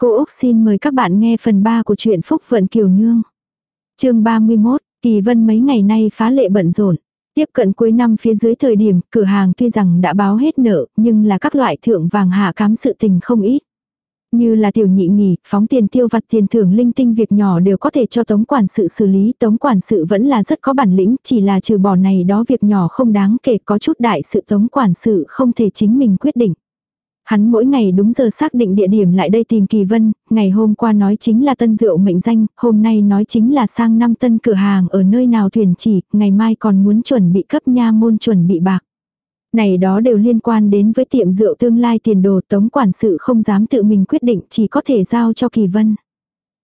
Cô Úc xin mời các bạn nghe phần 3 của truyện Phúc Vận Kiều Nương. chương 31, Kỳ Vân mấy ngày nay phá lệ bận rộn. Tiếp cận cuối năm phía dưới thời điểm, cửa hàng tuy rằng đã báo hết nợ, nhưng là các loại thượng vàng hạ cám sự tình không ít. Như là tiểu nhị nghỉ, phóng tiền tiêu vặt tiền thưởng linh tinh việc nhỏ đều có thể cho tống quản sự xử lý. Tống quản sự vẫn là rất có bản lĩnh, chỉ là trừ bỏ này đó việc nhỏ không đáng kể có chút đại sự tống quản sự không thể chính mình quyết định. Hắn mỗi ngày đúng giờ xác định địa điểm lại đây tìm Kỳ Vân, ngày hôm qua nói chính là tân rượu mệnh danh, hôm nay nói chính là sang năm tân cửa hàng ở nơi nào thuyền chỉ, ngày mai còn muốn chuẩn bị cấp nha môn chuẩn bị bạc. Này đó đều liên quan đến với tiệm rượu tương lai tiền đồ tống quản sự không dám tự mình quyết định chỉ có thể giao cho Kỳ Vân.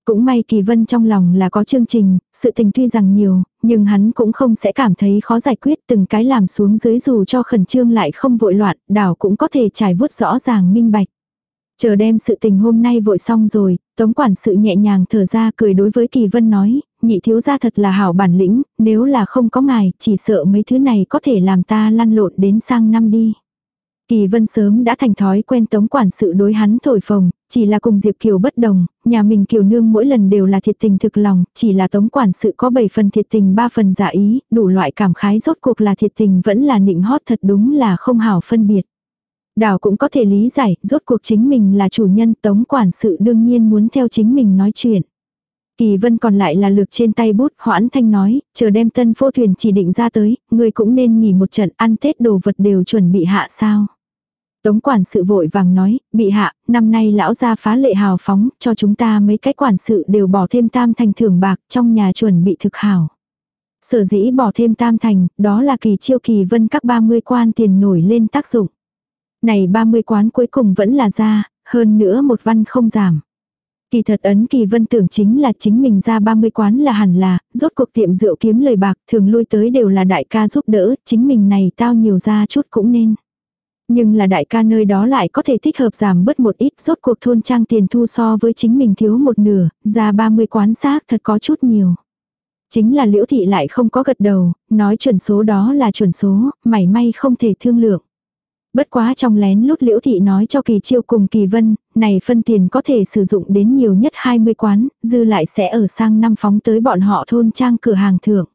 Cũng may Kỳ Vân trong lòng là có chương trình, sự tình tuy rằng nhiều, nhưng hắn cũng không sẽ cảm thấy khó giải quyết từng cái làm xuống dưới dù cho khẩn trương lại không vội loạn, đảo cũng có thể trải vuốt rõ ràng minh bạch. Chờ đem sự tình hôm nay vội xong rồi, tống quản sự nhẹ nhàng thở ra cười đối với Kỳ Vân nói, nhị thiếu gia thật là hảo bản lĩnh, nếu là không có ngài, chỉ sợ mấy thứ này có thể làm ta lăn lộn đến sang năm đi. Kỳ vân sớm đã thành thói quen tống quản sự đối hắn thổi phồng, chỉ là cùng Diệp Kiều bất đồng, nhà mình Kiều nương mỗi lần đều là thiệt tình thực lòng, chỉ là tống quản sự có 7 phần thiệt tình 3 phần giả ý, đủ loại cảm khái rốt cuộc là thiệt tình vẫn là nịnh hót thật đúng là không hảo phân biệt. Đào cũng có thể lý giải, rốt cuộc chính mình là chủ nhân tống quản sự đương nhiên muốn theo chính mình nói chuyện. Kỳ vân còn lại là lược trên tay bút, hoãn thanh nói, chờ đem tân phô thuyền chỉ định ra tới, người cũng nên nghỉ một trận ăn tết đồ vật đều chuẩn bị hạ sao. Tống quản sự vội vàng nói, bị hạ, năm nay lão gia phá lệ hào phóng, cho chúng ta mấy cái quản sự đều bỏ thêm tam thành thưởng bạc trong nhà chuẩn bị thực hảo. Sở dĩ bỏ thêm tam thành, đó là kỳ chiêu kỳ vân các 30 quan tiền nổi lên tác dụng. Này 30 quán cuối cùng vẫn là ra, hơn nữa một văn không giảm. Kỳ thật ấn kỳ vân tưởng chính là chính mình ra 30 quán là hẳn là, rốt cuộc tiệm rượu kiếm lời bạc thường lui tới đều là đại ca giúp đỡ, chính mình này tao nhiều ra chút cũng nên. Nhưng là đại ca nơi đó lại có thể thích hợp giảm bớt một ít rốt cuộc thôn trang tiền thu so với chính mình thiếu một nửa, ra 30 quán xác thật có chút nhiều. Chính là liễu thị lại không có gật đầu, nói chuẩn số đó là chuẩn số, mảy may không thể thương lượng. Bất quá trong lén lút liễu thị nói cho kỳ chiêu cùng kỳ vân, này phân tiền có thể sử dụng đến nhiều nhất 20 quán, dư lại sẽ ở sang năm phóng tới bọn họ thôn trang cửa hàng thượng.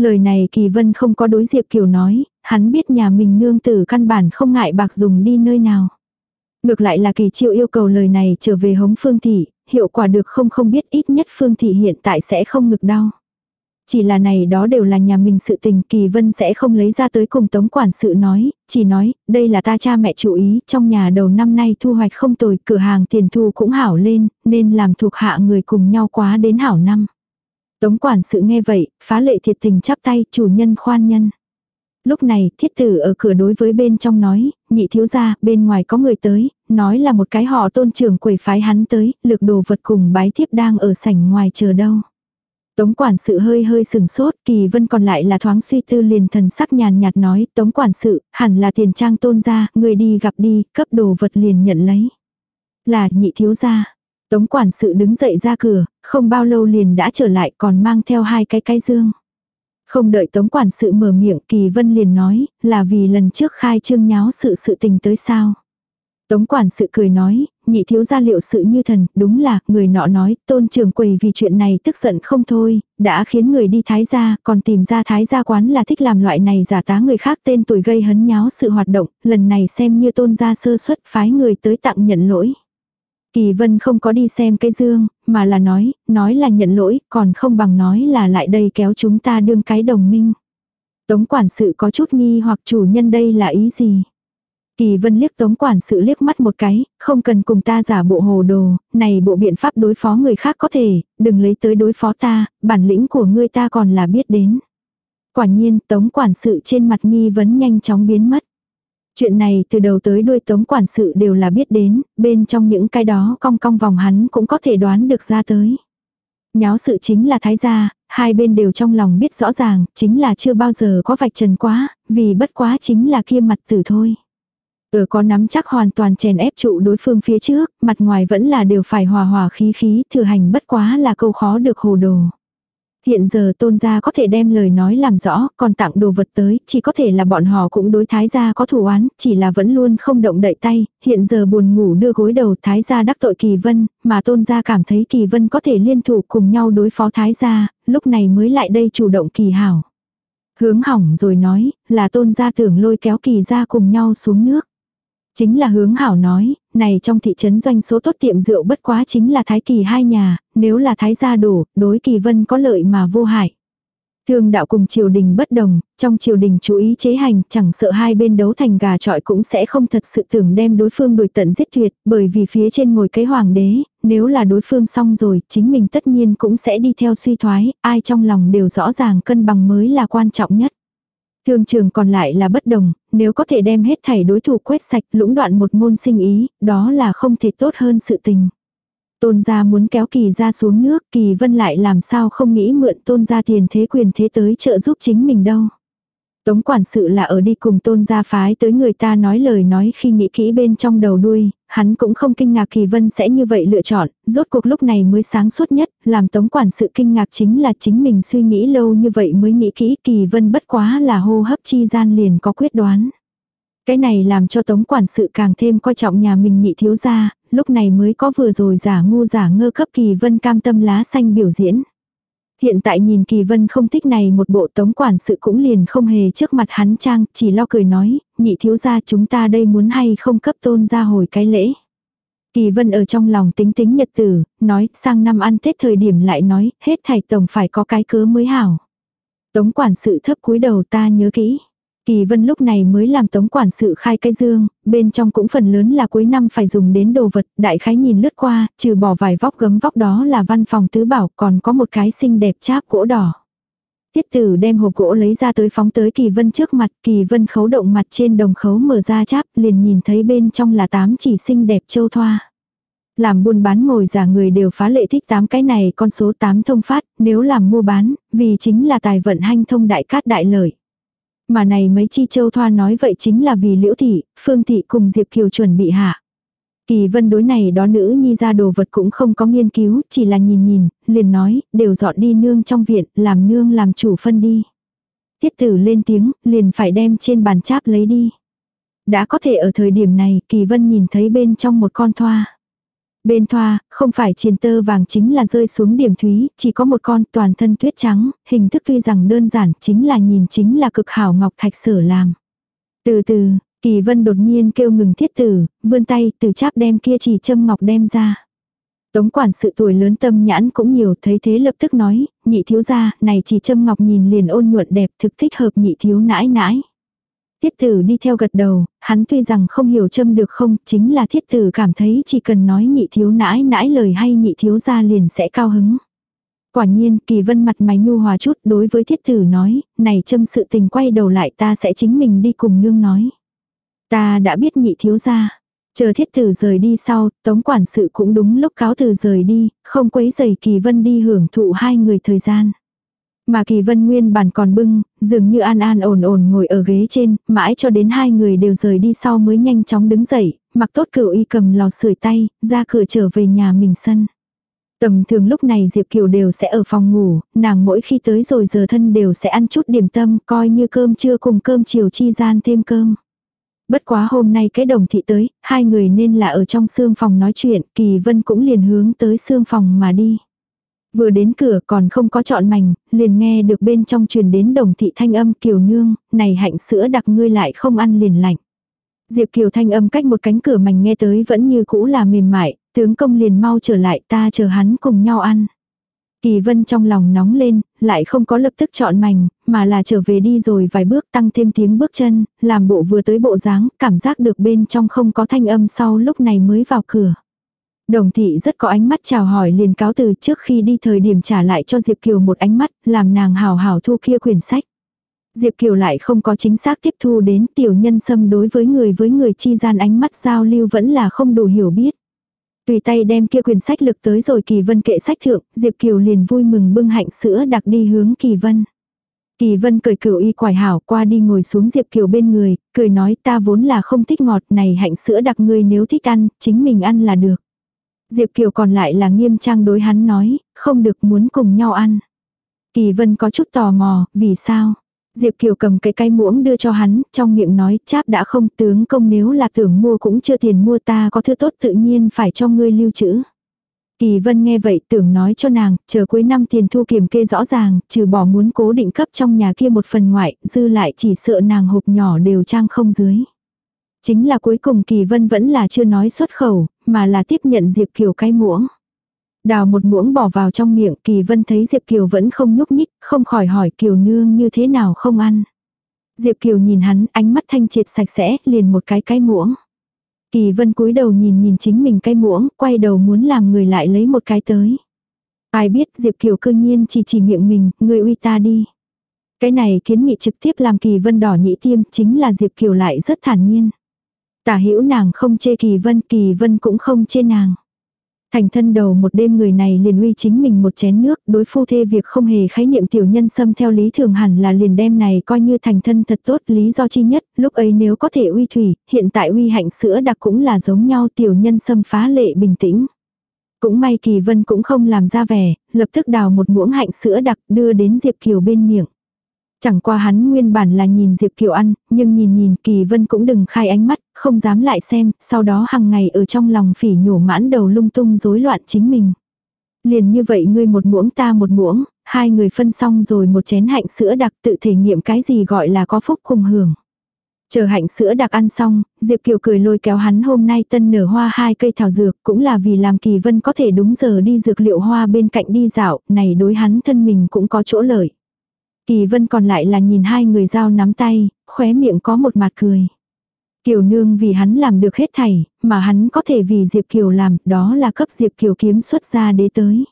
Lời này kỳ vân không có đối Diệp Kiều nói, hắn biết nhà mình nương tử căn bản không ngại bạc dùng đi nơi nào. Ngược lại là kỳ chiêu yêu cầu lời này trở về hống phương thị, hiệu quả được không không biết ít nhất phương thị hiện tại sẽ không ngực đau. Chỉ là này đó đều là nhà mình sự tình kỳ vân sẽ không lấy ra tới cùng tống quản sự nói, chỉ nói, đây là ta cha mẹ chủ ý, trong nhà đầu năm nay thu hoạch không tồi, cửa hàng tiền thu cũng hảo lên, nên làm thuộc hạ người cùng nhau quá đến hảo năm. Tống quản sự nghe vậy, phá lệ thiệt tình chắp tay, chủ nhân khoan nhân. Lúc này, thiết tử ở cửa đối với bên trong nói, nhị thiếu gia, bên ngoài có người tới, nói là một cái họ tôn trưởng quầy phái hắn tới, lực đồ vật cùng bái thiếp đang ở sảnh ngoài chờ đâu. Tống quản sự hơi hơi sừng sốt, kỳ vân còn lại là thoáng suy tư liền thần sắc nhàn nhạt nói, tống quản sự, hẳn là tiền trang tôn gia, người đi gặp đi, cấp đồ vật liền nhận lấy. Là nhị thiếu gia. Tống quản sự đứng dậy ra cửa, không bao lâu liền đã trở lại còn mang theo hai cái cái dương. Không đợi tống quản sự mở miệng kỳ vân liền nói, là vì lần trước khai trương nháo sự sự tình tới sao. Tống quản sự cười nói, nhị thiếu gia liệu sự như thần, đúng là, người nọ nói, tôn trường quầy vì chuyện này tức giận không thôi, đã khiến người đi thái gia, còn tìm ra thái gia quán là thích làm loại này giả tá người khác tên tuổi gây hấn nháo sự hoạt động, lần này xem như tôn gia sơ suất phái người tới tặng nhận lỗi. Kỳ vân không có đi xem cái dương, mà là nói, nói là nhận lỗi, còn không bằng nói là lại đây kéo chúng ta đương cái đồng minh. Tống quản sự có chút nghi hoặc chủ nhân đây là ý gì? Kỳ vân liếc tống quản sự liếc mắt một cái, không cần cùng ta giả bộ hồ đồ, này bộ biện pháp đối phó người khác có thể, đừng lấy tới đối phó ta, bản lĩnh của ngươi ta còn là biết đến. Quả nhiên tống quản sự trên mặt nghi vấn nhanh chóng biến mất. Chuyện này từ đầu tới đuôi tống quản sự đều là biết đến, bên trong những cái đó cong cong vòng hắn cũng có thể đoán được ra tới. Nháo sự chính là thái gia, hai bên đều trong lòng biết rõ ràng, chính là chưa bao giờ có vạch trần quá, vì bất quá chính là kia mặt tử thôi. Ở có nắm chắc hoàn toàn chèn ép trụ đối phương phía trước, mặt ngoài vẫn là đều phải hòa hòa khí khí, thừa hành bất quá là câu khó được hồ đồ. Hiện giờ tôn gia có thể đem lời nói làm rõ, còn tặng đồ vật tới, chỉ có thể là bọn họ cũng đối thái gia có thủ oán, chỉ là vẫn luôn không động đậy tay, hiện giờ buồn ngủ đưa gối đầu thái gia đắc tội kỳ vân, mà tôn gia cảm thấy kỳ vân có thể liên thủ cùng nhau đối phó thái gia, lúc này mới lại đây chủ động kỳ hảo. Hướng hỏng rồi nói, là tôn gia tưởng lôi kéo kỳ gia cùng nhau xuống nước. Chính là hướng hảo nói, này trong thị trấn doanh số tốt tiệm rượu bất quá chính là thái kỳ hai nhà, nếu là thái gia đổ, đối kỳ vân có lợi mà vô hại. Thương đạo cùng triều đình bất đồng, trong triều đình chú ý chế hành, chẳng sợ hai bên đấu thành gà trọi cũng sẽ không thật sự tưởng đem đối phương đuổi tận giết tuyệt, bởi vì phía trên ngồi cái hoàng đế, nếu là đối phương xong rồi, chính mình tất nhiên cũng sẽ đi theo suy thoái, ai trong lòng đều rõ ràng cân bằng mới là quan trọng nhất. Thương trường còn lại là bất đồng, nếu có thể đem hết thảy đối thủ quét sạch lũng đoạn một môn sinh ý, đó là không thể tốt hơn sự tình. Tôn gia muốn kéo kỳ ra xuống nước, kỳ vân lại làm sao không nghĩ mượn tôn gia tiền thế quyền thế tới trợ giúp chính mình đâu. Tống quản sự là ở đi cùng tôn gia phái tới người ta nói lời nói khi nghĩ kỹ bên trong đầu đuôi, hắn cũng không kinh ngạc Kỳ Vân sẽ như vậy lựa chọn, rốt cuộc lúc này mới sáng suốt nhất, làm tống quản sự kinh ngạc chính là chính mình suy nghĩ lâu như vậy mới nghĩ kỹ Kỳ Vân bất quá là hô hấp chi gian liền có quyết đoán. Cái này làm cho tống quản sự càng thêm coi trọng nhà mình nhị thiếu gia, lúc này mới có vừa rồi giả ngu giả ngơ cấp Kỳ Vân cam tâm lá xanh biểu diễn. Hiện tại nhìn Kỳ Vân không thích này một bộ tống quản sự cũng liền không hề trước mặt hắn trang, chỉ lo cười nói, nhị thiếu gia chúng ta đây muốn hay không cấp tôn ra hồi cái lễ. Kỳ Vân ở trong lòng tính tính nhật tử, nói sang năm ăn Tết thời điểm lại nói, hết thảy tổng phải có cái cớ mới hảo. Tống quản sự thấp cúi đầu ta nhớ kỹ. Kỳ vân lúc này mới làm tống quản sự khai cái dương, bên trong cũng phần lớn là cuối năm phải dùng đến đồ vật, đại khái nhìn lướt qua, trừ bỏ vài vóc gấm vóc đó là văn phòng tứ bảo, còn có một cái xinh đẹp cháp gỗ đỏ. Tiết tử đem hộp gỗ lấy ra tới phóng tới kỳ vân trước mặt, kỳ vân khấu động mặt trên đồng khấu mở ra cháp, liền nhìn thấy bên trong là tám chỉ xinh đẹp châu thoa. Làm buôn bán ngồi giả người đều phá lệ thích tám cái này con số 8 thông phát, nếu làm mua bán, vì chính là tài vận hanh thông đại cát đại lợi. Mà này mấy chi châu thoa nói vậy chính là vì liễu thị, phương thị cùng Diệp Kiều chuẩn bị hạ. Kỳ vân đối này đó nữ nhi ra đồ vật cũng không có nghiên cứu, chỉ là nhìn nhìn, liền nói, đều dọn đi nương trong viện, làm nương làm chủ phân đi. Tiết tử lên tiếng, liền phải đem trên bàn cháp lấy đi. Đã có thể ở thời điểm này, kỳ vân nhìn thấy bên trong một con thoa. Bên thoa, không phải triền tơ vàng chính là rơi xuống điểm thúy, chỉ có một con toàn thân tuyết trắng, hình thức tuy rằng đơn giản chính là nhìn chính là cực hảo ngọc thạch sở làm. Từ từ, kỳ vân đột nhiên kêu ngừng thiết tử, vươn tay từ cháp đem kia chỉ châm ngọc đem ra. Tống quản sự tuổi lớn tâm nhãn cũng nhiều thấy thế lập tức nói, nhị thiếu gia, này chỉ châm ngọc nhìn liền ôn nhuận đẹp thực thích hợp nhị thiếu nãi nãi. Thiết tử đi theo gật đầu, hắn tuy rằng không hiểu châm được không, chính là thiết tử cảm thấy chỉ cần nói nhị thiếu nãi nãi lời hay nhị thiếu ra liền sẽ cao hứng. Quả nhiên, kỳ vân mặt mày nhu hòa chút đối với thiết tử nói, này châm sự tình quay đầu lại ta sẽ chính mình đi cùng nương nói. Ta đã biết nhị thiếu ra. Chờ thiết tử rời đi sau, tống quản sự cũng đúng lúc cáo từ rời đi, không quấy giày kỳ vân đi hưởng thụ hai người thời gian. Mà Kỳ Vân Nguyên bản còn bưng, dường như an an ổn ổn ngồi ở ghế trên, mãi cho đến hai người đều rời đi sau mới nhanh chóng đứng dậy, mặc tốt cửu y cầm lò sưởi tay, ra cửa trở về nhà mình sân. Tầm thường lúc này Diệp Kiều đều sẽ ở phòng ngủ, nàng mỗi khi tới rồi giờ thân đều sẽ ăn chút điểm tâm, coi như cơm trưa cùng cơm chiều chi gian thêm cơm. Bất quá hôm nay cái đồng thị tới, hai người nên là ở trong xương phòng nói chuyện, Kỳ Vân cũng liền hướng tới xương phòng mà đi. Vừa đến cửa còn không có chọn mảnh, liền nghe được bên trong truyền đến đồng thị thanh âm kiều nương, này hạnh sữa đặc ngươi lại không ăn liền lạnh. Diệp Kiều thanh âm cách một cánh cửa mảnh nghe tới vẫn như cũ là mềm mại, tướng công liền mau trở lại ta chờ hắn cùng nhau ăn. Kỳ vân trong lòng nóng lên, lại không có lập tức chọn mảnh, mà là trở về đi rồi vài bước tăng thêm tiếng bước chân, làm bộ vừa tới bộ dáng, cảm giác được bên trong không có thanh âm sau lúc này mới vào cửa. Đồng thị rất có ánh mắt chào hỏi liền cáo từ trước khi đi thời điểm trả lại cho Diệp Kiều một ánh mắt, làm nàng hào hào thu kia quyển sách. Diệp Kiều lại không có chính xác tiếp thu đến tiểu nhân xâm đối với người với người chi gian ánh mắt giao lưu vẫn là không đủ hiểu biết. Tùy tay đem kia quyển sách lực tới rồi Kỳ Vân kệ sách thượng, Diệp Kiều liền vui mừng bưng hạnh sữa đặc đi hướng Kỳ Vân. Kỳ Vân cười cửu y quải hảo qua đi ngồi xuống Diệp Kiều bên người, cười nói ta vốn là không thích ngọt này hạnh sữa đặc ngươi nếu thích ăn, chính mình ăn là được. Diệp Kiều còn lại là nghiêm trang đối hắn nói, không được muốn cùng nhau ăn. Kỳ Vân có chút tò mò, vì sao? Diệp Kiều cầm cái cây muỗng đưa cho hắn, trong miệng nói cháp đã không tướng công nếu là tưởng mua cũng chưa tiền mua ta có thứ tốt tự nhiên phải cho ngươi lưu trữ. Kỳ Vân nghe vậy tưởng nói cho nàng, chờ cuối năm tiền thu kiểm kê rõ ràng, trừ bỏ muốn cố định cấp trong nhà kia một phần ngoại, dư lại chỉ sợ nàng hộp nhỏ đều trang không dưới. Chính là cuối cùng Kỳ Vân vẫn là chưa nói xuất khẩu, mà là tiếp nhận Diệp Kiều cái muỗng. Đào một muỗng bỏ vào trong miệng, Kỳ Vân thấy Diệp Kiều vẫn không nhúc nhích, không khỏi hỏi Kiều nương như thế nào không ăn. Diệp Kiều nhìn hắn, ánh mắt thanh triệt sạch sẽ, liền một cái cái muỗng. Kỳ Vân cúi đầu nhìn nhìn chính mình cái muỗng, quay đầu muốn làm người lại lấy một cái tới. Ai biết Diệp Kiều cư nhiên chỉ chỉ miệng mình, người uy ta đi. Cái này kiến nghị trực tiếp làm Kỳ Vân đỏ nhĩ tiêm, chính là Diệp Kiều lại rất thản nhiên. Tả hữu nàng không chê Kỳ Vân, Kỳ Vân cũng không chê nàng. Thành thân đầu một đêm người này liền uy chính mình một chén nước, đối phu thê việc không hề khái niệm tiểu nhân xâm theo lý thường hẳn là liền đem này coi như thành thân thật tốt lý do chi nhất, lúc ấy nếu có thể uy thủy, hiện tại uy hạnh sữa đặc cũng là giống nhau tiểu nhân xâm phá lệ bình tĩnh. Cũng may Kỳ Vân cũng không làm ra vẻ, lập tức đào một muỗng hạnh sữa đặc đưa đến Diệp Kiều bên miệng. Chẳng qua hắn nguyên bản là nhìn Diệp Kiều ăn, nhưng nhìn nhìn Kỳ Vân cũng đừng khai ánh mắt, không dám lại xem, sau đó hàng ngày ở trong lòng phỉ nhổ mãn đầu lung tung rối loạn chính mình. Liền như vậy ngươi một muỗng ta một muỗng, hai người phân xong rồi một chén hạnh sữa đặc tự thể nghiệm cái gì gọi là có phúc cùng hưởng. Chờ hạnh sữa đặc ăn xong, Diệp Kiều cười lôi kéo hắn hôm nay tân nở hoa hai cây thảo dược cũng là vì làm Kỳ Vân có thể đúng giờ đi dược liệu hoa bên cạnh đi dạo, này đối hắn thân mình cũng có chỗ lợi. Kỳ vân còn lại là nhìn hai người giao nắm tay, khóe miệng có một mặt cười. Kiều nương vì hắn làm được hết thảy, mà hắn có thể vì Diệp Kiều làm, đó là cấp Diệp Kiều kiếm xuất ra đế tới.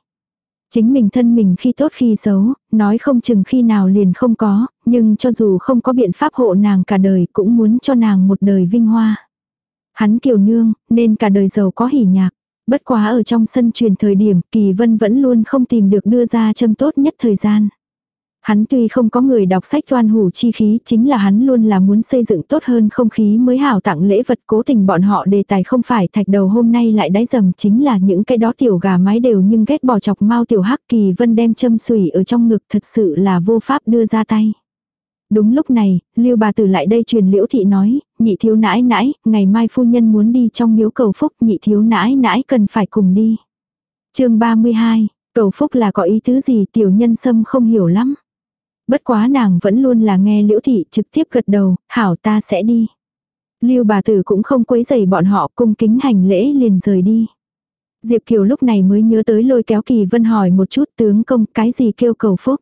Chính mình thân mình khi tốt khi xấu, nói không chừng khi nào liền không có, nhưng cho dù không có biện pháp hộ nàng cả đời cũng muốn cho nàng một đời vinh hoa. Hắn Kiều nương, nên cả đời giàu có hỉ nhạc. Bất quá ở trong sân truyền thời điểm, Kỳ Vân vẫn luôn không tìm được đưa ra châm tốt nhất thời gian. Hắn tuy không có người đọc sách toan hủ chi khí, chính là hắn luôn là muốn xây dựng tốt hơn không khí mới hảo tặng lễ vật cố tình bọn họ đề tài không phải thạch đầu hôm nay lại đáy dầm chính là những cái đó tiểu gà mái đều nhưng ghét bỏ chọc mau tiểu hắc kỳ vân đem châm sủy ở trong ngực thật sự là vô pháp đưa ra tay. Đúng lúc này, Lưu bà tử lại đây truyền liễu thị nói, nhị thiếu nãi nãi, ngày mai phu nhân muốn đi trong miếu cầu phúc, nhị thiếu nãi nãi cần phải cùng đi. chương 32, cầu phúc là có ý tứ gì tiểu nhân sâm không hiểu lắm. Bất quá nàng vẫn luôn là nghe liễu thị trực tiếp gật đầu, hảo ta sẽ đi. Lưu bà tử cũng không quấy dày bọn họ cung kính hành lễ liền rời đi. Diệp Kiều lúc này mới nhớ tới lôi kéo Kỳ Vân hỏi một chút tướng công cái gì kêu cầu phúc.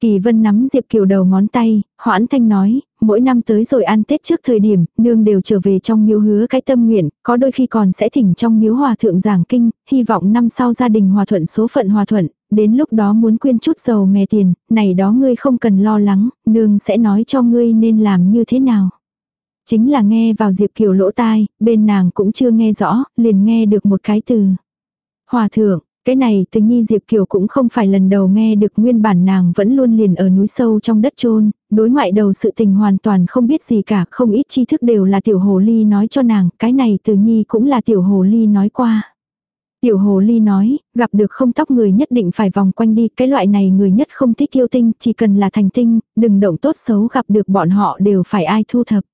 Kỳ Vân nắm Diệp Kiều đầu ngón tay, hoãn thanh nói, mỗi năm tới rồi ăn Tết trước thời điểm, nương đều trở về trong miếu hứa cái tâm nguyện, có đôi khi còn sẽ thỉnh trong miếu hòa thượng giảng kinh, hy vọng năm sau gia đình hòa thuận số phận hòa thuận, đến lúc đó muốn quyên chút dầu mè tiền, này đó ngươi không cần lo lắng, nương sẽ nói cho ngươi nên làm như thế nào. Chính là nghe vào Diệp Kiều lỗ tai, bên nàng cũng chưa nghe rõ, liền nghe được một cái từ. Hòa thượng, cái này từ nhi Diệp Kiều cũng không phải lần đầu nghe được nguyên bản nàng vẫn luôn liền ở núi sâu trong đất chôn đối ngoại đầu sự tình hoàn toàn không biết gì cả, không ít tri thức đều là tiểu hồ ly nói cho nàng, cái này từ nhi cũng là tiểu hồ ly nói qua. Tiểu hồ ly nói, gặp được không tóc người nhất định phải vòng quanh đi, cái loại này người nhất không thích yêu tinh, chỉ cần là thành tinh, đừng động tốt xấu gặp được bọn họ đều phải ai thu thập.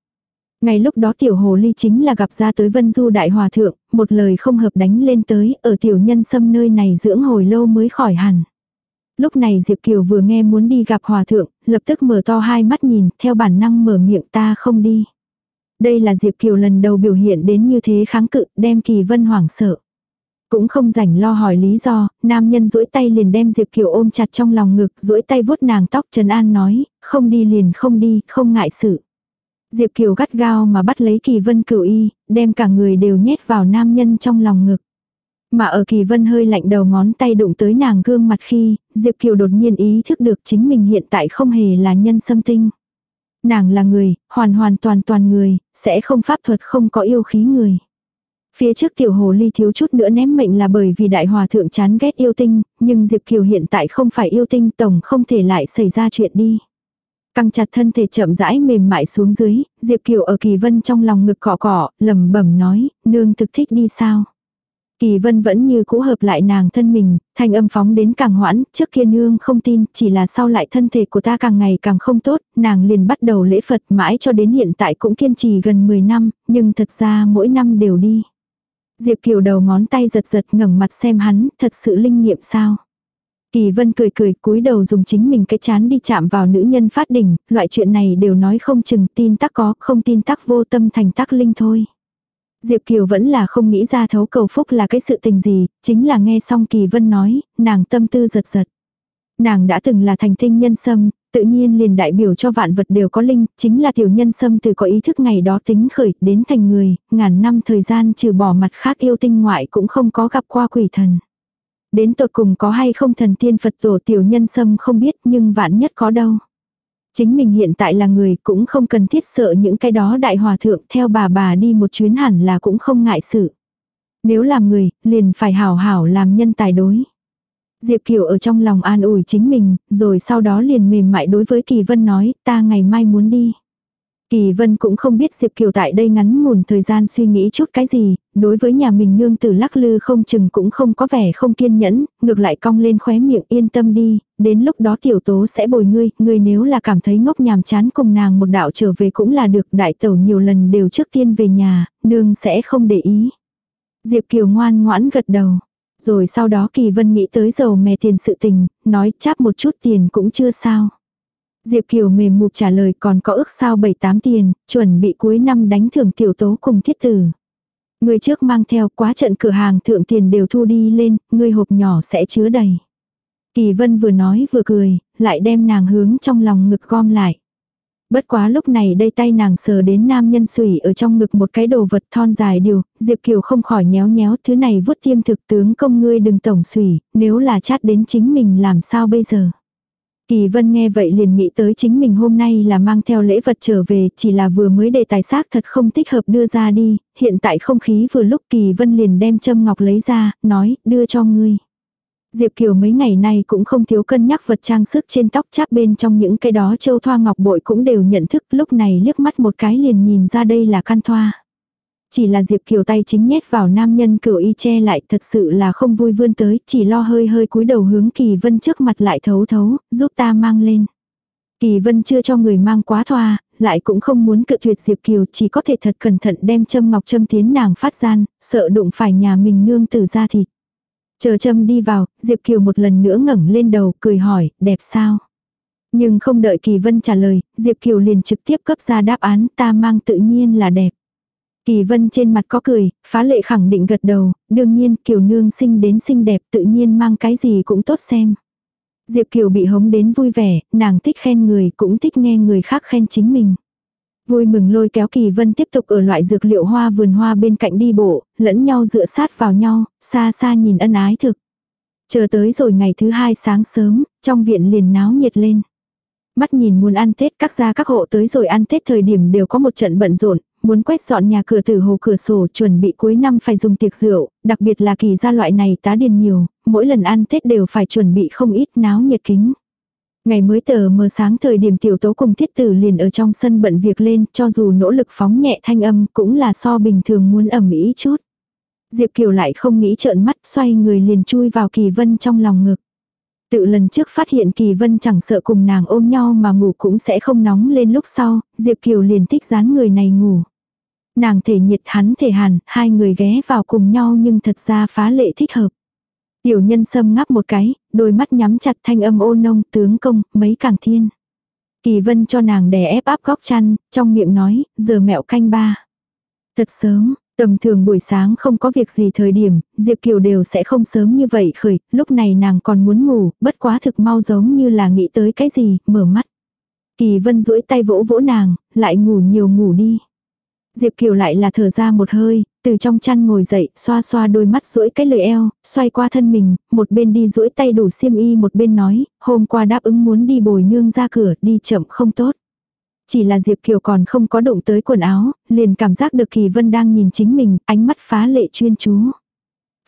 Ngay lúc đó tiểu hồ ly chính là gặp ra tới vân du đại hòa thượng, một lời không hợp đánh lên tới, ở tiểu nhân xâm nơi này dưỡng hồi lâu mới khỏi hẳn. Lúc này Diệp Kiều vừa nghe muốn đi gặp hòa thượng, lập tức mở to hai mắt nhìn, theo bản năng mở miệng ta không đi. Đây là Diệp Kiều lần đầu biểu hiện đến như thế kháng cự, đem Kỳ Vân hoảng sợ. Cũng không rảnh lo hỏi lý do, nam nhân duỗi tay liền đem Diệp Kiều ôm chặt trong lòng ngực, duỗi tay vuốt nàng tóc Trần An nói, không đi liền không đi, không ngại sự. Diệp Kiều gắt gao mà bắt lấy Kỳ Vân cửu y, đem cả người đều nhét vào nam nhân trong lòng ngực. Mà ở Kỳ Vân hơi lạnh đầu ngón tay đụng tới nàng gương mặt khi, Diệp Kiều đột nhiên ý thức được chính mình hiện tại không hề là nhân xâm tinh. Nàng là người, hoàn hoàn toàn toàn người, sẽ không pháp thuật không có yêu khí người. Phía trước tiểu hồ ly thiếu chút nữa ném mệnh là bởi vì đại hòa thượng chán ghét yêu tinh, nhưng Diệp Kiều hiện tại không phải yêu tinh tổng không thể lại xảy ra chuyện đi. Căng chặt thân thể chậm rãi mềm mại xuống dưới, Diệp Kiều ở Kỳ Vân trong lòng ngực cọ cọ, lẩm bẩm nói, nương thực thích đi sao. Kỳ vân vẫn như cũ hợp lại nàng thân mình, thanh âm phóng đến càng hoãn, trước kia nương không tin, chỉ là sau lại thân thể của ta càng ngày càng không tốt, nàng liền bắt đầu lễ Phật mãi cho đến hiện tại cũng kiên trì gần 10 năm, nhưng thật ra mỗi năm đều đi. Diệp Kiều đầu ngón tay giật giật ngẩng mặt xem hắn, thật sự linh nghiệm sao. Kỳ vân cười cười cúi đầu dùng chính mình cái chán đi chạm vào nữ nhân phát đỉnh, loại chuyện này đều nói không chừng tin tắc có, không tin tắc vô tâm thành tắc linh thôi. Diệp Kiều vẫn là không nghĩ ra thấu cầu phúc là cái sự tình gì, chính là nghe xong Kỳ Vân nói, nàng tâm tư giật giật. Nàng đã từng là thành tinh nhân sâm, tự nhiên liền đại biểu cho vạn vật đều có linh, chính là tiểu nhân sâm từ có ý thức ngày đó tính khởi đến thành người, ngàn năm thời gian trừ bỏ mặt khác yêu tinh ngoại cũng không có gặp qua quỷ thần. Đến tột cùng có hay không thần tiên Phật tổ tiểu nhân sâm không biết nhưng vạn nhất có đâu. Chính mình hiện tại là người cũng không cần thiết sợ những cái đó đại hòa thượng theo bà bà đi một chuyến hẳn là cũng không ngại sự. Nếu làm người, liền phải hảo hảo làm nhân tài đối. Diệp Kiều ở trong lòng an ủi chính mình, rồi sau đó liền mềm mại đối với Kỳ Vân nói, ta ngày mai muốn đi. Kỳ Vân cũng không biết Diệp Kiều tại đây ngắn ngủn thời gian suy nghĩ chút cái gì, đối với nhà mình nương tử lắc lư không chừng cũng không có vẻ không kiên nhẫn, ngược lại cong lên khóe miệng yên tâm đi, đến lúc đó tiểu tố sẽ bồi ngươi, ngươi nếu là cảm thấy ngốc nhàm chán cùng nàng một đạo trở về cũng là được, đại tẩu nhiều lần đều trước tiên về nhà, nương sẽ không để ý. Diệp Kiều ngoan ngoãn gật đầu. Rồi sau đó Kỳ Vân nghĩ tới dầu mè tiền sự tình, nói cháp một chút tiền cũng chưa sao. Diệp Kiều mềm mục trả lời còn có ước sao 7-8 tiền, chuẩn bị cuối năm đánh thưởng tiểu tố cùng thiết tử. Người trước mang theo quá trận cửa hàng thượng tiền đều thu đi lên, người hộp nhỏ sẽ chứa đầy. Kỳ Vân vừa nói vừa cười, lại đem nàng hướng trong lòng ngực gom lại. Bất quá lúc này đây tay nàng sờ đến nam nhân sủy ở trong ngực một cái đồ vật thon dài điều, Diệp Kiều không khỏi nhéo nhéo thứ này vút tiêm thực tướng công ngươi đừng tổng sủy, nếu là chát đến chính mình làm sao bây giờ. Kỳ Vân nghe vậy liền nghĩ tới chính mình hôm nay là mang theo lễ vật trở về, chỉ là vừa mới đề tài xác thật không thích hợp đưa ra đi, hiện tại không khí vừa lúc Kỳ Vân liền đem châm ngọc lấy ra, nói, đưa cho ngươi. Diệp Kiều mấy ngày nay cũng không thiếu cân nhắc vật trang sức trên tóc cháp bên trong những cái đó châu thoa ngọc bội cũng đều nhận thức lúc này liếc mắt một cái liền nhìn ra đây là Can thoa. Chỉ là Diệp Kiều tay chính nhét vào nam nhân cửu y che lại thật sự là không vui vươn tới, chỉ lo hơi hơi cúi đầu hướng Kỳ Vân trước mặt lại thấu thấu, giúp ta mang lên. Kỳ Vân chưa cho người mang quá thoa, lại cũng không muốn cự tuyệt Diệp Kiều chỉ có thể thật cẩn thận đem châm ngọc châm tiến nàng phát gian, sợ đụng phải nhà mình nương tử ra thịt. Chờ châm đi vào, Diệp Kiều một lần nữa ngẩng lên đầu, cười hỏi, đẹp sao? Nhưng không đợi Kỳ Vân trả lời, Diệp Kiều liền trực tiếp cấp ra đáp án ta mang tự nhiên là đẹp. Kỳ Vân trên mặt có cười, phá lệ khẳng định gật đầu, đương nhiên Kiều nương sinh đến xinh đẹp tự nhiên mang cái gì cũng tốt xem. Diệp Kiều bị hống đến vui vẻ, nàng thích khen người cũng thích nghe người khác khen chính mình. Vui mừng lôi kéo Kỳ Vân tiếp tục ở loại dược liệu hoa vườn hoa bên cạnh đi bộ, lẫn nhau dựa sát vào nhau, xa xa nhìn ân ái thực. Chờ tới rồi ngày thứ hai sáng sớm, trong viện liền náo nhiệt lên. Mắt nhìn muốn ăn Tết các gia các hộ tới rồi ăn Tết thời điểm đều có một trận bận rộn, muốn quét dọn nhà cửa tử hồ cửa sổ chuẩn bị cuối năm phải dùng tiệc rượu, đặc biệt là kỳ gia loại này tá điền nhiều, mỗi lần ăn Tết đều phải chuẩn bị không ít náo nhiệt kính. Ngày mới tờ mờ sáng thời điểm tiểu tố cùng thiết tử liền ở trong sân bận việc lên, cho dù nỗ lực phóng nhẹ thanh âm cũng là so bình thường muốn ẩm ý chút. Diệp Kiều lại không nghĩ trợn mắt xoay người liền chui vào kỳ vân trong lòng ngực. Tự lần trước phát hiện kỳ vân chẳng sợ cùng nàng ôm nhau mà ngủ cũng sẽ không nóng lên lúc sau, Diệp Kiều liền thích dán người này ngủ. Nàng thể nhiệt hắn thể hàn, hai người ghé vào cùng nhau nhưng thật ra phá lệ thích hợp. Tiểu nhân sâm ngắp một cái, đôi mắt nhắm chặt thanh âm ô nông tướng công, mấy càng thiên. Kỳ vân cho nàng đè ép áp góc chăn, trong miệng nói, giờ mẹo canh ba. Thật sớm, tầm thường buổi sáng không có việc gì thời điểm, Diệp Kiều đều sẽ không sớm như vậy khởi, lúc này nàng còn muốn ngủ, bất quá thực mau giống như là nghĩ tới cái gì, mở mắt. Kỳ vân duỗi tay vỗ vỗ nàng, lại ngủ nhiều ngủ đi. Diệp Kiều lại là thở ra một hơi, từ trong chăn ngồi dậy, xoa xoa đôi mắt duỗi cái lời eo, xoay qua thân mình, một bên đi duỗi tay đủ xiêm y một bên nói, hôm qua đáp ứng muốn đi bồi nương ra cửa, đi chậm không tốt. Chỉ là Diệp Kiều còn không có động tới quần áo, liền cảm giác được Kỳ Vân đang nhìn chính mình, ánh mắt phá lệ chuyên chú.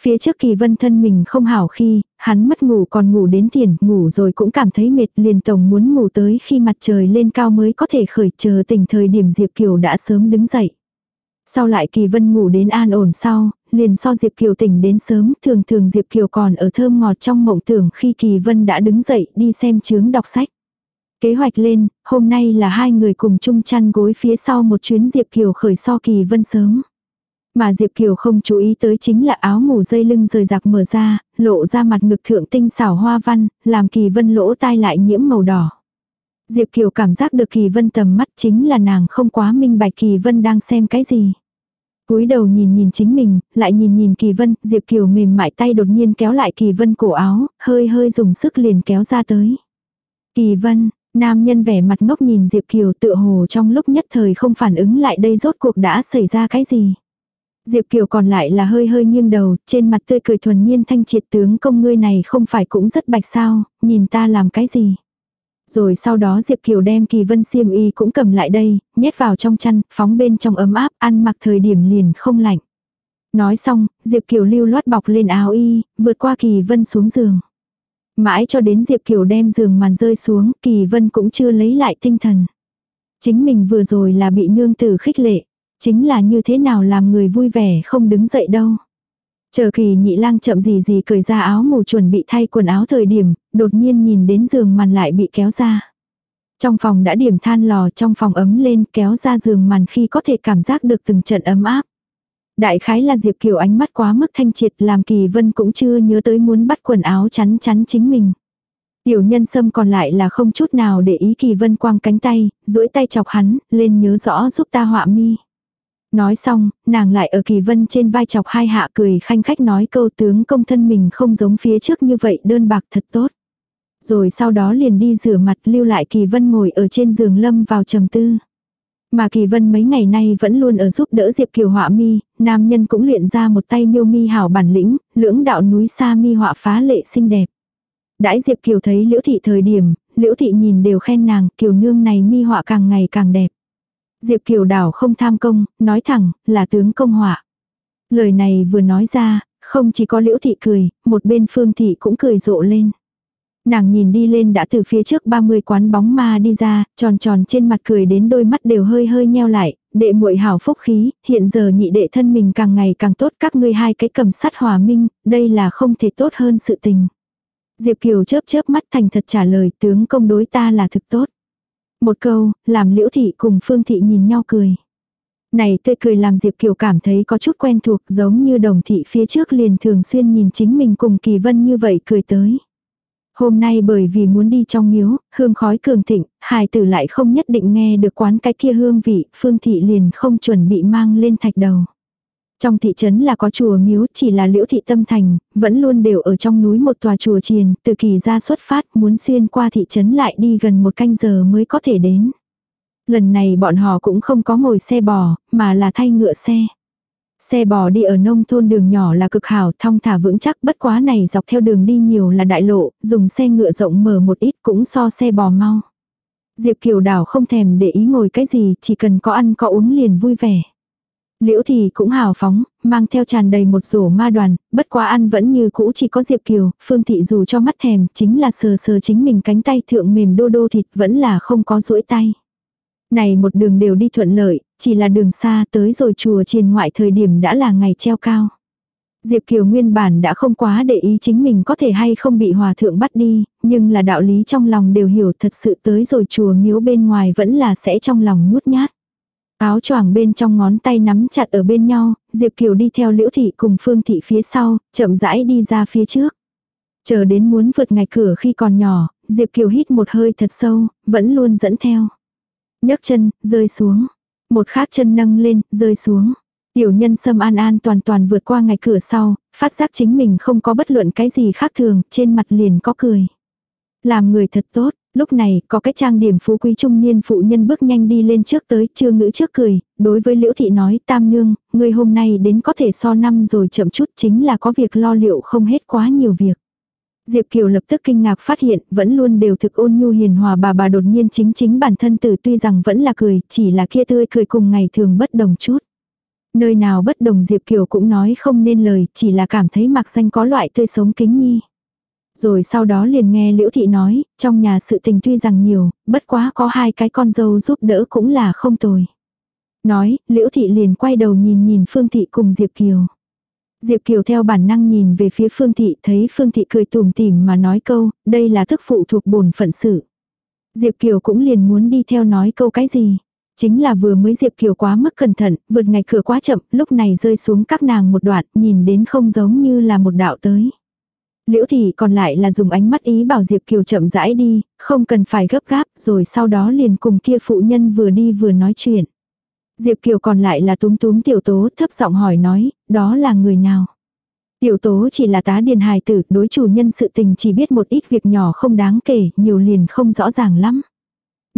Phía trước Kỳ Vân thân mình không hảo khi, hắn mất ngủ còn ngủ đến tiền, ngủ rồi cũng cảm thấy mệt liền tổng muốn ngủ tới khi mặt trời lên cao mới có thể khởi chờ tỉnh thời điểm Diệp Kiều đã sớm đứng dậy. Sau lại Kỳ Vân ngủ đến an ổn sau, liền so Diệp Kiều tỉnh đến sớm, thường thường Diệp Kiều còn ở thơm ngọt trong mộng tưởng khi Kỳ Vân đã đứng dậy đi xem chướng đọc sách. Kế hoạch lên, hôm nay là hai người cùng chung chăn gối phía sau một chuyến Diệp Kiều khởi so Kỳ Vân sớm. Mà Diệp Kiều không chú ý tới chính là áo ngủ dây lưng rời giặc mở ra, lộ ra mặt ngực thượng tinh xảo hoa văn, làm Kỳ Vân lỗ tai lại nhiễm màu đỏ. Diệp Kiều cảm giác được Kỳ Vân tầm mắt chính là nàng không quá minh bạch Kỳ Vân đang xem cái gì. cúi đầu nhìn nhìn chính mình, lại nhìn nhìn Kỳ Vân, Diệp Kiều mềm mại tay đột nhiên kéo lại Kỳ Vân cổ áo, hơi hơi dùng sức liền kéo ra tới. Kỳ Vân, nam nhân vẻ mặt ngốc nhìn Diệp Kiều tựa hồ trong lúc nhất thời không phản ứng lại đây rốt cuộc đã xảy ra cái gì. Diệp Kiều còn lại là hơi hơi nghiêng đầu, trên mặt tươi cười thuần nhiên thanh triệt tướng công ngươi này không phải cũng rất bạch sao, nhìn ta làm cái gì. Rồi sau đó Diệp Kiều đem kỳ vân xiêm y cũng cầm lại đây, nhét vào trong chăn, phóng bên trong ấm áp, ăn mặc thời điểm liền không lạnh. Nói xong, Diệp Kiều lưu loát bọc lên áo y, vượt qua kỳ vân xuống giường. Mãi cho đến Diệp Kiều đem giường màn rơi xuống, kỳ vân cũng chưa lấy lại tinh thần. Chính mình vừa rồi là bị nương tử khích lệ, chính là như thế nào làm người vui vẻ không đứng dậy đâu. Chờ kỳ nhị lang chậm gì gì cởi ra áo ngủ chuẩn bị thay quần áo thời điểm, đột nhiên nhìn đến giường màn lại bị kéo ra. Trong phòng đã điểm than lò trong phòng ấm lên kéo ra giường màn khi có thể cảm giác được từng trận ấm áp. Đại khái là Diệp Kiều ánh mắt quá mức thanh triệt làm kỳ vân cũng chưa nhớ tới muốn bắt quần áo chắn chắn chính mình. Tiểu nhân sâm còn lại là không chút nào để ý kỳ vân quang cánh tay, duỗi tay chọc hắn, lên nhớ rõ giúp ta họa mi. Nói xong, nàng lại ở kỳ vân trên vai chọc hai hạ cười khanh khách nói câu tướng công thân mình không giống phía trước như vậy đơn bạc thật tốt. Rồi sau đó liền đi rửa mặt lưu lại kỳ vân ngồi ở trên giường lâm vào trầm tư. Mà Kỳ Vân mấy ngày nay vẫn luôn ở giúp đỡ Diệp Kiều họa mi, nam nhân cũng luyện ra một tay miêu mi hảo bản lĩnh, lưỡng đạo núi xa mi họa phá lệ xinh đẹp. Đãi Diệp Kiều thấy Liễu Thị thời điểm, Liễu Thị nhìn đều khen nàng, Kiều nương này mi họa càng ngày càng đẹp. Diệp Kiều đảo không tham công, nói thẳng, là tướng công họa. Lời này vừa nói ra, không chỉ có liễu thị cười, một bên phương thị cũng cười rộ lên. Nàng nhìn đi lên đã từ phía trước 30 quán bóng ma đi ra, tròn tròn trên mặt cười đến đôi mắt đều hơi hơi nheo lại, đệ muội hảo phúc khí, hiện giờ nhị đệ thân mình càng ngày càng tốt các ngươi hai cái cầm sắt hòa minh, đây là không thể tốt hơn sự tình. Diệp Kiều chớp chớp mắt thành thật trả lời tướng công đối ta là thực tốt. Một câu, làm liễu thị cùng phương thị nhìn nhau cười. Này tươi cười làm Diệp Kiều cảm thấy có chút quen thuộc giống như đồng thị phía trước liền thường xuyên nhìn chính mình cùng kỳ vân như vậy cười tới. Hôm nay bởi vì muốn đi trong miếu, hương khói cường thịnh, hài tử lại không nhất định nghe được quán cái kia hương vị, phương thị liền không chuẩn bị mang lên thạch đầu. Trong thị trấn là có chùa miếu, chỉ là liễu thị tâm thành, vẫn luôn đều ở trong núi một tòa chùa triền, từ kỳ ra xuất phát muốn xuyên qua thị trấn lại đi gần một canh giờ mới có thể đến. Lần này bọn họ cũng không có ngồi xe bò, mà là thay ngựa xe. Xe bò đi ở nông thôn đường nhỏ là cực hảo, thong thả vững chắc bất quá này dọc theo đường đi nhiều là đại lộ, dùng xe ngựa rộng mở một ít cũng so xe bò mau. Diệp Kiều đảo không thèm để ý ngồi cái gì, chỉ cần có ăn có uống liền vui vẻ. Liễu thì cũng hào phóng, mang theo tràn đầy một rổ ma đoàn, bất quá ăn vẫn như cũ chỉ có Diệp Kiều, Phương Thị dù cho mắt thèm, chính là sờ sờ chính mình cánh tay thượng mềm đô đô thịt vẫn là không có duỗi tay. Này một đường đều đi thuận lợi, chỉ là đường xa tới rồi chùa triền ngoại thời điểm đã là ngày treo cao. Diệp Kiều nguyên bản đã không quá để ý chính mình có thể hay không bị hòa thượng bắt đi, nhưng là đạo lý trong lòng đều hiểu thật sự tới rồi chùa miếu bên ngoài vẫn là sẽ trong lòng nhút nhát. Áo choàng bên trong ngón tay nắm chặt ở bên nhau, Diệp Kiều đi theo Liễu Thị cùng Phương Thị phía sau, chậm rãi đi ra phía trước. Chờ đến muốn vượt ngạch cửa khi còn nhỏ, Diệp Kiều hít một hơi thật sâu, vẫn luôn dẫn theo. nhấc chân, rơi xuống. Một khác chân nâng lên, rơi xuống. Tiểu nhân sâm an an toàn toàn vượt qua ngạch cửa sau, phát giác chính mình không có bất luận cái gì khác thường, trên mặt liền có cười. Làm người thật tốt, Lúc này, có cái trang điểm phú quý trung niên phụ nhân bước nhanh đi lên trước tới, chưa ngữ trước cười, đối với Liễu Thị nói, tam nương, người hôm nay đến có thể so năm rồi chậm chút chính là có việc lo liệu không hết quá nhiều việc. Diệp Kiều lập tức kinh ngạc phát hiện, vẫn luôn đều thực ôn nhu hiền hòa bà bà đột nhiên chính chính bản thân tử tuy rằng vẫn là cười, chỉ là kia tươi cười cùng ngày thường bất đồng chút. Nơi nào bất đồng Diệp Kiều cũng nói không nên lời, chỉ là cảm thấy mặc danh có loại tươi sống kính nhi. Rồi sau đó liền nghe Liễu Thị nói, trong nhà sự tình tuy rằng nhiều, bất quá có hai cái con dâu giúp đỡ cũng là không tồi. Nói, Liễu Thị liền quay đầu nhìn nhìn Phương Thị cùng Diệp Kiều. Diệp Kiều theo bản năng nhìn về phía Phương Thị thấy Phương Thị cười tùm tìm mà nói câu, đây là thức phụ thuộc bổn phận sự. Diệp Kiều cũng liền muốn đi theo nói câu cái gì. Chính là vừa mới Diệp Kiều quá mức cẩn thận, vượt ngày cửa quá chậm, lúc này rơi xuống các nàng một đoạn, nhìn đến không giống như là một đạo tới. Liễu Thị còn lại là dùng ánh mắt ý bảo Diệp Kiều chậm rãi đi, không cần phải gấp gáp, rồi sau đó liền cùng kia phụ nhân vừa đi vừa nói chuyện. Diệp Kiều còn lại là túm túm tiểu tố thấp giọng hỏi nói, đó là người nào? Tiểu tố chỉ là tá điền hài tử, đối chủ nhân sự tình chỉ biết một ít việc nhỏ không đáng kể, nhiều liền không rõ ràng lắm.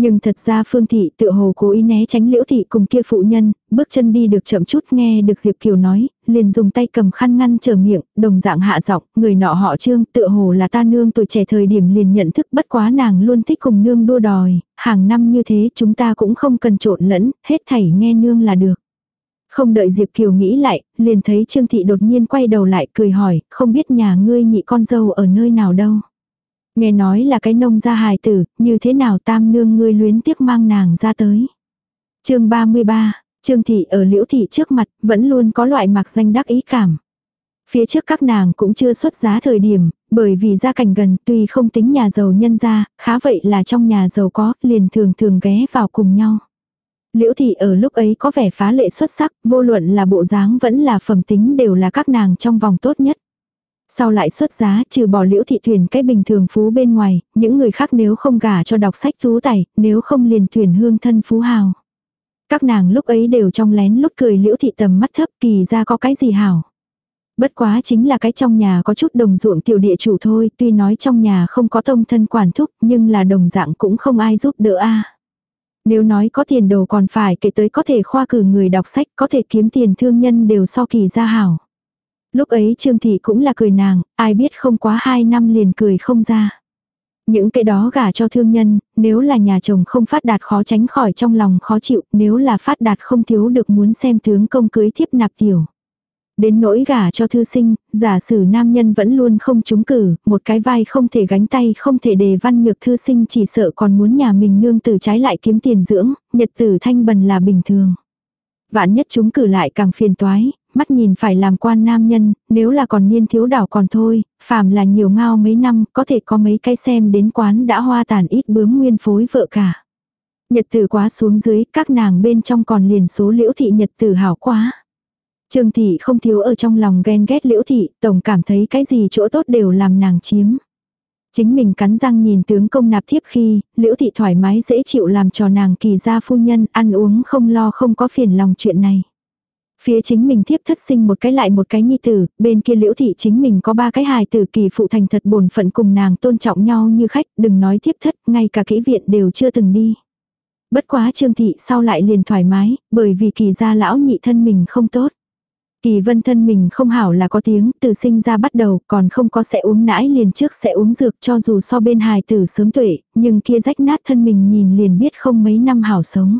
Nhưng thật ra Phương Thị tự hồ cố ý né tránh Liễu Thị cùng kia phụ nhân, bước chân đi được chậm chút nghe được Diệp Kiều nói, liền dùng tay cầm khăn ngăn trở miệng, đồng dạng hạ giọng, người nọ họ Trương tự hồ là ta nương tuổi trẻ thời điểm liền nhận thức bất quá nàng luôn thích cùng nương đua đòi, hàng năm như thế chúng ta cũng không cần trộn lẫn, hết thảy nghe nương là được. Không đợi Diệp Kiều nghĩ lại, liền thấy Trương Thị đột nhiên quay đầu lại cười hỏi, không biết nhà ngươi nhị con dâu ở nơi nào đâu. Nghe nói là cái nông gia hài tử, như thế nào tam nương ngươi luyến tiếc mang nàng ra tới. chương 33, Trương Thị ở Liễu Thị trước mặt, vẫn luôn có loại mặc danh đắc ý cảm. Phía trước các nàng cũng chưa xuất giá thời điểm, bởi vì gia cảnh gần tuy không tính nhà giàu nhân gia, khá vậy là trong nhà giàu có, liền thường thường ghé vào cùng nhau. Liễu thị ở lúc ấy có vẻ phá lệ xuất sắc, vô luận là bộ dáng vẫn là phẩm tính đều là các nàng trong vòng tốt nhất. Sau lại xuất giá, trừ bỏ liễu thị thuyền cái bình thường phú bên ngoài, những người khác nếu không gả cho đọc sách tú tài, nếu không liền thuyền hương thân phú hào. Các nàng lúc ấy đều trong lén lúc cười liễu thị tầm mắt thấp kỳ ra có cái gì hảo. Bất quá chính là cái trong nhà có chút đồng ruộng tiểu địa chủ thôi, tuy nói trong nhà không có tông thân quản thúc, nhưng là đồng dạng cũng không ai giúp đỡ a. Nếu nói có tiền đồ còn phải kể tới có thể khoa cử người đọc sách, có thể kiếm tiền thương nhân đều so kỳ ra hảo. Lúc ấy Trương Thị cũng là cười nàng, ai biết không quá hai năm liền cười không ra. Những cái đó gả cho thương nhân, nếu là nhà chồng không phát đạt khó tránh khỏi trong lòng khó chịu, nếu là phát đạt không thiếu được muốn xem tướng công cưới thiếp nạp tiểu. Đến nỗi gả cho thư sinh, giả sử nam nhân vẫn luôn không trúng cử, một cái vai không thể gánh tay không thể đề văn nhược thư sinh chỉ sợ còn muốn nhà mình nương tử trái lại kiếm tiền dưỡng, nhật tử thanh bần là bình thường. Vạn nhất chúng cử lại càng phiền toái, mắt nhìn phải làm quan nam nhân, nếu là còn niên thiếu đảo còn thôi, phàm là nhiều ngao mấy năm, có thể có mấy cái xem đến quán đã hoa tàn ít bướm nguyên phối vợ cả. Nhật tử quá xuống dưới, các nàng bên trong còn liền số liễu thị nhật tử hảo quá. Trương thị không thiếu ở trong lòng ghen ghét liễu thị, tổng cảm thấy cái gì chỗ tốt đều làm nàng chiếm. Chính mình cắn răng nhìn tướng công nạp thiếp khi, liễu thị thoải mái dễ chịu làm cho nàng kỳ gia phu nhân ăn uống không lo không có phiền lòng chuyện này. Phía chính mình thiếp thất sinh một cái lại một cái nhi tử, bên kia liễu thị chính mình có ba cái hài tử kỳ phụ thành thật bổn phận cùng nàng tôn trọng nhau như khách, đừng nói thiếp thất, ngay cả kỹ viện đều chưa từng đi. Bất quá trương thị sau lại liền thoải mái, bởi vì kỳ gia lão nhị thân mình không tốt. Kỳ vân thân mình không hảo là có tiếng, từ sinh ra bắt đầu, còn không có sẽ uống nãi liền trước sẽ uống dược cho dù so bên hài tử sớm tuệ, nhưng kia rách nát thân mình nhìn liền biết không mấy năm hảo sống.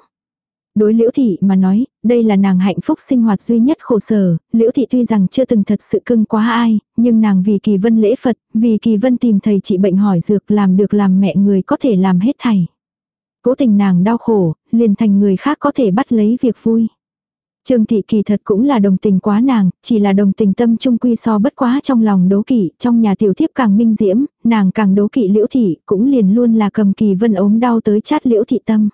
Đối liễu thị mà nói, đây là nàng hạnh phúc sinh hoạt duy nhất khổ sở, liễu thị tuy rằng chưa từng thật sự cưng quá ai, nhưng nàng vì kỳ vân lễ Phật, vì kỳ vân tìm thầy trị bệnh hỏi dược làm được làm mẹ người có thể làm hết thầy. Cố tình nàng đau khổ, liền thành người khác có thể bắt lấy việc vui. Trương thị kỳ thật cũng là đồng tình quá nàng, chỉ là đồng tình tâm trung quy so bất quá trong lòng đố kỵ, trong nhà tiểu thiếp càng minh diễm, nàng càng đố kỵ liễu thị, cũng liền luôn là cầm kỳ vân ốm đau tới chát liễu thị tâm.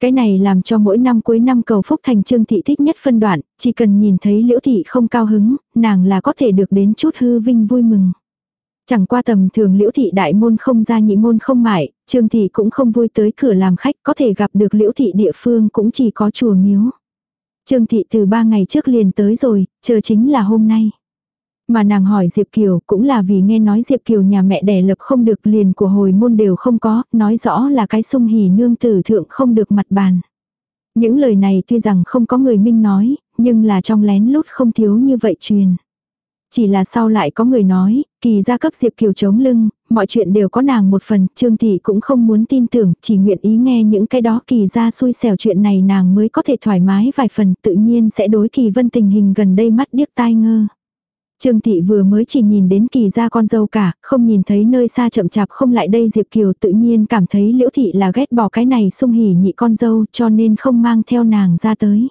Cái này làm cho mỗi năm cuối năm cầu phúc thành trương thị thích nhất phân đoạn, chỉ cần nhìn thấy liễu thị không cao hứng, nàng là có thể được đến chút hư vinh vui mừng. Chẳng qua tầm thường liễu thị đại môn không ra nhị môn không mại, trương thị cũng không vui tới cửa làm khách có thể gặp được liễu thị địa phương cũng chỉ có chùa miếu. Trương thị từ ba ngày trước liền tới rồi, chờ chính là hôm nay. Mà nàng hỏi Diệp Kiều cũng là vì nghe nói Diệp Kiều nhà mẹ đẻ lập không được liền của hồi môn đều không có, nói rõ là cái sung hỉ nương tử thượng không được mặt bàn. Những lời này tuy rằng không có người minh nói, nhưng là trong lén lút không thiếu như vậy truyền. Chỉ là sau lại có người nói, kỳ gia cấp Diệp Kiều chống lưng, mọi chuyện đều có nàng một phần, Trương Thị cũng không muốn tin tưởng, chỉ nguyện ý nghe những cái đó kỳ gia xui xẻo chuyện này nàng mới có thể thoải mái vài phần, tự nhiên sẽ đối kỳ vân tình hình gần đây mắt điếc tai ngơ. Trương Thị vừa mới chỉ nhìn đến kỳ ra con dâu cả, không nhìn thấy nơi xa chậm chạp không lại đây Diệp Kiều tự nhiên cảm thấy Liễu Thị là ghét bỏ cái này sung hỉ nhị con dâu cho nên không mang theo nàng ra tới.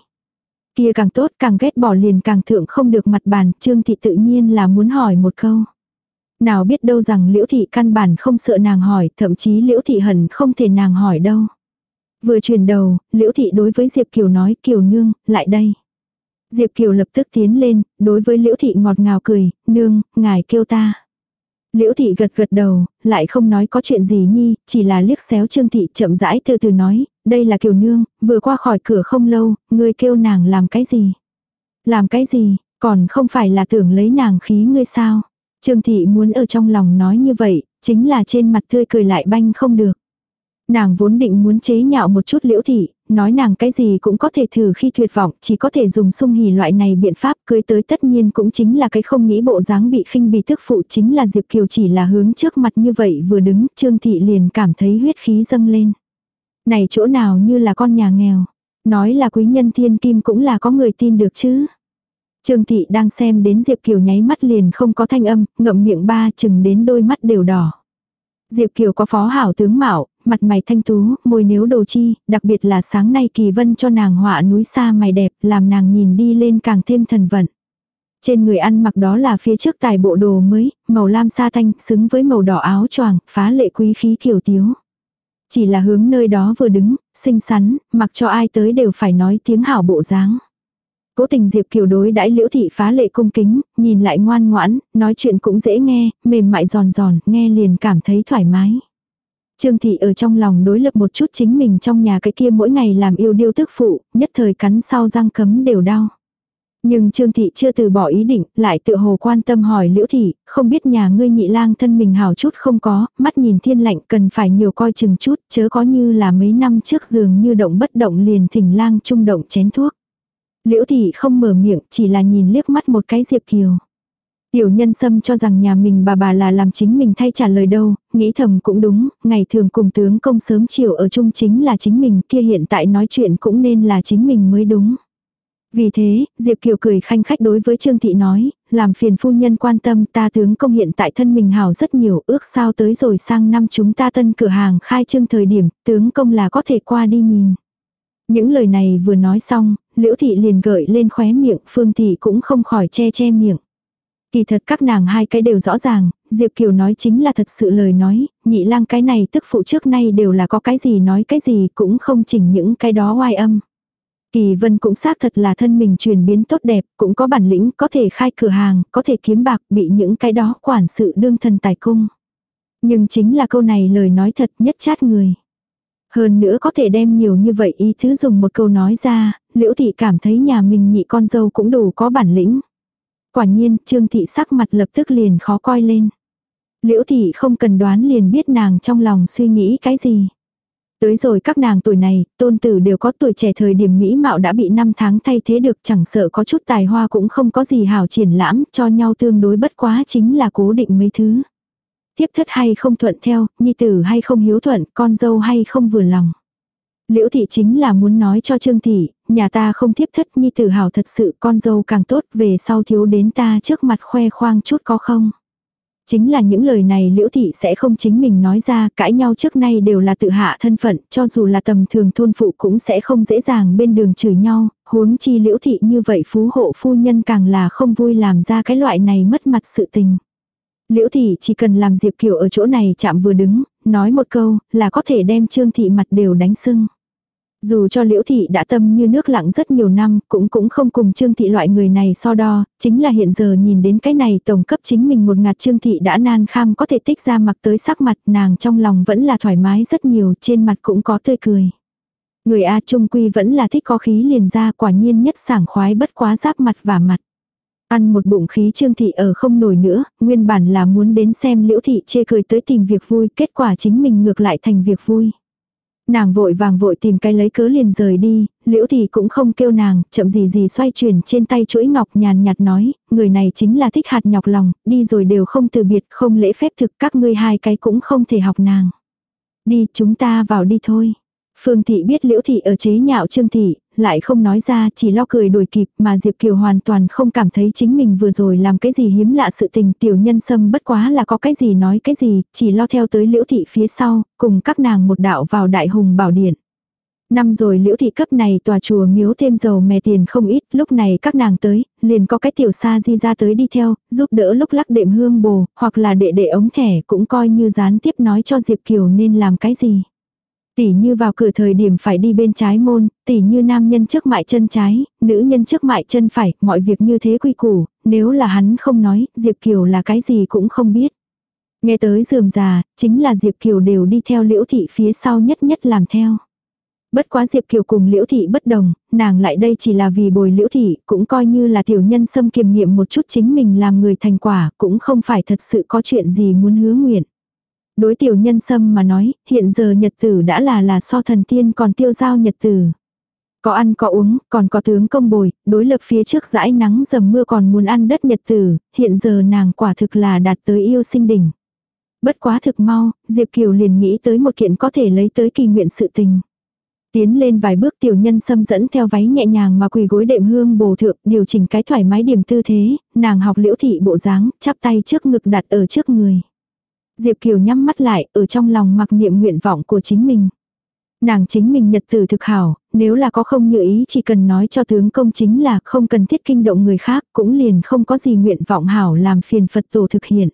Kia càng tốt càng ghét bỏ liền càng thượng không được mặt bàn, Trương Thị tự nhiên là muốn hỏi một câu. Nào biết đâu rằng Liễu Thị căn bản không sợ nàng hỏi, thậm chí Liễu Thị hận không thể nàng hỏi đâu. Vừa chuyển đầu, Liễu Thị đối với Diệp Kiều nói Kiều nương, lại đây. Diệp Kiều lập tức tiến lên, đối với Liễu Thị ngọt ngào cười, nương, ngài kêu ta. Liễu Thị gật gật đầu, lại không nói có chuyện gì nhi, chỉ là liếc xéo Trương Thị chậm rãi từ từ nói, đây là Kiều nương, vừa qua khỏi cửa không lâu, ngươi kêu nàng làm cái gì? Làm cái gì, còn không phải là tưởng lấy nàng khí ngươi sao? Trương Thị muốn ở trong lòng nói như vậy, chính là trên mặt tươi cười lại banh không được. Nàng vốn định muốn chế nhạo một chút liễu thị, nói nàng cái gì cũng có thể thử khi tuyệt vọng, chỉ có thể dùng sung hỉ loại này biện pháp cưới tới tất nhiên cũng chính là cái không nghĩ bộ dáng bị khinh bị tức phụ chính là Diệp Kiều chỉ là hướng trước mặt như vậy vừa đứng, Trương Thị liền cảm thấy huyết khí dâng lên. Này chỗ nào như là con nhà nghèo, nói là quý nhân thiên kim cũng là có người tin được chứ. Trương Thị đang xem đến Diệp Kiều nháy mắt liền không có thanh âm, ngậm miệng ba chừng đến đôi mắt đều đỏ. Diệp Kiều có phó hảo tướng mạo, mặt mày thanh tú, môi nếu đồ chi, đặc biệt là sáng nay kỳ vân cho nàng họa núi xa mày đẹp, làm nàng nhìn đi lên càng thêm thần vận. Trên người ăn mặc đó là phía trước tài bộ đồ mới, màu lam sa thanh, xứng với màu đỏ áo choàng, phá lệ quý khí kiểu tiếu. Chỉ là hướng nơi đó vừa đứng, xinh xắn, mặc cho ai tới đều phải nói tiếng hảo bộ dáng. Cố tình Diệp Kiều đối đãi liễu thị phá lệ cung kính, nhìn lại ngoan ngoãn, nói chuyện cũng dễ nghe, mềm mại giòn giòn, nghe liền cảm thấy thoải mái. Trương thị ở trong lòng đối lập một chút chính mình trong nhà cái kia mỗi ngày làm yêu điêu tức phụ, nhất thời cắn sau răng cấm đều đau. Nhưng Trương thị chưa từ bỏ ý định, lại tự hồ quan tâm hỏi Liễu thị, không biết nhà ngươi nhị lang thân mình hào chút không có, mắt nhìn thiên lạnh cần phải nhiều coi chừng chút, chớ có như là mấy năm trước giường như động bất động liền thỉnh lang trung động chén thuốc. Liễu thị không mở miệng, chỉ là nhìn liếc mắt một cái Diệp Kiều. Tiểu nhân sâm cho rằng nhà mình bà bà là làm chính mình thay trả lời đâu, nghĩ thầm cũng đúng, ngày thường cùng tướng công sớm chiều ở chung chính là chính mình kia hiện tại nói chuyện cũng nên là chính mình mới đúng. Vì thế, Diệp Kiều cười khanh khách đối với Trương Thị nói, làm phiền phu nhân quan tâm ta tướng công hiện tại thân mình hào rất nhiều ước sao tới rồi sang năm chúng ta tân cửa hàng khai trương thời điểm, tướng công là có thể qua đi nhìn. Những lời này vừa nói xong, Liễu Thị liền gợi lên khóe miệng, Phương Thị cũng không khỏi che che miệng. Kỳ thật các nàng hai cái đều rõ ràng, Diệp Kiều nói chính là thật sự lời nói, nhị lang cái này tức phụ trước nay đều là có cái gì nói cái gì cũng không chỉnh những cái đó oai âm. Kỳ vân cũng xác thật là thân mình chuyển biến tốt đẹp, cũng có bản lĩnh, có thể khai cửa hàng, có thể kiếm bạc, bị những cái đó quản sự đương thần tài cung. Nhưng chính là câu này lời nói thật nhất chát người. Hơn nữa có thể đem nhiều như vậy ý thứ dùng một câu nói ra, liễu thị cảm thấy nhà mình nhị con dâu cũng đủ có bản lĩnh. Quả nhiên, trương thị sắc mặt lập tức liền khó coi lên. Liễu thị không cần đoán liền biết nàng trong lòng suy nghĩ cái gì. Tới rồi các nàng tuổi này, tôn tử đều có tuổi trẻ thời điểm mỹ mạo đã bị năm tháng thay thế được chẳng sợ có chút tài hoa cũng không có gì hảo triển lãm cho nhau tương đối bất quá chính là cố định mấy thứ. Tiếp thất hay không thuận theo, nhi tử hay không hiếu thuận, con dâu hay không vừa lòng. Liễu thị chính là muốn nói cho Trương thị, nhà ta không thiếp thất nhi tử hào thật sự con dâu càng tốt về sau thiếu đến ta trước mặt khoe khoang chút có không. Chính là những lời này liễu thị sẽ không chính mình nói ra, cãi nhau trước nay đều là tự hạ thân phận, cho dù là tầm thường thôn phụ cũng sẽ không dễ dàng bên đường chửi nhau, huống chi liễu thị như vậy phú hộ phu nhân càng là không vui làm ra cái loại này mất mặt sự tình. Liễu thị chỉ cần làm Diệp Kiều ở chỗ này chạm vừa đứng, nói một câu là có thể đem Trương thị mặt đều đánh sưng. Dù cho liễu thị đã tâm như nước lặng rất nhiều năm, cũng cũng không cùng trương thị loại người này so đo, chính là hiện giờ nhìn đến cái này tổng cấp chính mình một ngạt trương thị đã nan kham có thể tích ra mặc tới sắc mặt nàng trong lòng vẫn là thoải mái rất nhiều, trên mặt cũng có tươi cười. Người A Trung Quy vẫn là thích có khí liền ra quả nhiên nhất sảng khoái bất quá giáp mặt và mặt. Ăn một bụng khí trương thị ở không nổi nữa, nguyên bản là muốn đến xem liễu thị chê cười tới tìm việc vui, kết quả chính mình ngược lại thành việc vui. Nàng vội vàng vội tìm cái lấy cớ liền rời đi, liễu thì cũng không kêu nàng, chậm gì gì xoay chuyển trên tay chuỗi ngọc nhàn nhạt nói, người này chính là thích hạt nhọc lòng, đi rồi đều không từ biệt, không lễ phép thực các ngươi hai cái cũng không thể học nàng. Đi chúng ta vào đi thôi. Phương thị biết liễu thị ở chế nhạo trương thị, lại không nói ra chỉ lo cười đuổi kịp mà Diệp Kiều hoàn toàn không cảm thấy chính mình vừa rồi làm cái gì hiếm lạ sự tình tiểu nhân sâm bất quá là có cái gì nói cái gì, chỉ lo theo tới liễu thị phía sau, cùng các nàng một đạo vào đại hùng bảo điện. Năm rồi liễu thị cấp này tòa chùa miếu thêm dầu mè tiền không ít, lúc này các nàng tới, liền có cái tiểu sa di ra tới đi theo, giúp đỡ lúc lắc đệm hương bồ, hoặc là đệ đệ ống thẻ cũng coi như gián tiếp nói cho Diệp Kiều nên làm cái gì. Tỷ như vào cửa thời điểm phải đi bên trái môn, tỷ như nam nhân trước mại chân trái, nữ nhân trước mại chân phải, mọi việc như thế quy củ, nếu là hắn không nói, Diệp Kiều là cái gì cũng không biết. Nghe tới dườm già, chính là Diệp Kiều đều đi theo liễu thị phía sau nhất nhất làm theo. Bất quá Diệp Kiều cùng Liễu Thị bất đồng, nàng lại đây chỉ là vì bồi Liễu Thị, cũng coi như là tiểu nhân xâm kiềm nghiệm một chút chính mình làm người thành quả, cũng không phải thật sự có chuyện gì muốn hứa nguyện. Đối tiểu nhân xâm mà nói, hiện giờ nhật tử đã là là so thần tiên còn tiêu giao nhật tử. Có ăn có uống, còn có tướng công bồi, đối lập phía trước dãi nắng dầm mưa còn muốn ăn đất nhật tử, hiện giờ nàng quả thực là đạt tới yêu sinh đỉnh. Bất quá thực mau, Diệp Kiều liền nghĩ tới một kiện có thể lấy tới kỳ nguyện sự tình. Tiến lên vài bước tiểu nhân xâm dẫn theo váy nhẹ nhàng mà quỳ gối đệm hương bồ thượng, điều chỉnh cái thoải mái điểm tư thế, nàng học liễu thị bộ dáng, chắp tay trước ngực đặt ở trước người. Diệp Kiều nhắm mắt lại, ở trong lòng mặc niệm nguyện vọng của chính mình. Nàng chính mình nhật tử thực hảo, nếu là có không như ý chỉ cần nói cho tướng công chính là không cần thiết kinh động người khác, cũng liền không có gì nguyện vọng hảo làm phiền Phật tổ thực hiện.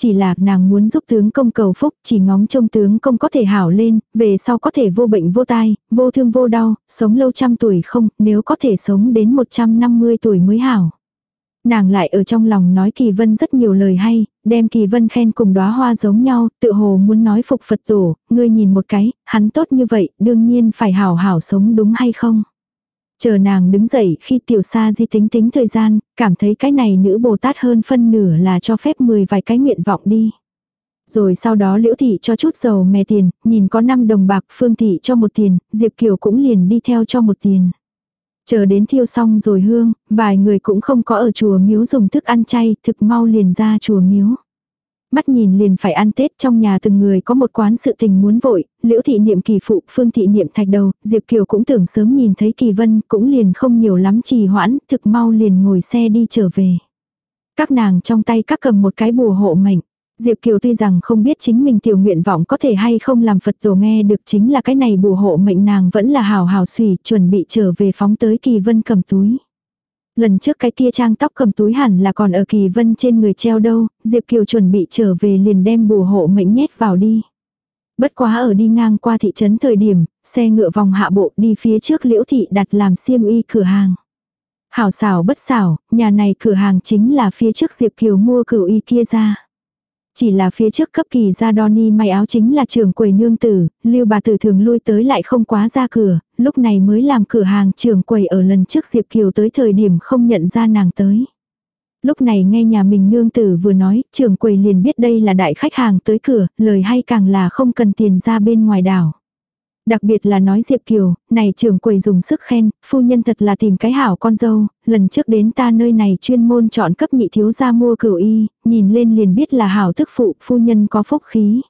Chỉ là nàng muốn giúp tướng công cầu phúc, chỉ ngóng trông tướng công có thể hảo lên, về sau có thể vô bệnh vô tai, vô thương vô đau, sống lâu trăm tuổi không, nếu có thể sống đến 150 tuổi mới hảo. Nàng lại ở trong lòng nói Kỳ Vân rất nhiều lời hay, đem Kỳ Vân khen cùng đóa hoa giống nhau, tự hồ muốn nói phục Phật tổ, ngươi nhìn một cái, hắn tốt như vậy, đương nhiên phải hảo hảo sống đúng hay không. Chờ nàng đứng dậy khi tiểu sa di tính tính thời gian, cảm thấy cái này nữ Bồ Tát hơn phân nửa là cho phép 10 vài cái nguyện vọng đi. Rồi sau đó liễu thị cho chút dầu mè tiền, nhìn có 5 đồng bạc phương thị cho một tiền, Diệp Kiều cũng liền đi theo cho một tiền. Chờ đến thiêu xong rồi hương, vài người cũng không có ở chùa miếu dùng thức ăn chay, thực mau liền ra chùa miếu. Mắt nhìn liền phải ăn Tết trong nhà từng người có một quán sự tình muốn vội, liễu thị niệm kỳ phụ, phương thị niệm thạch đầu, Diệp Kiều cũng tưởng sớm nhìn thấy kỳ vân, cũng liền không nhiều lắm trì hoãn, thực mau liền ngồi xe đi trở về. Các nàng trong tay các cầm một cái bùa hộ mệnh. Diệp Kiều tuy rằng không biết chính mình tiểu nguyện vọng có thể hay không làm Phật tổ nghe được chính là cái này bùa hộ mệnh nàng vẫn là hào hào xùy chuẩn bị trở về phóng tới kỳ vân cầm túi. Lần trước cái kia trang tóc cầm túi hẳn là còn ở kỳ vân trên người treo đâu, Diệp Kiều chuẩn bị trở về liền đem bùa hộ mệnh nhét vào đi. Bất quá ở đi ngang qua thị trấn thời điểm, xe ngựa vòng hạ bộ đi phía trước liễu thị đặt làm xiêm y cửa hàng. Hảo xảo bất xảo, nhà này cửa hàng chính là phía trước Diệp Kiều mua cửu y kia ra. Chỉ là phía trước cấp kỳ ra Donny may áo chính là trưởng quầy nương tử, lưu bà tử thường lui tới lại không quá ra cửa, lúc này mới làm cửa hàng trưởng quầy ở lần trước Diệp Kiều tới thời điểm không nhận ra nàng tới. Lúc này nghe nhà mình nương tử vừa nói, trưởng quầy liền biết đây là đại khách hàng tới cửa, lời hay càng là không cần tiền ra bên ngoài đảo. Đặc biệt là nói Diệp Kiều, này trưởng quầy dùng sức khen, phu nhân thật là tìm cái hảo con dâu, lần trước đến ta nơi này chuyên môn chọn cấp nhị thiếu gia mua cửu y, nhìn lên liền biết là hảo thức phụ, phu nhân có phúc khí.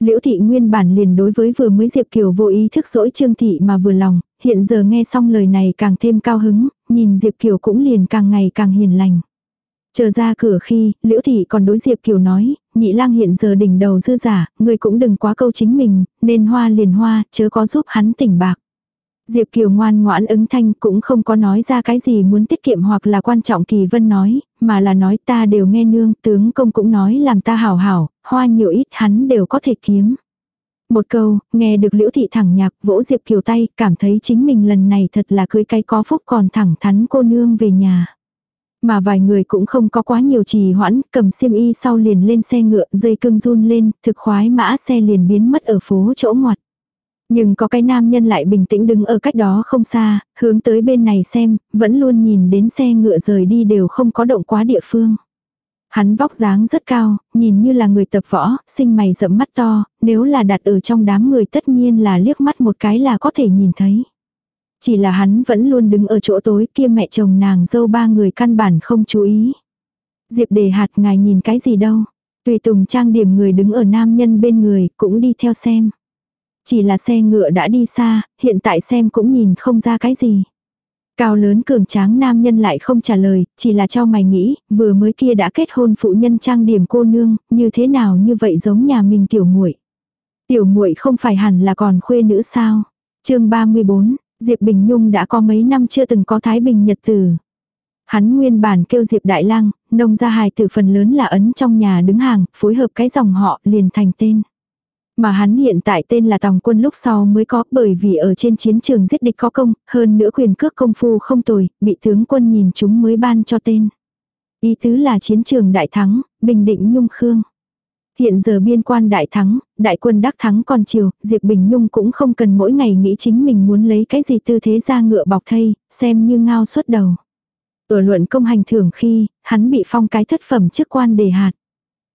Liễu thị nguyên bản liền đối với vừa mới Diệp Kiều vô ý thức dỗi Trương thị mà vừa lòng, hiện giờ nghe xong lời này càng thêm cao hứng, nhìn Diệp Kiều cũng liền càng ngày càng hiền lành. Chờ ra cửa khi, Liễu Thị còn đối Diệp Kiều nói, nhị lang hiện giờ đỉnh đầu dư giả, người cũng đừng quá câu chính mình, nên hoa liền hoa, chớ có giúp hắn tỉnh bạc. Diệp Kiều ngoan ngoãn ứng thanh cũng không có nói ra cái gì muốn tiết kiệm hoặc là quan trọng Kỳ Vân nói, mà là nói ta đều nghe nương, tướng công cũng nói làm ta hảo hảo, hoa nhiều ít hắn đều có thể kiếm. Một câu, nghe được liễu thị thẳng nhạc vỗ Diệp Kiều tay, cảm thấy chính mình lần này thật là cưới cái có phúc còn thẳng thắn cô nương về nhà. Mà vài người cũng không có quá nhiều trì hoãn, cầm xiêm y sau liền lên xe ngựa, dây cưng run lên, thực khoái mã xe liền biến mất ở phố chỗ ngoặt. Nhưng có cái nam nhân lại bình tĩnh đứng ở cách đó không xa, hướng tới bên này xem, vẫn luôn nhìn đến xe ngựa rời đi đều không có động quá địa phương. Hắn vóc dáng rất cao, nhìn như là người tập võ, sinh mày rậm mắt to, nếu là đặt ở trong đám người tất nhiên là liếc mắt một cái là có thể nhìn thấy. Chỉ là hắn vẫn luôn đứng ở chỗ tối kia mẹ chồng nàng dâu ba người căn bản không chú ý. Diệp đề hạt ngài nhìn cái gì đâu. Tùy tùng trang điểm người đứng ở nam nhân bên người cũng đi theo xem. Chỉ là xe ngựa đã đi xa, hiện tại xem cũng nhìn không ra cái gì. Cao lớn cường tráng nam nhân lại không trả lời, chỉ là cho mày nghĩ, vừa mới kia đã kết hôn phụ nhân trang điểm cô nương, như thế nào như vậy giống nhà mình tiểu muội. Tiểu muội không phải hẳn là còn khuê nữ sao? chương 34, Diệp Bình Nhung đã có mấy năm chưa từng có Thái Bình Nhật Tử. Hắn nguyên bản kêu Diệp Đại Lang, nông gia hài tử phần lớn là ấn trong nhà đứng hàng, phối hợp cái dòng họ liền thành tên. Mà hắn hiện tại tên là Tòng Quân lúc sau mới có bởi vì ở trên chiến trường giết địch có công, hơn nữa quyền cước công phu không tồi, bị tướng quân nhìn chúng mới ban cho tên. Ý tứ là chiến trường đại thắng, bình định nhung khương. Hiện giờ biên quan đại thắng, đại quân đắc thắng còn chiều, Diệp Bình Nhung cũng không cần mỗi ngày nghĩ chính mình muốn lấy cái gì tư thế ra ngựa bọc thây, xem như ngao suốt đầu. Ở luận công hành thưởng khi, hắn bị phong cái thất phẩm chức quan đề hạt.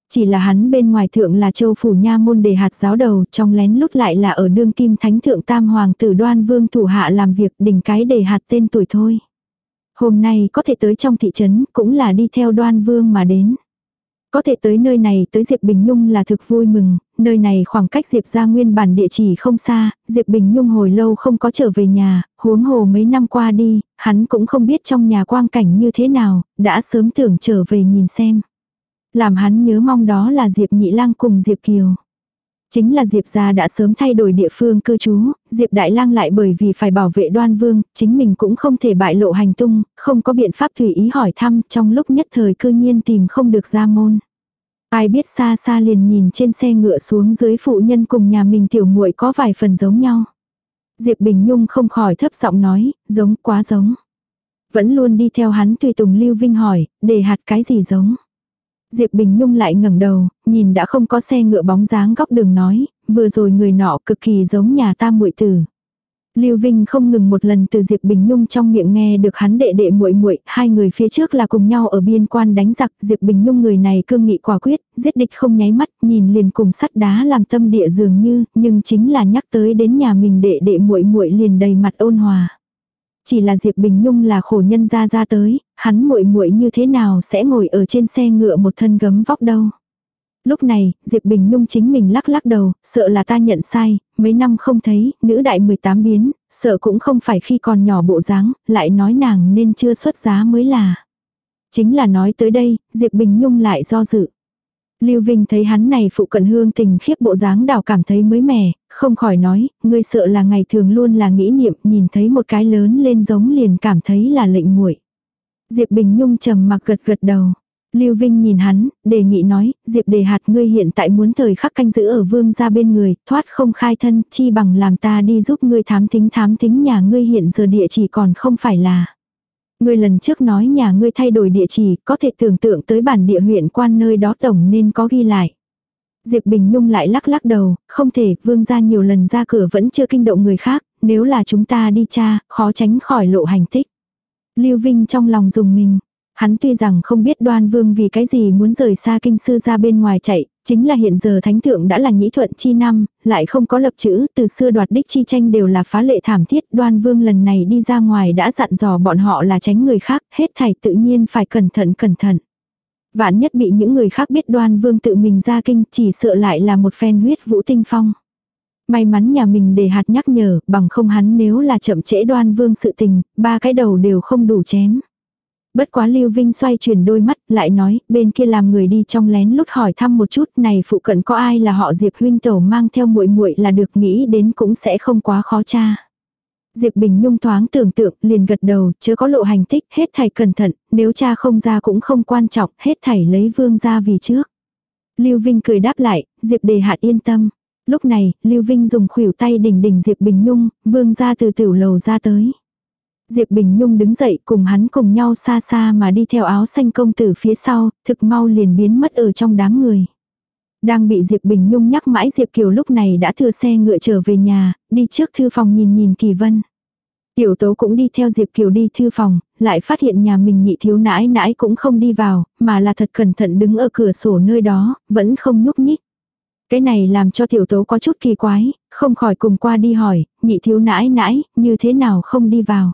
Chỉ là hắn bên ngoài thượng là châu phủ nha môn đề hạt giáo đầu, trong lén lút lại là ở đương kim thánh thượng tam hoàng tử đoan vương thủ hạ làm việc đỉnh cái đề hạt tên tuổi thôi. Hôm nay có thể tới trong thị trấn cũng là đi theo đoan vương mà đến. Có thể tới nơi này tới Diệp Bình Nhung là thực vui mừng, nơi này khoảng cách Diệp ra nguyên bản địa chỉ không xa, Diệp Bình Nhung hồi lâu không có trở về nhà, huống hồ mấy năm qua đi, hắn cũng không biết trong nhà quang cảnh như thế nào, đã sớm tưởng trở về nhìn xem. Làm hắn nhớ mong đó là Diệp Nhị Lang cùng Diệp Kiều. Chính là Diệp gia đã sớm thay đổi địa phương cư trú, Diệp Đại Lang lại bởi vì phải bảo vệ đoan vương, chính mình cũng không thể bại lộ hành tung, không có biện pháp tùy ý hỏi thăm trong lúc nhất thời cư nhiên tìm không được ra môn. Ai biết xa xa liền nhìn trên xe ngựa xuống dưới phụ nhân cùng nhà mình tiểu muội có vài phần giống nhau. Diệp Bình Nhung không khỏi thấp giọng nói, giống quá giống. Vẫn luôn đi theo hắn tùy tùng Lưu Vinh hỏi, để hạt cái gì giống. Diệp Bình Nhung lại ngẩng đầu, nhìn đã không có xe ngựa bóng dáng góc đường nói, vừa rồi người nọ cực kỳ giống nhà ta muội tử. Lưu Vinh không ngừng một lần từ Diệp Bình Nhung trong miệng nghe được hắn đệ đệ muội muội, hai người phía trước là cùng nhau ở biên quan đánh giặc, Diệp Bình Nhung người này cương nghị quả quyết, giết địch không nháy mắt, nhìn liền cùng sắt đá làm tâm địa dường như, nhưng chính là nhắc tới đến nhà mình đệ đệ muội muội liền đầy mặt ôn hòa. Chỉ là Diệp Bình Nhung là khổ nhân ra ra tới, hắn muội muội như thế nào sẽ ngồi ở trên xe ngựa một thân gấm vóc đâu. Lúc này, Diệp Bình Nhung chính mình lắc lắc đầu, sợ là ta nhận sai, mấy năm không thấy, nữ đại 18 biến, sợ cũng không phải khi còn nhỏ bộ dáng, lại nói nàng nên chưa xuất giá mới là. Chính là nói tới đây, Diệp Bình Nhung lại do dự. Lưu Vinh thấy hắn này phụ cận hương tình khiếp bộ dáng đào cảm thấy mới mẻ, không khỏi nói, ngươi sợ là ngày thường luôn là nghĩ niệm, nhìn thấy một cái lớn lên giống liền cảm thấy là lệnh muội. Diệp Bình Nhung trầm mặc gật gật đầu. Lưu Vinh nhìn hắn, đề nghị nói, Diệp đề hạt ngươi hiện tại muốn thời khắc canh giữ ở vương gia bên người, thoát không khai thân, chi bằng làm ta đi giúp ngươi thám tính thám tính nhà ngươi hiện giờ địa chỉ còn không phải là. Ngươi lần trước nói nhà ngươi thay đổi địa chỉ, có thể tưởng tượng tới bản địa huyện quan nơi đó tổng nên có ghi lại. Diệp Bình Nhung lại lắc lắc đầu, không thể, vương gia nhiều lần ra cửa vẫn chưa kinh động người khác, nếu là chúng ta đi cha, khó tránh khỏi lộ hành tích. Lưu Vinh trong lòng dùng mình, Hắn tuy rằng không biết đoan vương vì cái gì muốn rời xa kinh sư ra bên ngoài chạy, chính là hiện giờ thánh thượng đã là nhĩ thuận chi năm, lại không có lập chữ, từ xưa đoạt đích chi tranh đều là phá lệ thảm thiết, đoan vương lần này đi ra ngoài đã dặn dò bọn họ là tránh người khác, hết thảy tự nhiên phải cẩn thận cẩn thận. Vạn nhất bị những người khác biết đoan vương tự mình ra kinh chỉ sợ lại là một phen huyết vũ tinh phong. May mắn nhà mình để hạt nhắc nhở, bằng không hắn nếu là chậm trễ đoan vương sự tình, ba cái đầu đều không đủ chém. Bất quá Lưu Vinh xoay chuyển đôi mắt, lại nói, bên kia làm người đi trong lén lút hỏi thăm một chút, này phụ cận có ai là họ Diệp huynh tẩu mang theo muội muội là được nghĩ đến cũng sẽ không quá khó cha. Diệp Bình Nhung thoáng tưởng tượng, liền gật đầu, chớ có lộ hành tích, hết thảy cẩn thận, nếu cha không ra cũng không quan trọng, hết thảy lấy vương ra vì trước. Lưu Vinh cười đáp lại, Diệp đề hạt yên tâm. Lúc này, Lưu Vinh dùng khuỷu tay đỉnh đỉnh Diệp Bình Nhung, vương ra từ tiểu lầu ra tới. Diệp Bình Nhung đứng dậy cùng hắn cùng nhau xa xa mà đi theo áo xanh công tử phía sau, thực mau liền biến mất ở trong đám người. Đang bị Diệp Bình Nhung nhắc mãi Diệp Kiều lúc này đã thừa xe ngựa trở về nhà, đi trước thư phòng nhìn nhìn Kỳ Vân. Tiểu tố cũng đi theo Diệp Kiều đi thư phòng, lại phát hiện nhà mình nhị thiếu nãi nãi cũng không đi vào, mà là thật cẩn thận đứng ở cửa sổ nơi đó, vẫn không nhúc nhích. Cái này làm cho tiểu tố có chút kỳ quái, không khỏi cùng qua đi hỏi, nhị thiếu nãi nãi, như thế nào không đi vào.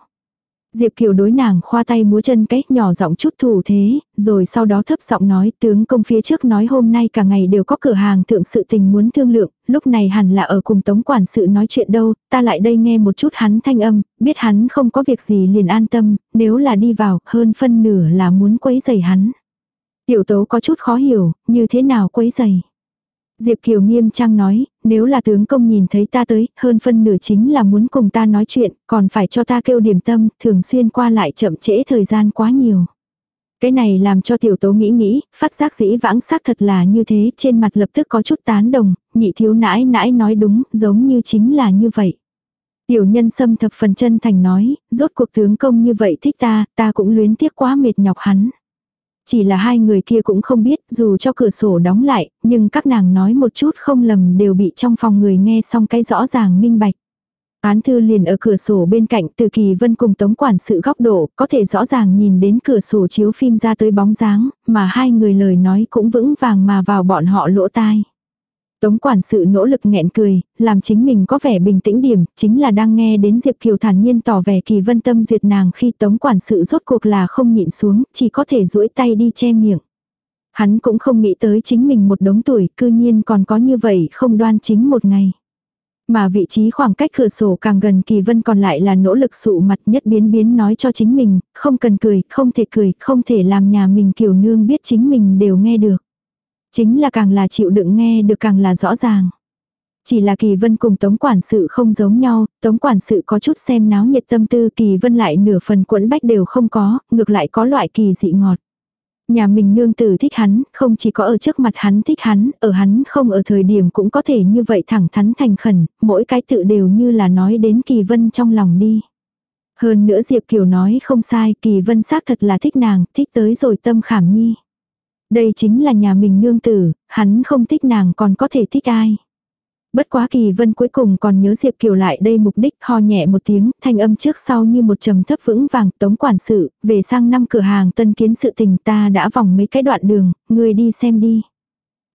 Diệp Kiều đối nàng khoa tay múa chân cách nhỏ giọng chút thủ thế, rồi sau đó thấp giọng nói tướng công phía trước nói hôm nay cả ngày đều có cửa hàng thượng sự tình muốn thương lượng, lúc này hẳn là ở cùng tống quản sự nói chuyện đâu, ta lại đây nghe một chút hắn thanh âm, biết hắn không có việc gì liền an tâm, nếu là đi vào, hơn phân nửa là muốn quấy giày hắn. Tiểu tố có chút khó hiểu, như thế nào quấy giày. Diệp Kiều nghiêm trang nói, nếu là tướng công nhìn thấy ta tới, hơn phân nửa chính là muốn cùng ta nói chuyện, còn phải cho ta kêu điểm tâm, thường xuyên qua lại chậm trễ thời gian quá nhiều. Cái này làm cho tiểu tố nghĩ nghĩ, phát giác dĩ vãng xác thật là như thế, trên mặt lập tức có chút tán đồng, nhị thiếu nãi nãi nói đúng, giống như chính là như vậy. Tiểu nhân xâm thập phần chân thành nói, rốt cuộc tướng công như vậy thích ta, ta cũng luyến tiếc quá mệt nhọc hắn. Chỉ là hai người kia cũng không biết, dù cho cửa sổ đóng lại, nhưng các nàng nói một chút không lầm đều bị trong phòng người nghe xong cái rõ ràng minh bạch. Án thư liền ở cửa sổ bên cạnh từ kỳ vân cùng tống quản sự góc độ, có thể rõ ràng nhìn đến cửa sổ chiếu phim ra tới bóng dáng, mà hai người lời nói cũng vững vàng mà vào bọn họ lỗ tai. Tống quản sự nỗ lực nghẹn cười, làm chính mình có vẻ bình tĩnh điểm, chính là đang nghe đến Diệp Kiều thản nhiên tỏ vẻ kỳ vân tâm duyệt nàng khi tống quản sự rốt cuộc là không nhịn xuống, chỉ có thể duỗi tay đi che miệng. Hắn cũng không nghĩ tới chính mình một đống tuổi, cư nhiên còn có như vậy không đoan chính một ngày. Mà vị trí khoảng cách cửa sổ càng gần kỳ vân còn lại là nỗ lực sụ mặt nhất biến biến nói cho chính mình, không cần cười, không thể cười, không thể làm nhà mình kiều nương biết chính mình đều nghe được. Chính là càng là chịu đựng nghe được càng là rõ ràng. Chỉ là Kỳ Vân cùng Tống Quản sự không giống nhau, Tống Quản sự có chút xem náo nhiệt tâm tư Kỳ Vân lại nửa phần quẫn bách đều không có, ngược lại có loại kỳ dị ngọt. Nhà mình nương tử thích hắn, không chỉ có ở trước mặt hắn thích hắn, ở hắn không ở thời điểm cũng có thể như vậy thẳng thắn thành khẩn, mỗi cái tự đều như là nói đến Kỳ Vân trong lòng đi. Hơn nữa Diệp Kiều nói không sai, Kỳ Vân xác thật là thích nàng, thích tới rồi tâm khảm nhi. Đây chính là nhà mình nương tử, hắn không thích nàng còn có thể thích ai. Bất quá kỳ vân cuối cùng còn nhớ Diệp Kiều lại đây mục đích ho nhẹ một tiếng, thanh âm trước sau như một trầm thấp vững vàng tống quản sự, về sang năm cửa hàng tân kiến sự tình ta đã vòng mấy cái đoạn đường, người đi xem đi.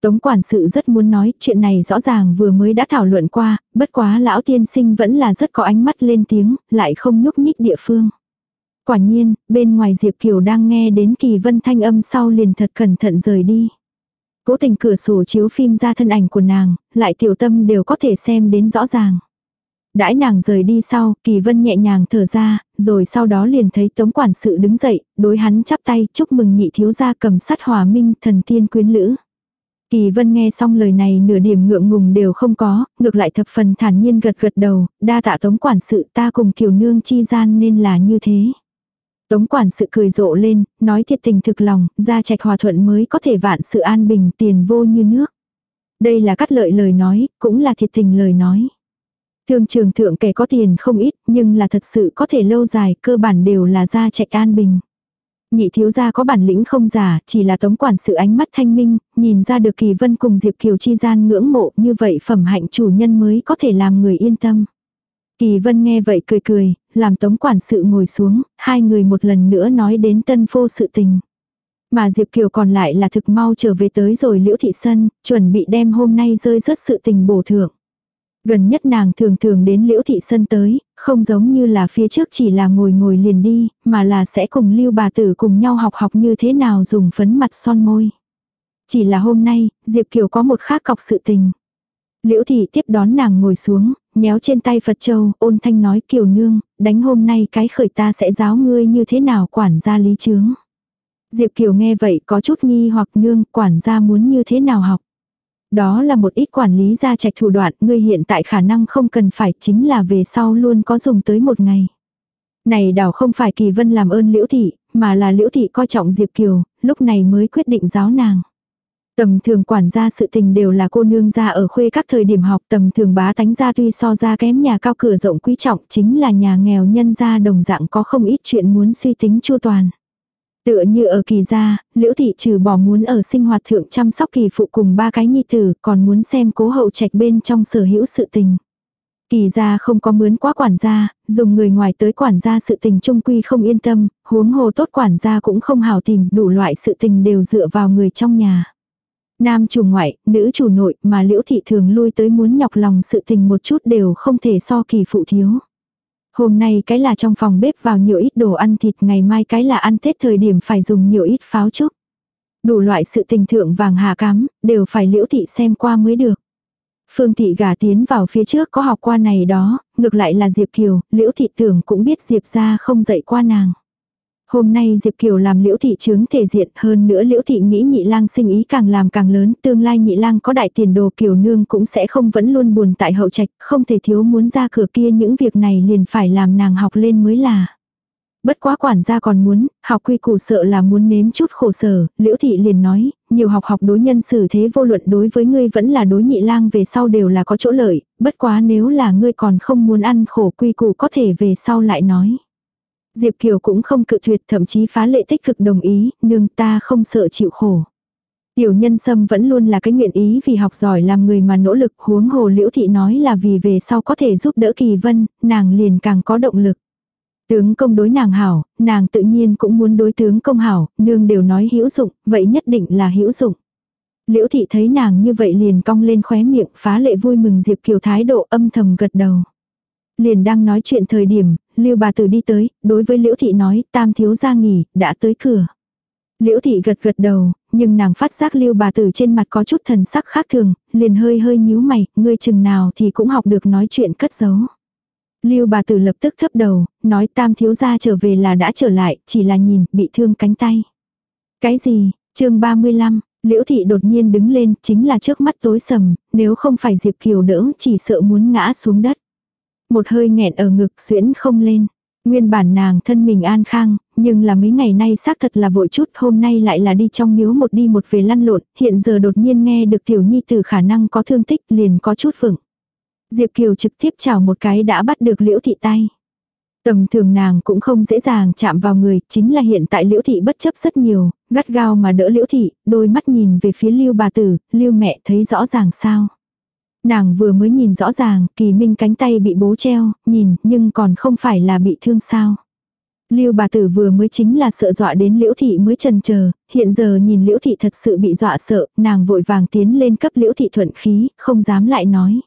Tống quản sự rất muốn nói chuyện này rõ ràng vừa mới đã thảo luận qua, bất quá lão tiên sinh vẫn là rất có ánh mắt lên tiếng, lại không nhúc nhích địa phương. Quả nhiên, bên ngoài Diệp Kiều đang nghe đến kỳ vân thanh âm sau liền thật cẩn thận rời đi. Cố tình cửa sổ chiếu phim ra thân ảnh của nàng, lại tiểu tâm đều có thể xem đến rõ ràng. Đãi nàng rời đi sau, kỳ vân nhẹ nhàng thở ra, rồi sau đó liền thấy tống quản sự đứng dậy, đối hắn chắp tay chúc mừng nhị thiếu gia cầm sắt hòa minh thần tiên quyến lữ. Kỳ vân nghe xong lời này nửa điểm ngượng ngùng đều không có, ngược lại thập phần thản nhiên gật gật đầu, đa tạ tống quản sự ta cùng kiều nương chi gian nên là như thế. Tống quản sự cười rộ lên, nói thiệt tình thực lòng, gia trạch hòa thuận mới có thể vạn sự an bình tiền vô như nước. Đây là cắt lợi lời nói, cũng là thiệt tình lời nói. Thương trường thượng kẻ có tiền không ít, nhưng là thật sự có thể lâu dài, cơ bản đều là gia trạch an bình. Nhị thiếu gia có bản lĩnh không giả, chỉ là tống quản sự ánh mắt thanh minh, nhìn ra được kỳ vân cùng Diệp Kiều chi gian ngưỡng mộ như vậy phẩm hạnh chủ nhân mới có thể làm người yên tâm. Kỳ vân nghe vậy cười cười, làm tống quản sự ngồi xuống, hai người một lần nữa nói đến tân phô sự tình. Mà Diệp Kiều còn lại là thực mau trở về tới rồi liễu thị sân, chuẩn bị đem hôm nay rơi rớt sự tình bổ thưởng. Gần nhất nàng thường thường đến liễu thị sân tới, không giống như là phía trước chỉ là ngồi ngồi liền đi, mà là sẽ cùng lưu bà tử cùng nhau học học như thế nào dùng phấn mặt son môi. Chỉ là hôm nay, Diệp Kiều có một khác cọc sự tình. Liễu thị tiếp đón nàng ngồi xuống, nhéo trên tay Phật Châu, ôn thanh nói kiều nương, đánh hôm nay cái khởi ta sẽ giáo ngươi như thế nào quản gia lý chướng. Diệp Kiều nghe vậy có chút nghi hoặc nương, quản gia muốn như thế nào học. Đó là một ít quản lý gia trạch thủ đoạn, ngươi hiện tại khả năng không cần phải, chính là về sau luôn có dùng tới một ngày. Này đảo không phải kỳ vân làm ơn liễu thị, mà là liễu thị coi trọng Diệp Kiều, lúc này mới quyết định giáo nàng. Tầm thường quản gia sự tình đều là cô nương gia ở khuê các thời điểm học tầm thường bá tánh gia tuy so ra kém nhà cao cửa rộng quý trọng chính là nhà nghèo nhân gia đồng dạng có không ít chuyện muốn suy tính chu toàn. Tựa như ở kỳ gia, liễu thị trừ bỏ muốn ở sinh hoạt thượng chăm sóc kỳ phụ cùng ba cái nhi tử còn muốn xem cố hậu trạch bên trong sở hữu sự tình. Kỳ gia không có mướn quá quản gia, dùng người ngoài tới quản gia sự tình trung quy không yên tâm, huống hồ tốt quản gia cũng không hào tìm đủ loại sự tình đều dựa vào người trong nhà. Nam chủ ngoại, nữ chủ nội mà liễu thị thường lui tới muốn nhọc lòng sự tình một chút đều không thể so kỳ phụ thiếu. Hôm nay cái là trong phòng bếp vào nhiều ít đồ ăn thịt ngày mai cái là ăn Tết thời điểm phải dùng nhiều ít pháo trúc. Đủ loại sự tình thượng vàng hà cám, đều phải liễu thị xem qua mới được. Phương thị gả tiến vào phía trước có học qua này đó, ngược lại là Diệp Kiều, liễu thị tưởng cũng biết Diệp ra không dạy qua nàng. Hôm nay Diệp Kiều làm liễu thị trướng thể diện hơn nữa liễu thị nghĩ nhị lang sinh ý càng làm càng lớn, tương lai nhị lang có đại tiền đồ Kiều nương cũng sẽ không vẫn luôn buồn tại hậu trạch, không thể thiếu muốn ra cửa kia những việc này liền phải làm nàng học lên mới là. Bất quá quản gia còn muốn, học quy củ sợ là muốn nếm chút khổ sở, liễu thị liền nói, nhiều học học đối nhân xử thế vô luận đối với ngươi vẫn là đối nhị lang về sau đều là có chỗ lợi, bất quá nếu là ngươi còn không muốn ăn khổ quy củ có thể về sau lại nói. Diệp Kiều cũng không cự tuyệt thậm chí phá lệ tích cực đồng ý, nương ta không sợ chịu khổ. Tiểu nhân sâm vẫn luôn là cái nguyện ý vì học giỏi làm người mà nỗ lực huống hồ liễu thị nói là vì về sau có thể giúp đỡ kỳ vân, nàng liền càng có động lực. Tướng công đối nàng hảo, nàng tự nhiên cũng muốn đối tướng công hảo, nương đều nói hữu dụng, vậy nhất định là hữu dụng. Liễu thị thấy nàng như vậy liền cong lên khóe miệng phá lệ vui mừng Diệp Kiều thái độ âm thầm gật đầu. Liền đang nói chuyện thời điểm, Lưu bà tử đi tới, đối với Liễu thị nói, tam thiếu gia nghỉ, đã tới cửa. Liễu thị gật gật đầu, nhưng nàng phát giác Lưu bà tử trên mặt có chút thần sắc khác thường, liền hơi hơi nhíu mày, ngươi chừng nào thì cũng học được nói chuyện cất giấu. Lưu bà tử lập tức thấp đầu, nói tam thiếu gia trở về là đã trở lại, chỉ là nhìn, bị thương cánh tay. Cái gì, chương 35, liễu thị đột nhiên đứng lên, chính là trước mắt tối sầm, nếu không phải Diệp Kiều đỡ, chỉ sợ muốn ngã xuống đất. Một hơi nghẹn ở ngực xuyễn không lên. Nguyên bản nàng thân mình an khang, nhưng là mấy ngày nay xác thật là vội chút, hôm nay lại là đi trong miếu một đi một về lăn lộn, hiện giờ đột nhiên nghe được tiểu nhi từ khả năng có thương tích liền có chút vững. Diệp Kiều trực tiếp chào một cái đã bắt được liễu thị tay. Tầm thường nàng cũng không dễ dàng chạm vào người, chính là hiện tại liễu thị bất chấp rất nhiều, gắt gao mà đỡ liễu thị, đôi mắt nhìn về phía lưu bà tử, lưu mẹ thấy rõ ràng sao. Nàng vừa mới nhìn rõ ràng, kỳ minh cánh tay bị bố treo, nhìn, nhưng còn không phải là bị thương sao. Lưu bà tử vừa mới chính là sợ dọa đến liễu thị mới trần chờ hiện giờ nhìn liễu thị thật sự bị dọa sợ, nàng vội vàng tiến lên cấp liễu thị thuận khí, không dám lại nói.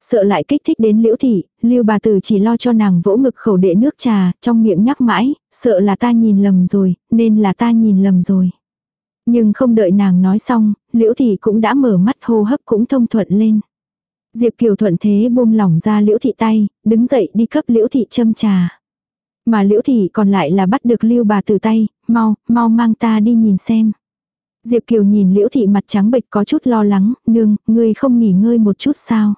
Sợ lại kích thích đến liễu thị, lưu bà tử chỉ lo cho nàng vỗ ngực khẩu đệ nước trà, trong miệng nhắc mãi, sợ là ta nhìn lầm rồi, nên là ta nhìn lầm rồi. Nhưng không đợi nàng nói xong, liễu thị cũng đã mở mắt hô hấp cũng thông thuận lên. Diệp Kiều thuận thế buông lỏng ra liễu thị tay, đứng dậy đi cấp liễu thị châm trà. Mà liễu thị còn lại là bắt được lưu bà từ tay, mau, mau mang ta đi nhìn xem. Diệp Kiều nhìn liễu thị mặt trắng bệch có chút lo lắng, nương, ngươi không nghỉ ngơi một chút sao.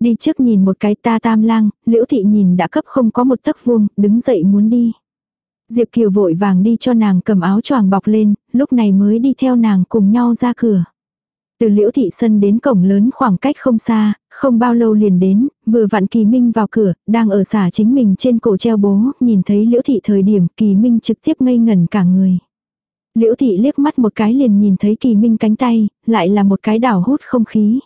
Đi trước nhìn một cái ta tam lang, liễu thị nhìn đã cấp không có một tấc vuông, đứng dậy muốn đi. Diệp Kiều vội vàng đi cho nàng cầm áo choàng bọc lên, lúc này mới đi theo nàng cùng nhau ra cửa. Từ liễu thị sân đến cổng lớn khoảng cách không xa, không bao lâu liền đến, vừa vặn kỳ minh vào cửa, đang ở xả chính mình trên cổ treo bố, nhìn thấy liễu thị thời điểm kỳ minh trực tiếp ngây ngẩn cả người. Liễu thị liếc mắt một cái liền nhìn thấy kỳ minh cánh tay, lại là một cái đảo hút không khí.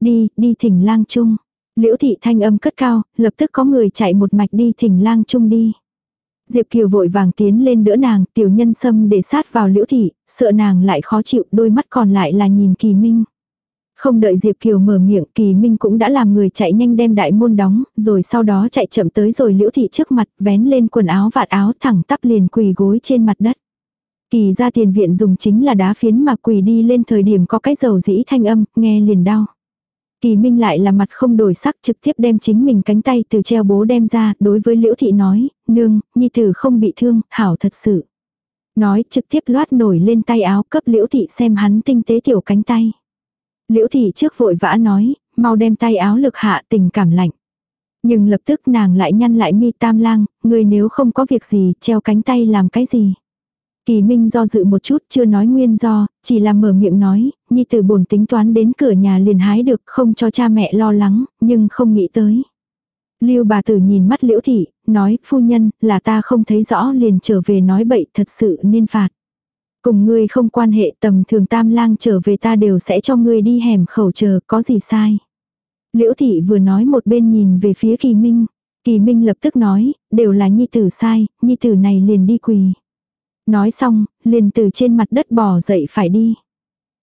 Đi, đi thỉnh lang trung. Liễu thị thanh âm cất cao, lập tức có người chạy một mạch đi thỉnh lang trung đi. Diệp Kiều vội vàng tiến lên đỡ nàng, tiểu nhân sâm để sát vào liễu thị, sợ nàng lại khó chịu, đôi mắt còn lại là nhìn kỳ minh. Không đợi Diệp Kiều mở miệng, kỳ minh cũng đã làm người chạy nhanh đem đại môn đóng, rồi sau đó chạy chậm tới rồi liễu thị trước mặt, vén lên quần áo vạt áo thẳng tắp liền quỳ gối trên mặt đất. Kỳ ra tiền viện dùng chính là đá phiến mà quỳ đi lên thời điểm có cái dầu dĩ thanh âm, nghe liền đau. Kỳ Minh lại là mặt không đổi sắc trực tiếp đem chính mình cánh tay từ treo bố đem ra, đối với Liễu Thị nói, nương, nhi tử không bị thương, hảo thật sự. Nói trực tiếp loát nổi lên tay áo cấp Liễu Thị xem hắn tinh tế tiểu cánh tay. Liễu Thị trước vội vã nói, mau đem tay áo lực hạ tình cảm lạnh. Nhưng lập tức nàng lại nhăn lại mi tam lang, người nếu không có việc gì, treo cánh tay làm cái gì. Kỳ Minh do dự một chút chưa nói nguyên do, chỉ là mở miệng nói, Nhi tử bổn tính toán đến cửa nhà liền hái được không cho cha mẹ lo lắng, nhưng không nghĩ tới. Lưu bà tử nhìn mắt liễu thị, nói, phu nhân, là ta không thấy rõ liền trở về nói bậy thật sự nên phạt. Cùng ngươi không quan hệ tầm thường tam lang trở về ta đều sẽ cho ngươi đi hẻm khẩu chờ, có gì sai. Liễu thị vừa nói một bên nhìn về phía kỳ minh. Kỳ minh lập tức nói, đều là nhi tử sai, nhi tử này liền đi quỳ. Nói xong, liền từ trên mặt đất bò dậy phải đi.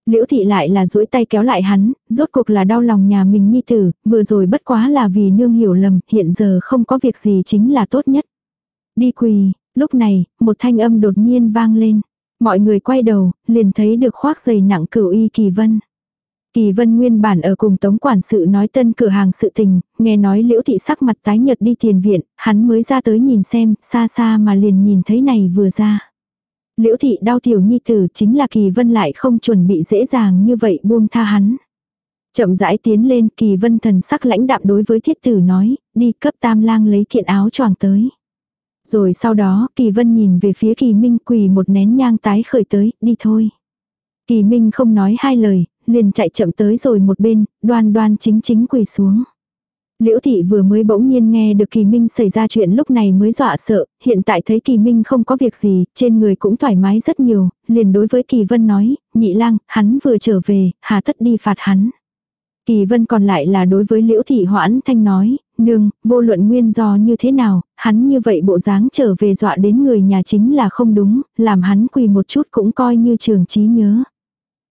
Liễu thị lại là duỗi tay kéo lại hắn, rốt cuộc là đau lòng nhà mình nhi tử, vừa rồi bất quá là vì nương hiểu lầm, hiện giờ không có việc gì chính là tốt nhất. Đi quỳ, lúc này, một thanh âm đột nhiên vang lên. Mọi người quay đầu, liền thấy được khoác giày nặng cửu y kỳ vân. Kỳ vân nguyên bản ở cùng tống quản sự nói tân cửa hàng sự tình, nghe nói liễu thị sắc mặt tái nhợt đi tiền viện, hắn mới ra tới nhìn xem, xa xa mà liền nhìn thấy này vừa ra. Liễu thị đau tiểu nhi tử chính là kỳ vân lại không chuẩn bị dễ dàng như vậy buông tha hắn. Chậm rãi tiến lên kỳ vân thần sắc lãnh đạm đối với thiết tử nói, đi cấp tam lang lấy kiện áo choàng tới. Rồi sau đó kỳ vân nhìn về phía kỳ minh quỳ một nén nhang tái khởi tới, đi thôi. Kỳ minh không nói hai lời, liền chạy chậm tới rồi một bên, đoan đoan chính chính quỳ xuống. Liễu thị vừa mới bỗng nhiên nghe được Kỳ Minh xảy ra chuyện lúc này mới dọa sợ, hiện tại thấy Kỳ Minh không có việc gì, trên người cũng thoải mái rất nhiều, liền đối với Kỳ Vân nói, nhị lang, hắn vừa trở về, hà tất đi phạt hắn. Kỳ Vân còn lại là đối với Liễu thị hoãn thanh nói, nương, vô luận nguyên do như thế nào, hắn như vậy bộ dáng trở về dọa đến người nhà chính là không đúng, làm hắn quỳ một chút cũng coi như trường trí nhớ.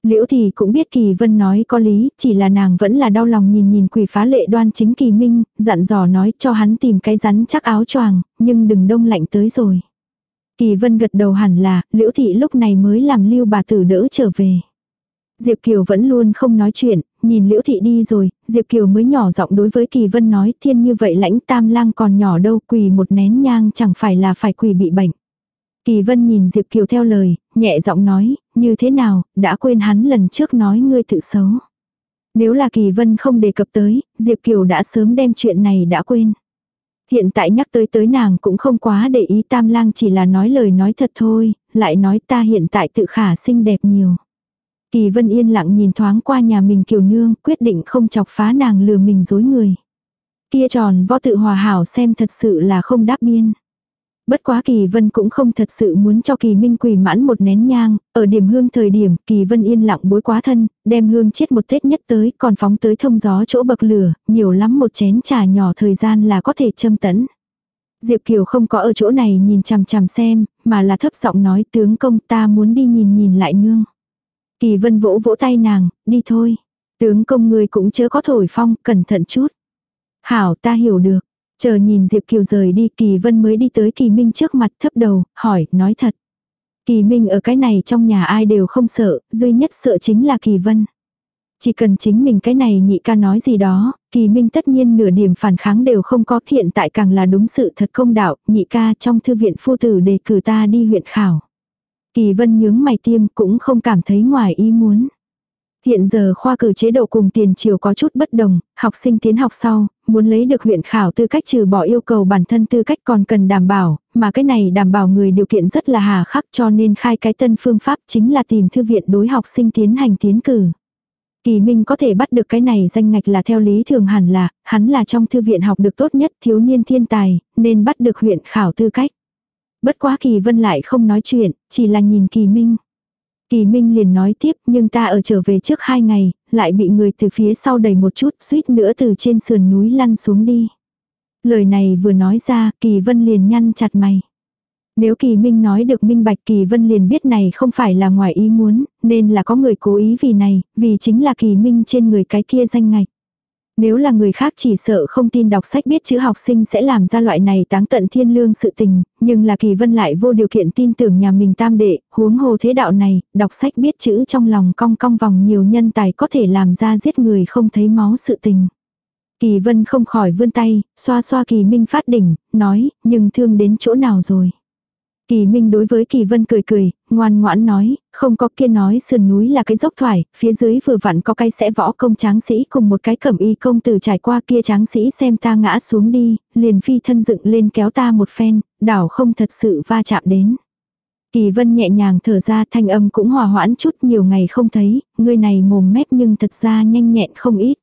Liễu thì cũng biết Kỳ Vân nói có lý, chỉ là nàng vẫn là đau lòng nhìn nhìn quỷ phá lệ đoan chính Kỳ Minh, dặn dò nói cho hắn tìm cái rắn chắc áo choàng, nhưng đừng đông lạnh tới rồi. Kỳ Vân gật đầu hẳn là, Liễu thị lúc này mới làm lưu bà tử đỡ trở về. Diệp Kiều vẫn luôn không nói chuyện, nhìn Liễu thị đi rồi, Diệp Kiều mới nhỏ giọng đối với Kỳ Vân nói thiên như vậy lãnh tam lang còn nhỏ đâu quỳ một nén nhang chẳng phải là phải quỳ bị bệnh. Kỳ Vân nhìn Diệp Kiều theo lời, nhẹ giọng nói, như thế nào, đã quên hắn lần trước nói ngươi tự xấu. Nếu là Kỳ Vân không đề cập tới, Diệp Kiều đã sớm đem chuyện này đã quên. Hiện tại nhắc tới tới nàng cũng không quá để ý tam lang chỉ là nói lời nói thật thôi, lại nói ta hiện tại tự khả xinh đẹp nhiều. Kỳ Vân yên lặng nhìn thoáng qua nhà mình Kiều Nương, quyết định không chọc phá nàng lừa mình dối người. Kia tròn võ tự hòa hảo xem thật sự là không đáp biên. Bất quá Kỳ Vân cũng không thật sự muốn cho Kỳ Minh quỳ mãn một nén nhang, ở điểm hương thời điểm Kỳ Vân yên lặng bối quá thân, đem hương chết một tết nhất tới, còn phóng tới thông gió chỗ bậc lửa, nhiều lắm một chén trà nhỏ thời gian là có thể châm tẫn. Diệp Kiều không có ở chỗ này nhìn chằm chằm xem, mà là thấp giọng nói tướng công ta muốn đi nhìn nhìn lại nương. Kỳ Vân vỗ vỗ tay nàng, đi thôi. Tướng công người cũng chớ có thổi phong, cẩn thận chút. Hảo ta hiểu được. Chờ nhìn Diệp Kiều rời đi Kỳ Vân mới đi tới Kỳ Minh trước mặt thấp đầu, hỏi, nói thật. Kỳ Minh ở cái này trong nhà ai đều không sợ, duy nhất sợ chính là Kỳ Vân. Chỉ cần chính mình cái này nhị ca nói gì đó, Kỳ Minh tất nhiên nửa điểm phản kháng đều không có hiện tại càng là đúng sự thật công đạo, nhị ca trong thư viện phu tử đề cử ta đi huyện khảo. Kỳ Vân nhướng mày tiêm cũng không cảm thấy ngoài ý muốn. Hiện giờ khoa cử chế độ cùng tiền triều có chút bất đồng, học sinh tiến học sau, muốn lấy được huyện khảo tư cách trừ bỏ yêu cầu bản thân tư cách còn cần đảm bảo, mà cái này đảm bảo người điều kiện rất là hà khắc cho nên khai cái tân phương pháp chính là tìm thư viện đối học sinh tiến hành tiến cử. Kỳ Minh có thể bắt được cái này danh ngạch là theo lý thường hẳn là, hắn là trong thư viện học được tốt nhất thiếu niên thiên tài, nên bắt được huyện khảo tư cách. Bất quá Kỳ Vân lại không nói chuyện, chỉ là nhìn Kỳ Minh. Kỳ Minh liền nói tiếp nhưng ta ở trở về trước hai ngày, lại bị người từ phía sau đẩy một chút suýt nữa từ trên sườn núi lăn xuống đi. Lời này vừa nói ra, Kỳ Vân liền nhăn chặt mày. Nếu Kỳ Minh nói được minh bạch Kỳ Vân liền biết này không phải là ngoài ý muốn, nên là có người cố ý vì này, vì chính là Kỳ Minh trên người cái kia danh ngạch. Nếu là người khác chỉ sợ không tin đọc sách biết chữ học sinh sẽ làm ra loại này táng tận thiên lương sự tình, nhưng là kỳ vân lại vô điều kiện tin tưởng nhà mình tam đệ, huống hồ thế đạo này, đọc sách biết chữ trong lòng cong cong vòng nhiều nhân tài có thể làm ra giết người không thấy máu sự tình. Kỳ vân không khỏi vươn tay, xoa xoa kỳ minh phát đỉnh, nói, nhưng thương đến chỗ nào rồi. Kỳ Minh đối với Kỳ Vân cười cười, ngoan ngoãn nói, không có kia nói sườn núi là cái dốc thoải, phía dưới vừa vặn có cái sẽ võ công tráng sĩ cùng một cái cẩm y công tử trải qua kia tráng sĩ xem ta ngã xuống đi, liền phi thân dựng lên kéo ta một phen, đảo không thật sự va chạm đến. Kỳ Vân nhẹ nhàng thở ra thanh âm cũng hòa hoãn chút nhiều ngày không thấy, người này mồm mép nhưng thật ra nhanh nhẹn không ít.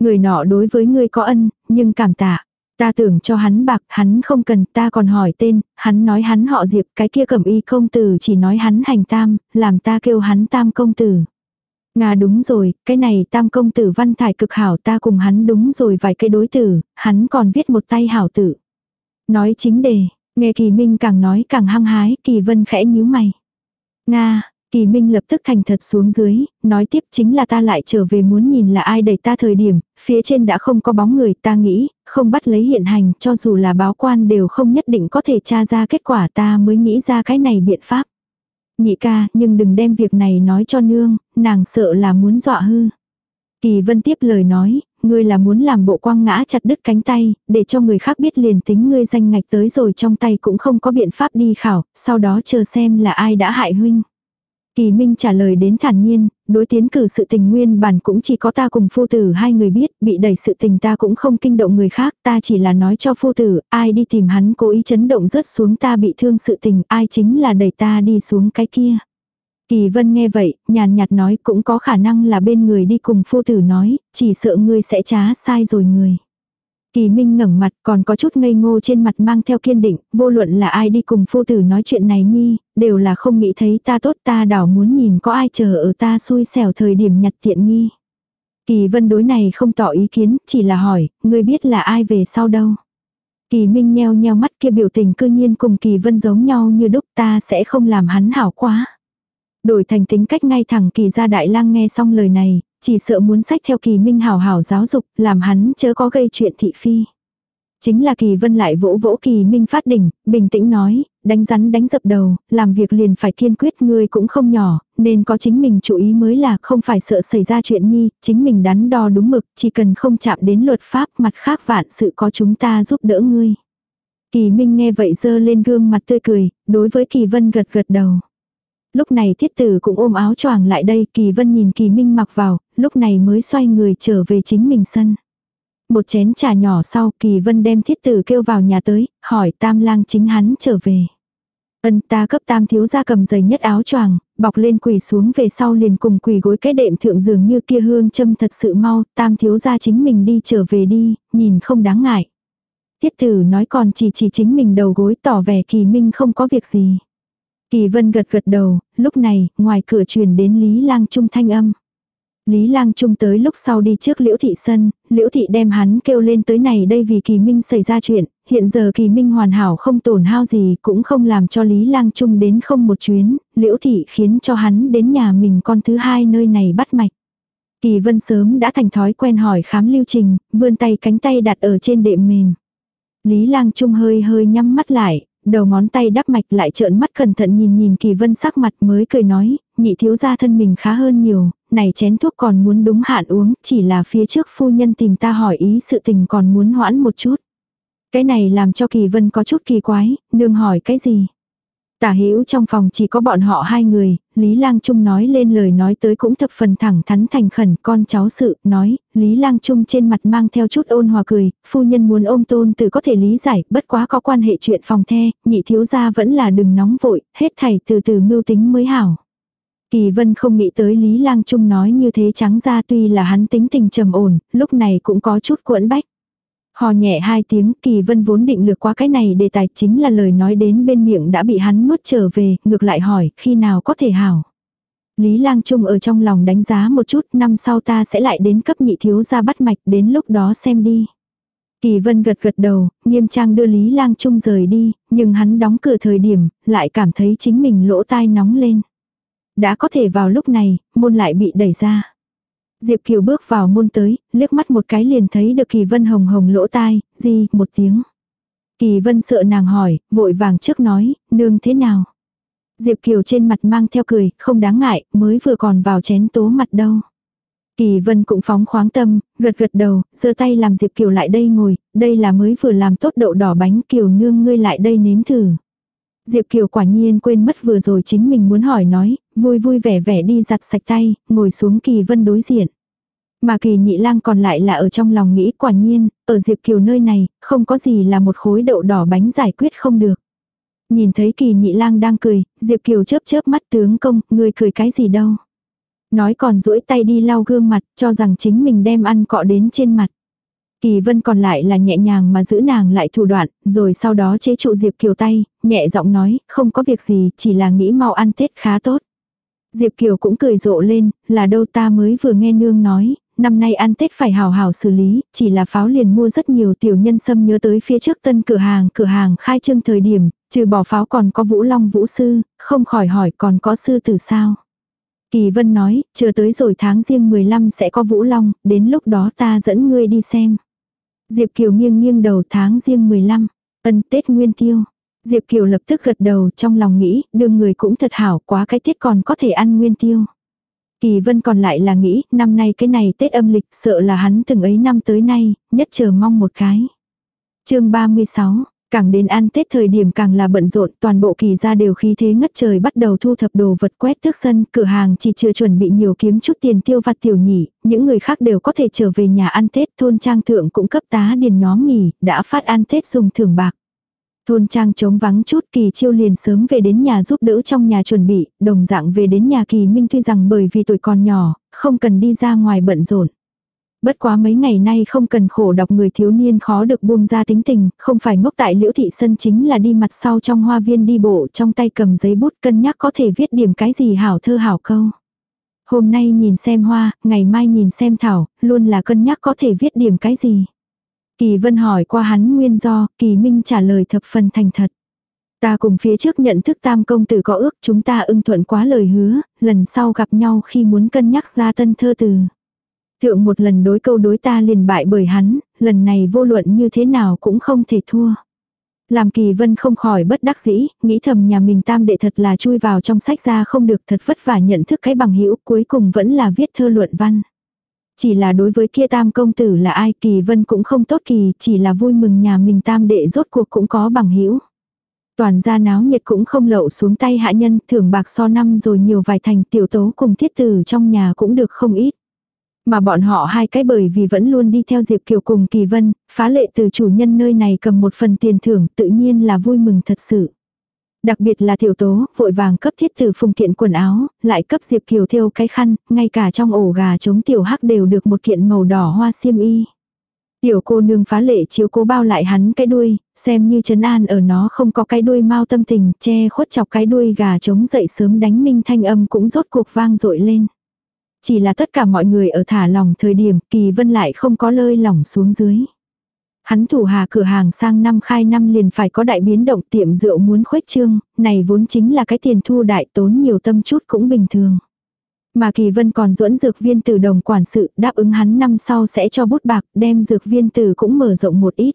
Người nọ đối với ngươi có ân, nhưng cảm tạ. Ta tưởng cho hắn bạc, hắn không cần, ta còn hỏi tên, hắn nói hắn họ Diệp, cái kia cẩm y công tử chỉ nói hắn hành tam, làm ta kêu hắn tam công tử. Nga đúng rồi, cái này tam công tử văn thải cực hảo ta cùng hắn đúng rồi vài cái đối tử, hắn còn viết một tay hảo tử. Nói chính đề, nghe kỳ minh càng nói càng hăng hái, kỳ vân khẽ nhíu mày. Nga, Kỳ Minh lập tức thành thật xuống dưới, nói tiếp chính là ta lại trở về muốn nhìn là ai đẩy ta thời điểm, phía trên đã không có bóng người ta nghĩ, không bắt lấy hiện hành cho dù là báo quan đều không nhất định có thể tra ra kết quả ta mới nghĩ ra cái này biện pháp. Nhị ca, nhưng đừng đem việc này nói cho nương, nàng sợ là muốn dọa hư. Kỳ vân tiếp lời nói, ngươi là muốn làm bộ quang ngã chặt đứt cánh tay, để cho người khác biết liền tính ngươi danh ngạch tới rồi trong tay cũng không có biện pháp đi khảo, sau đó chờ xem là ai đã hại huynh. Kỳ Minh trả lời đến thản nhiên, đối tiến cử sự tình nguyên bản cũng chỉ có ta cùng phu tử hai người biết, bị đẩy sự tình ta cũng không kinh động người khác, ta chỉ là nói cho phu tử, ai đi tìm hắn cố ý chấn động rớt xuống ta bị thương sự tình, ai chính là đẩy ta đi xuống cái kia. Kỳ Vân nghe vậy, nhàn nhạt nói cũng có khả năng là bên người đi cùng phu tử nói, chỉ sợ ngươi sẽ trá sai rồi người. Kỳ Minh ngẩng mặt còn có chút ngây ngô trên mặt mang theo kiên định, vô luận là ai đi cùng phu tử nói chuyện này nhi, đều là không nghĩ thấy ta tốt ta đảo muốn nhìn có ai chờ ở ta xui xẻo thời điểm nhặt tiện nghi. Kỳ Vân đối này không tỏ ý kiến, chỉ là hỏi, ngươi biết là ai về sau đâu. Kỳ Minh nheo nheo mắt kia biểu tình cư nhiên cùng Kỳ Vân giống nhau như đúc ta sẽ không làm hắn hảo quá. Đổi thành tính cách ngay thẳng kỳ gia đại lang nghe xong lời này, chỉ sợ muốn sách theo kỳ minh hảo hảo giáo dục, làm hắn chớ có gây chuyện thị phi. Chính là kỳ vân lại vỗ vỗ kỳ minh phát đỉnh, bình tĩnh nói, đánh rắn đánh dập đầu, làm việc liền phải kiên quyết ngươi cũng không nhỏ, nên có chính mình chú ý mới là không phải sợ xảy ra chuyện nhi, chính mình đắn đo đúng mực, chỉ cần không chạm đến luật pháp mặt khác vạn sự có chúng ta giúp đỡ ngươi. Kỳ minh nghe vậy dơ lên gương mặt tươi cười, đối với kỳ vân gật gật đầu. Lúc này thiết tử cũng ôm áo choàng lại đây, kỳ vân nhìn kỳ minh mặc vào, lúc này mới xoay người trở về chính mình sân. Một chén trà nhỏ sau, kỳ vân đem thiết tử kêu vào nhà tới, hỏi tam lang chính hắn trở về. Ân ta cấp tam thiếu ra cầm giày nhất áo choàng, bọc lên quỳ xuống về sau liền cùng quỳ gối cái đệm thượng giường như kia hương châm thật sự mau, tam thiếu ra chính mình đi trở về đi, nhìn không đáng ngại. Tiết tử nói còn chỉ chỉ chính mình đầu gối tỏ vẻ kỳ minh không có việc gì. Kỳ vân gật gật đầu, lúc này, ngoài cửa truyền đến Lý Lang Trung thanh âm. Lý Lang Trung tới lúc sau đi trước Liễu Thị Sân, Liễu Thị đem hắn kêu lên tới này đây vì Kỳ Minh xảy ra chuyện, hiện giờ Kỳ Minh hoàn hảo không tổn hao gì cũng không làm cho Lý Lang Trung đến không một chuyến, Liễu Thị khiến cho hắn đến nhà mình con thứ hai nơi này bắt mạch. Kỳ Vân sớm đã thành thói quen hỏi khám lưu trình, vươn tay cánh tay đặt ở trên đệm mềm. Lý Lang Trung hơi hơi nhắm mắt lại, đầu ngón tay đắp mạch lại trợn mắt cẩn thận nhìn nhìn kỳ vân sắc mặt mới cười nói, nhị thiếu gia thân mình khá hơn nhiều, này chén thuốc còn muốn đúng hạn uống, chỉ là phía trước phu nhân tìm ta hỏi ý sự tình còn muốn hoãn một chút. Cái này làm cho kỳ vân có chút kỳ quái, nương hỏi cái gì? Tả hữu trong phòng chỉ có bọn họ hai người, Lý Lang Trung nói lên lời nói tới cũng thập phần thẳng thắn thành khẩn con cháu sự, nói, Lý Lang Trung trên mặt mang theo chút ôn hòa cười, phu nhân muốn ôm tôn từ có thể lý giải, bất quá có quan hệ chuyện phòng the, nhị thiếu gia vẫn là đừng nóng vội, hết thảy từ từ mưu tính mới hảo. Kỳ vân không nghĩ tới Lý Lang Trung nói như thế trắng ra tuy là hắn tính tình trầm ổn, lúc này cũng có chút cuộn bách. Hò nhẹ hai tiếng, kỳ vân vốn định lược qua cái này đề tài chính là lời nói đến bên miệng đã bị hắn nuốt trở về, ngược lại hỏi, khi nào có thể hảo. Lý Lang Trung ở trong lòng đánh giá một chút, năm sau ta sẽ lại đến cấp nhị thiếu ra bắt mạch, đến lúc đó xem đi. Kỳ vân gật gật đầu, nghiêm trang đưa Lý Lang Trung rời đi, nhưng hắn đóng cửa thời điểm, lại cảm thấy chính mình lỗ tai nóng lên. Đã có thể vào lúc này, môn lại bị đẩy ra. Diệp Kiều bước vào môn tới, liếc mắt một cái liền thấy được Kỳ Vân hồng hồng lỗ tai, gì, một tiếng. Kỳ Vân sợ nàng hỏi, vội vàng trước nói, nương thế nào? Diệp Kiều trên mặt mang theo cười, không đáng ngại, mới vừa còn vào chén tố mặt đâu. Kỳ Vân cũng phóng khoáng tâm, gật gật đầu, giơ tay làm Diệp Kiều lại đây ngồi, đây là mới vừa làm tốt đậu đỏ bánh Kiều nương ngươi lại đây nếm thử. Diệp Kiều quả nhiên quên mất vừa rồi chính mình muốn hỏi nói, vui vui vẻ vẻ đi giặt sạch tay, ngồi xuống Kỳ Vân đối diện. Mà Kỳ Nhị Lang còn lại là ở trong lòng nghĩ quả nhiên, ở Diệp Kiều nơi này, không có gì là một khối đậu đỏ bánh giải quyết không được. Nhìn thấy Kỳ Nhị Lang đang cười, Diệp Kiều chớp chớp mắt tướng công, người cười cái gì đâu. Nói còn duỗi tay đi lau gương mặt, cho rằng chính mình đem ăn cọ đến trên mặt. Kỳ vân còn lại là nhẹ nhàng mà giữ nàng lại thủ đoạn, rồi sau đó chế trụ Diệp Kiều tay, nhẹ giọng nói, không có việc gì, chỉ là nghĩ mau ăn Tết khá tốt. Diệp Kiều cũng cười rộ lên, là đâu ta mới vừa nghe nương nói, năm nay ăn Tết phải hào hào xử lý, chỉ là pháo liền mua rất nhiều tiểu nhân xâm nhớ tới phía trước tân cửa hàng, cửa hàng khai trương thời điểm, trừ bỏ pháo còn có vũ long vũ sư, không khỏi hỏi còn có sư tử sao. Kỳ Vân nói, chờ tới rồi tháng riêng 15 sẽ có vũ long, đến lúc đó ta dẫn ngươi đi xem. Diệp Kiều nghiêng nghiêng đầu tháng riêng 15, ân Tết Nguyên Tiêu. Diệp Kiều lập tức gật đầu trong lòng nghĩ, đương người cũng thật hảo quá cái tết còn có thể ăn Nguyên Tiêu. Kỳ Vân còn lại là nghĩ, năm nay cái này Tết âm lịch, sợ là hắn từng ấy năm tới nay, nhất chờ mong một cái. chương 36, càng đến ăn Tết thời điểm càng là bận rộn, toàn bộ kỳ gia đều khí thế ngất trời bắt đầu thu thập đồ vật quét tước sân, cửa hàng chỉ chưa chuẩn bị nhiều kiếm chút tiền tiêu vặt tiểu nhỉ, những người khác đều có thể trở về nhà ăn Tết, thôn trang thượng cũng cấp tá điền nhóm nghỉ, đã phát ăn Tết dùng thưởng bạc. Thôn trang trống vắng chút kỳ chiêu liền sớm về đến nhà giúp đỡ trong nhà chuẩn bị, đồng dạng về đến nhà kỳ minh tuy rằng bởi vì tuổi còn nhỏ, không cần đi ra ngoài bận rộn. Bất quá mấy ngày nay không cần khổ đọc người thiếu niên khó được buông ra tính tình, không phải ngốc tại liễu thị sân chính là đi mặt sau trong hoa viên đi bộ trong tay cầm giấy bút cân nhắc có thể viết điểm cái gì hảo thơ hảo câu. Hôm nay nhìn xem hoa, ngày mai nhìn xem thảo, luôn là cân nhắc có thể viết điểm cái gì. Kỳ Vân hỏi qua hắn nguyên do, Kỳ Minh trả lời thập phần thành thật. Ta cùng phía trước nhận thức tam công tử có ước chúng ta ưng thuận quá lời hứa, lần sau gặp nhau khi muốn cân nhắc ra tân thơ từ. Thượng một lần đối câu đối ta liền bại bởi hắn, lần này vô luận như thế nào cũng không thể thua. Làm kỳ vân không khỏi bất đắc dĩ, nghĩ thầm nhà mình tam đệ thật là chui vào trong sách ra không được thật vất vả nhận thức cái bằng hữu cuối cùng vẫn là viết thơ luận văn. Chỉ là đối với kia tam công tử là ai kỳ vân cũng không tốt kỳ, chỉ là vui mừng nhà mình tam đệ rốt cuộc cũng có bằng hữu Toàn gia náo nhiệt cũng không lậu xuống tay hạ nhân, thưởng bạc so năm rồi nhiều vài thành tiểu tố cùng thiết tử trong nhà cũng được không ít. Mà bọn họ hai cái bởi vì vẫn luôn đi theo Diệp Kiều cùng Kỳ Vân, phá lệ từ chủ nhân nơi này cầm một phần tiền thưởng tự nhiên là vui mừng thật sự. Đặc biệt là tiểu tố, vội vàng cấp thiết từ phùng kiện quần áo, lại cấp Diệp Kiều thêu cái khăn, ngay cả trong ổ gà chống tiểu hắc đều được một kiện màu đỏ hoa xiêm y. Tiểu cô nương phá lệ chiếu cố bao lại hắn cái đuôi, xem như trấn an ở nó không có cái đuôi mau tâm tình, che khuất chọc cái đuôi gà trống dậy sớm đánh minh thanh âm cũng rốt cuộc vang dội lên. Chỉ là tất cả mọi người ở thả lòng thời điểm kỳ vân lại không có lơi lỏng xuống dưới. Hắn thủ hà cửa hàng sang năm khai năm liền phải có đại biến động tiệm rượu muốn khuếch trương, này vốn chính là cái tiền thu đại tốn nhiều tâm chút cũng bình thường. Mà Kỳ Vân còn duẫn dược viên từ đồng quản sự đáp ứng hắn năm sau sẽ cho bút bạc đem dược viên từ cũng mở rộng một ít.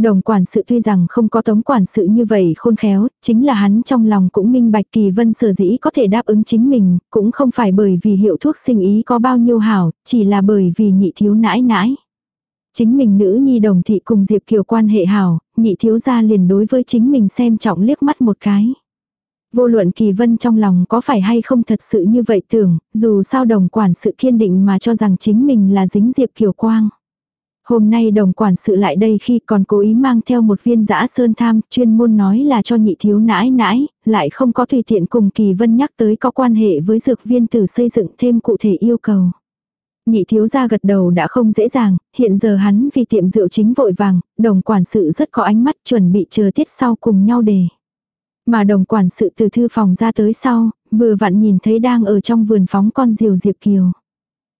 Đồng quản sự tuy rằng không có tống quản sự như vậy khôn khéo, chính là hắn trong lòng cũng minh bạch kỳ vân sở dĩ có thể đáp ứng chính mình, cũng không phải bởi vì hiệu thuốc sinh ý có bao nhiêu hảo, chỉ là bởi vì nhị thiếu nãi nãi. Chính mình nữ nhi đồng thị cùng Diệp Kiều quan hệ hảo, nhị thiếu gia liền đối với chính mình xem trọng liếc mắt một cái. Vô luận kỳ vân trong lòng có phải hay không thật sự như vậy tưởng, dù sao đồng quản sự kiên định mà cho rằng chính mình là dính Diệp Kiều Quang. Hôm nay đồng quản sự lại đây khi còn cố ý mang theo một viên giã sơn tham, chuyên môn nói là cho nhị thiếu nãi nãi, lại không có tùy tiện cùng kỳ vân nhắc tới có quan hệ với dược viên tử xây dựng thêm cụ thể yêu cầu. Nhị thiếu gia gật đầu đã không dễ dàng, hiện giờ hắn vì tiệm rượu chính vội vàng, đồng quản sự rất có ánh mắt chuẩn bị chờ tiết sau cùng nhau đề. Mà đồng quản sự từ thư phòng ra tới sau, vừa vặn nhìn thấy đang ở trong vườn phóng con diều Diệp Kiều.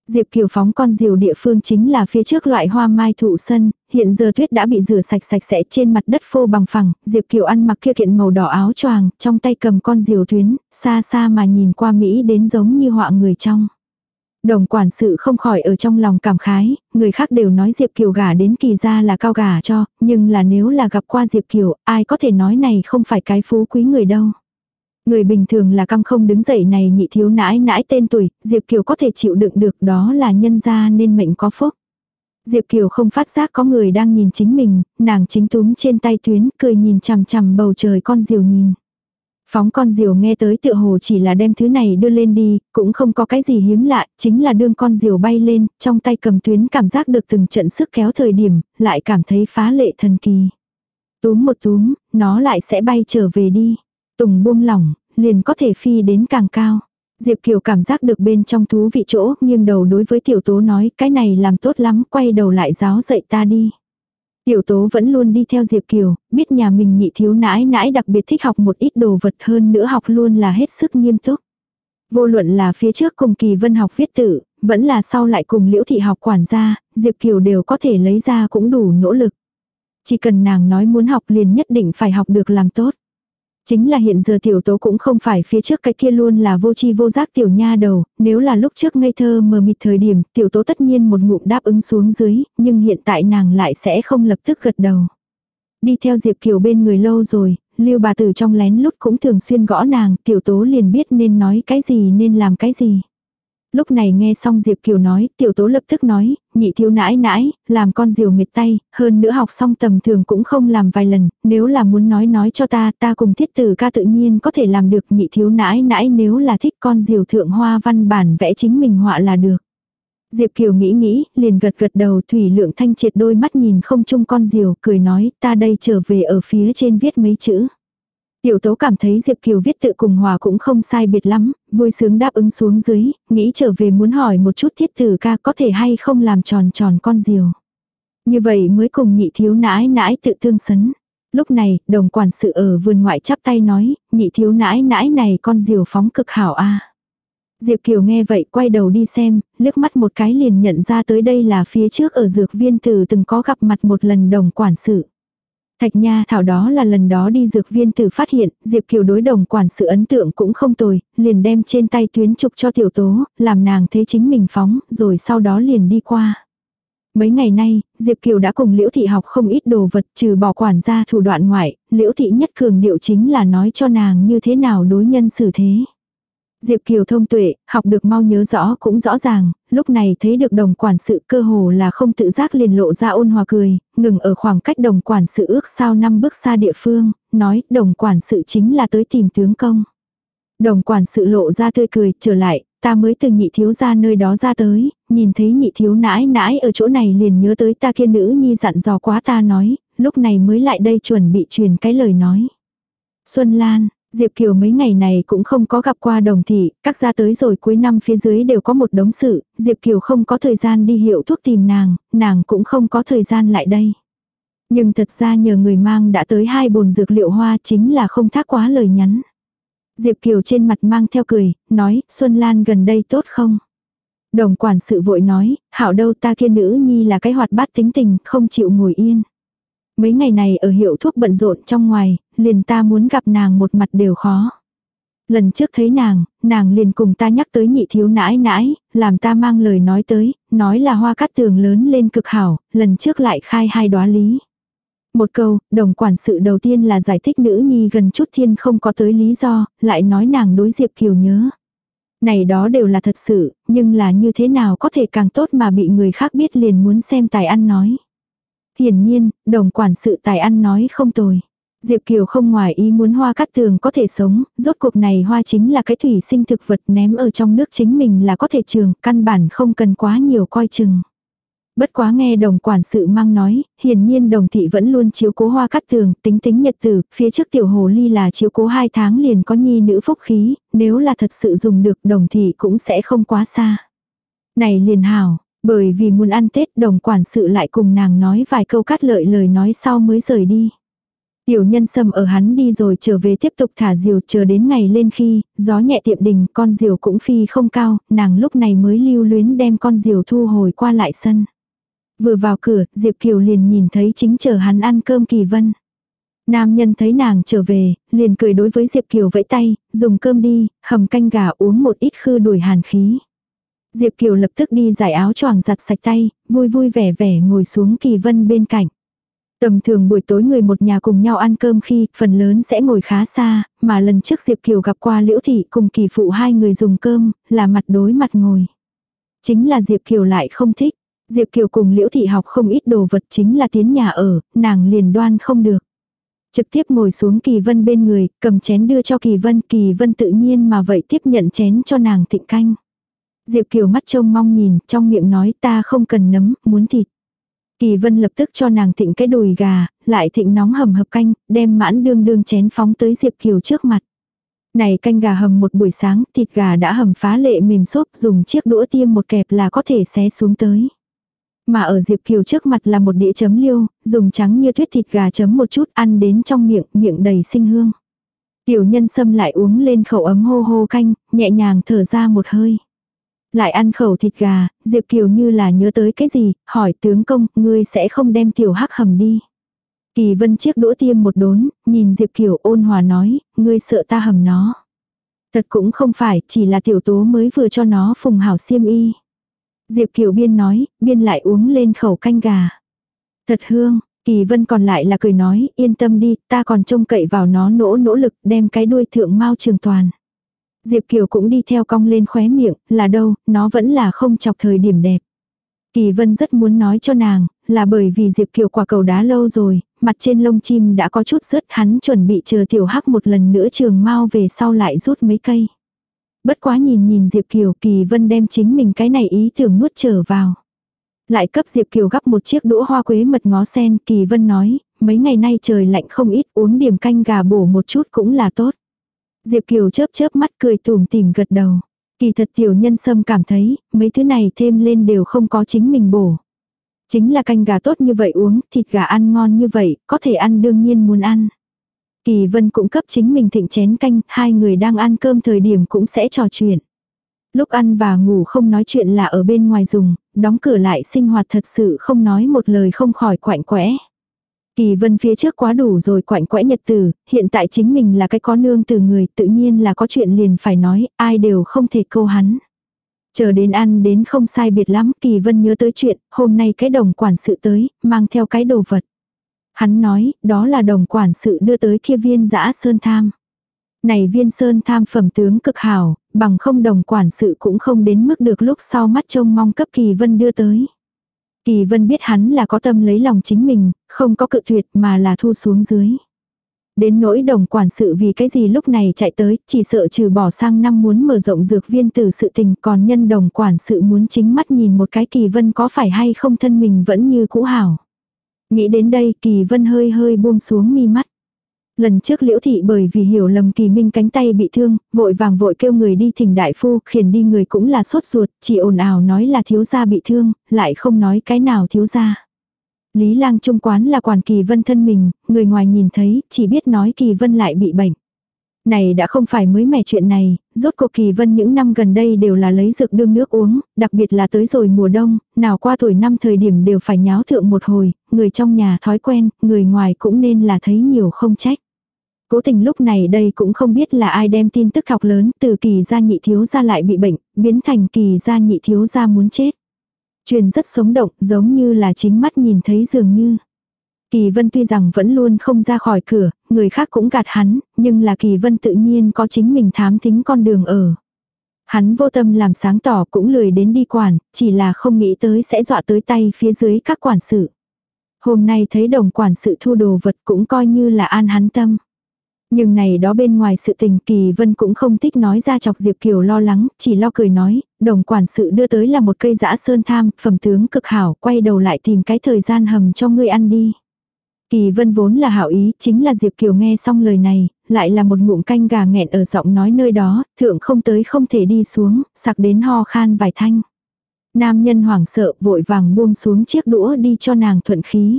Diệp Kiều phóng con diều địa phương chính là phía trước loại hoa mai thụ sân, hiện giờ tuyết đã bị rửa sạch sạch sẽ trên mặt đất phô bằng phẳng, Diệp Kiều ăn mặc kia kiện màu đỏ áo choàng, trong tay cầm con diều tuyến, xa xa mà nhìn qua Mỹ đến giống như họa người trong. Đồng quản sự không khỏi ở trong lòng cảm khái, người khác đều nói Diệp Kiều gả đến kỳ ra là cao gả cho, nhưng là nếu là gặp qua Diệp Kiều, ai có thể nói này không phải cái phú quý người đâu. Người bình thường là căng không đứng dậy này nhị thiếu nãi nãi tên tuổi, Diệp Kiều có thể chịu đựng được đó là nhân gia nên mệnh có phúc. Diệp Kiều không phát giác có người đang nhìn chính mình, nàng chính túm trên tay tuyến, cười nhìn chằm chằm bầu trời con diều nhìn. Phóng con diều nghe tới tựa hồ chỉ là đem thứ này đưa lên đi, cũng không có cái gì hiếm lạ, chính là đương con diều bay lên, trong tay cầm tuyến cảm giác được từng trận sức kéo thời điểm, lại cảm thấy phá lệ thần kỳ. Túm một túm, nó lại sẽ bay trở về đi. Tùng buông lỏng, liền có thể phi đến càng cao. Diệp Kiều cảm giác được bên trong thú vị chỗ, nghiêng đầu đối với tiểu tố nói cái này làm tốt lắm, quay đầu lại giáo dạy ta đi. Tiểu tố vẫn luôn đi theo Diệp Kiều, biết nhà mình nhị thiếu nãi nãi đặc biệt thích học một ít đồ vật hơn nữa học luôn là hết sức nghiêm túc. Vô luận là phía trước cùng kỳ vân học viết tự, vẫn là sau lại cùng liễu thị học quản gia, Diệp Kiều đều có thể lấy ra cũng đủ nỗ lực. Chỉ cần nàng nói muốn học liền nhất định phải học được làm tốt. Chính là hiện giờ tiểu tố cũng không phải phía trước cái kia luôn là vô chi vô giác tiểu nha đầu, nếu là lúc trước ngây thơ mờ mịt thời điểm, tiểu tố tất nhiên một ngụm đáp ứng xuống dưới, nhưng hiện tại nàng lại sẽ không lập tức gật đầu. Đi theo Diệp Kiều bên người lâu rồi, lưu bà tử trong lén lút cũng thường xuyên gõ nàng, tiểu tố liền biết nên nói cái gì nên làm cái gì. Lúc này nghe xong Diệp Kiều nói, tiểu tố lập tức nói, nhị thiếu nãi nãi, làm con diều mệt tay, hơn nữa học xong tầm thường cũng không làm vài lần, nếu là muốn nói nói cho ta, ta cùng thiết tử ca tự nhiên có thể làm được nhị thiếu nãi nãi nếu là thích con diều thượng hoa văn bản vẽ chính mình họa là được. Diệp Kiều nghĩ nghĩ, liền gật gật đầu thủy lượng thanh triệt đôi mắt nhìn không chung con diều, cười nói, ta đây trở về ở phía trên viết mấy chữ. Tiểu tố cảm thấy Diệp Kiều viết tự cùng hòa cũng không sai biệt lắm, vui sướng đáp ứng xuống dưới, nghĩ trở về muốn hỏi một chút thiết tử ca có thể hay không làm tròn tròn con diều. Như vậy mới cùng nhị thiếu nãi nãi tự tương sấn. Lúc này, đồng quản sự ở vườn ngoại chắp tay nói, nhị thiếu nãi nãi này con diều phóng cực hảo a Diệp Kiều nghe vậy quay đầu đi xem, liếc mắt một cái liền nhận ra tới đây là phía trước ở dược viên tử từng có gặp mặt một lần đồng quản sự. Thạch Nha Thảo đó là lần đó đi dược viên tử phát hiện, Diệp Kiều đối đồng quản sự ấn tượng cũng không tồi, liền đem trên tay tuyến trục cho tiểu tố, làm nàng thế chính mình phóng, rồi sau đó liền đi qua. Mấy ngày nay, Diệp Kiều đã cùng Liễu Thị học không ít đồ vật trừ bỏ quản gia thủ đoạn ngoại, Liễu Thị nhất cường điệu chính là nói cho nàng như thế nào đối nhân xử thế. Diệp Kiều thông tuệ, học được mau nhớ rõ cũng rõ ràng, lúc này thấy được đồng quản sự cơ hồ là không tự giác liền lộ ra ôn hòa cười, ngừng ở khoảng cách đồng quản sự ước sau năm bước xa địa phương, nói đồng quản sự chính là tới tìm tướng công. Đồng quản sự lộ ra tươi cười, trở lại, ta mới từ nhị thiếu ra nơi đó ra tới, nhìn thấy nhị thiếu nãi nãi ở chỗ này liền nhớ tới ta kia nữ nhi dặn dò quá ta nói, lúc này mới lại đây chuẩn bị truyền cái lời nói. Xuân Lan, Diệp Kiều mấy ngày này cũng không có gặp qua đồng thị, các gia tới rồi cuối năm phía dưới đều có một đống sự, Diệp Kiều không có thời gian đi hiệu thuốc tìm nàng, nàng cũng không có thời gian lại đây. Nhưng thật ra nhờ người mang đã tới hai bồn dược liệu hoa chính là không thác quá lời nhắn. Diệp Kiều trên mặt mang theo cười, nói, Xuân Lan gần đây tốt không? Đồng quản sự vội nói, hảo đâu ta kia nữ nhi là cái hoạt bát tính tình, không chịu ngồi yên. Mấy ngày này ở hiệu thuốc bận rộn trong ngoài, liền ta muốn gặp nàng một mặt đều khó. Lần trước thấy nàng, nàng liền cùng ta nhắc tới nhị thiếu nãi nãi, làm ta mang lời nói tới, nói là hoa cát tường lớn lên cực hảo, lần trước lại khai hai đoá lý. Một câu, đồng quản sự đầu tiên là giải thích nữ nhi gần chút thiên không có tới lý do, lại nói nàng đối Diệp Kiều nhớ. Này đó đều là thật sự, nhưng là như thế nào có thể càng tốt mà bị người khác biết liền muốn xem tài ăn nói. Hiển nhiên, đồng quản sự tài ăn nói không tồi. Diệp Kiều không ngoài ý muốn hoa cắt tường có thể sống, rốt cuộc này hoa chính là cái thủy sinh thực vật ném ở trong nước chính mình là có thể trường, căn bản không cần quá nhiều coi chừng. Bất quá nghe đồng quản sự mang nói, hiển nhiên đồng thị vẫn luôn chiếu cố hoa cắt tường, tính tính nhật tử, phía trước tiểu hồ ly là chiếu cố hai tháng liền có nhi nữ phúc khí, nếu là thật sự dùng được đồng thị cũng sẽ không quá xa. Này liền hảo, bởi vì muốn ăn Tết đồng quản sự lại cùng nàng nói vài câu cắt lợi lời nói sau mới rời đi. Tiểu nhân sâm ở hắn đi rồi trở về tiếp tục thả diều chờ đến ngày lên khi, gió nhẹ tiệm đình con diều cũng phi không cao, nàng lúc này mới lưu luyến đem con diều thu hồi qua lại sân. Vừa vào cửa, Diệp Kiều liền nhìn thấy chính chờ hắn ăn cơm kỳ vân. Nam nhân thấy nàng trở về, liền cười đối với Diệp Kiều vẫy tay, dùng cơm đi, hầm canh gà uống một ít khư đuổi hàn khí. Diệp Kiều lập tức đi giải áo choàng giặt sạch tay, vui vui vẻ vẻ ngồi xuống Kỳ Vân bên cạnh. Tầm thường buổi tối người một nhà cùng nhau ăn cơm khi phần lớn sẽ ngồi khá xa, mà lần trước Diệp Kiều gặp qua Liễu Thị cùng kỳ phụ hai người dùng cơm, là mặt đối mặt ngồi. Chính là Diệp Kiều lại không thích. Diệp Kiều cùng Liễu Thị học không ít đồ vật chính là tiến nhà ở, nàng liền đoan không được. Trực tiếp ngồi xuống Kỳ Vân bên người, cầm chén đưa cho Kỳ Vân, Kỳ Vân tự nhiên mà vậy tiếp nhận chén cho nàng thịnh canh. Diệp Kiều mắt trông mong nhìn, trong miệng nói ta không cần nấm, muốn thịt. Kỳ Vân lập tức cho nàng thịnh cái đùi gà, lại thịnh nóng hầm hập canh, đem mãn đương đương chén phóng tới Diệp Kiều trước mặt. Này canh gà hầm một buổi sáng, thịt gà đã hầm phá lệ mềm xốp, dùng chiếc đũa tiêm một kẹp là có thể xé xuống tới. Mà ở Diệp Kiều trước mặt là một đĩa chấm liêu, dùng trắng như tuyết thịt gà chấm một chút ăn đến trong miệng, miệng đầy sinh hương. Tiểu nhân sâm lại uống lên khẩu ấm hô hô canh, nhẹ nhàng thở ra một hơi. Lại ăn khẩu thịt gà, Diệp Kiều như là nhớ tới cái gì, hỏi tướng công, ngươi sẽ không đem tiểu hắc hầm đi. Kỳ vân chiếc đũa tiêm một đốn, nhìn Diệp Kiều ôn hòa nói, ngươi sợ ta hầm nó. Thật cũng không phải, chỉ là tiểu tố mới vừa cho nó phùng hảo xiêm y. Diệp Kiều biên nói, biên lại uống lên khẩu canh gà. Thật hương, Kỳ vân còn lại là cười nói, yên tâm đi, ta còn trông cậy vào nó nỗ nỗ lực đem cái đuôi thượng mau trường toàn. Diệp Kiều cũng đi theo cong lên khóe miệng, là đâu, nó vẫn là không chọc thời điểm đẹp. Kỳ Vân rất muốn nói cho nàng, là bởi vì Diệp Kiều quả cầu đá lâu rồi, mặt trên lông chim đã có chút rớt hắn chuẩn bị chờ tiểu hắc một lần nữa trường mau về sau lại rút mấy cây. Bất quá nhìn nhìn Diệp Kiều Kỳ Vân đem chính mình cái này ý tưởng nuốt trở vào. Lại cấp Diệp Kiều gắp một chiếc đũa hoa quế mật ngó sen Kỳ Vân nói, mấy ngày nay trời lạnh không ít uống điểm canh gà bổ một chút cũng là tốt. Diệp Kiều chớp chớp mắt cười tủm tỉm gật đầu. Kỳ thật tiểu nhân sâm cảm thấy, mấy thứ này thêm lên đều không có chính mình bổ. Chính là canh gà tốt như vậy uống, thịt gà ăn ngon như vậy, có thể ăn đương nhiên muốn ăn. Kỳ vân cũng cấp chính mình thịnh chén canh, hai người đang ăn cơm thời điểm cũng sẽ trò chuyện. Lúc ăn và ngủ không nói chuyện là ở bên ngoài dùng, đóng cửa lại sinh hoạt thật sự không nói một lời không khỏi quạnh quẽ. Kỳ vân phía trước quá đủ rồi quạnh quẽ nhật tử, hiện tại chính mình là cái có nương từ người tự nhiên là có chuyện liền phải nói, ai đều không thể câu hắn. Chờ đến ăn đến không sai biệt lắm, Kỳ Vân nhớ tới chuyện, hôm nay cái đồng quản sự tới, mang theo cái đồ vật. Hắn nói, đó là đồng quản sự đưa tới kia viên dã sơn tham. Này viên sơn tham phẩm tướng cực hảo, bằng không đồng quản sự cũng không đến mức được lúc sau mắt trông mong cấp Kỳ Vân đưa tới. Kỳ Vân biết hắn là có tâm lấy lòng chính mình, không có cự tuyệt mà là thu xuống dưới. Đến nỗi đồng quản sự vì cái gì lúc này chạy tới, chỉ sợ trừ bỏ sang năm muốn mở rộng dược viên từ sự tình còn nhân đồng quản sự muốn chính mắt nhìn một cái kỳ vân có phải hay không thân mình vẫn như cũ hảo. Nghĩ đến đây kỳ vân hơi hơi buông xuống mi mắt. Lần trước liễu thị bởi vì hiểu lầm kỳ minh cánh tay bị thương, vội vàng vội kêu người đi thỉnh đại phu, khiển đi người cũng là sốt ruột, chỉ ồn ào nói là thiếu gia bị thương, lại không nói cái nào thiếu gia. Lý lang trung quán là quản kỳ vân thân mình, người ngoài nhìn thấy, chỉ biết nói kỳ vân lại bị bệnh. Này đã không phải mới mẻ chuyện này, rốt cuộc kỳ vân những năm gần đây đều là lấy dược đương nước uống, đặc biệt là tới rồi mùa đông, nào qua tuổi năm thời điểm đều phải nháo thượng một hồi, người trong nhà thói quen, người ngoài cũng nên là thấy nhiều không trách. Cố tình lúc này đây cũng không biết là ai đem tin tức học lớn từ kỳ gia nhị thiếu gia lại bị bệnh, biến thành kỳ gia nhị thiếu gia muốn chết. Truyền rất sống động, giống như là chính mắt nhìn thấy dường như. Kỳ vân tuy rằng vẫn luôn không ra khỏi cửa, người khác cũng gạt hắn, nhưng là kỳ vân tự nhiên có chính mình thám thính con đường ở. Hắn vô tâm làm sáng tỏ cũng lười đến đi quản, chỉ là không nghĩ tới sẽ dọa tới tay phía dưới các quản sự. Hôm nay thấy đồng quản sự thu đồ vật cũng coi như là an hắn tâm. Nhưng này đó bên ngoài sự tình Kỳ Vân cũng không thích nói ra chọc Diệp Kiều lo lắng, chỉ lo cười nói, đồng quản sự đưa tới là một cây dã sơn tham, phẩm tướng cực hảo, quay đầu lại tìm cái thời gian hầm cho ngươi ăn đi. Kỳ Vân vốn là hảo ý, chính là Diệp Kiều nghe xong lời này, lại là một ngụm canh gà nghẹn ở giọng nói nơi đó, thượng không tới không thể đi xuống, sặc đến ho khan vài thanh. Nam nhân hoảng sợ vội vàng buông xuống chiếc đũa đi cho nàng thuận khí.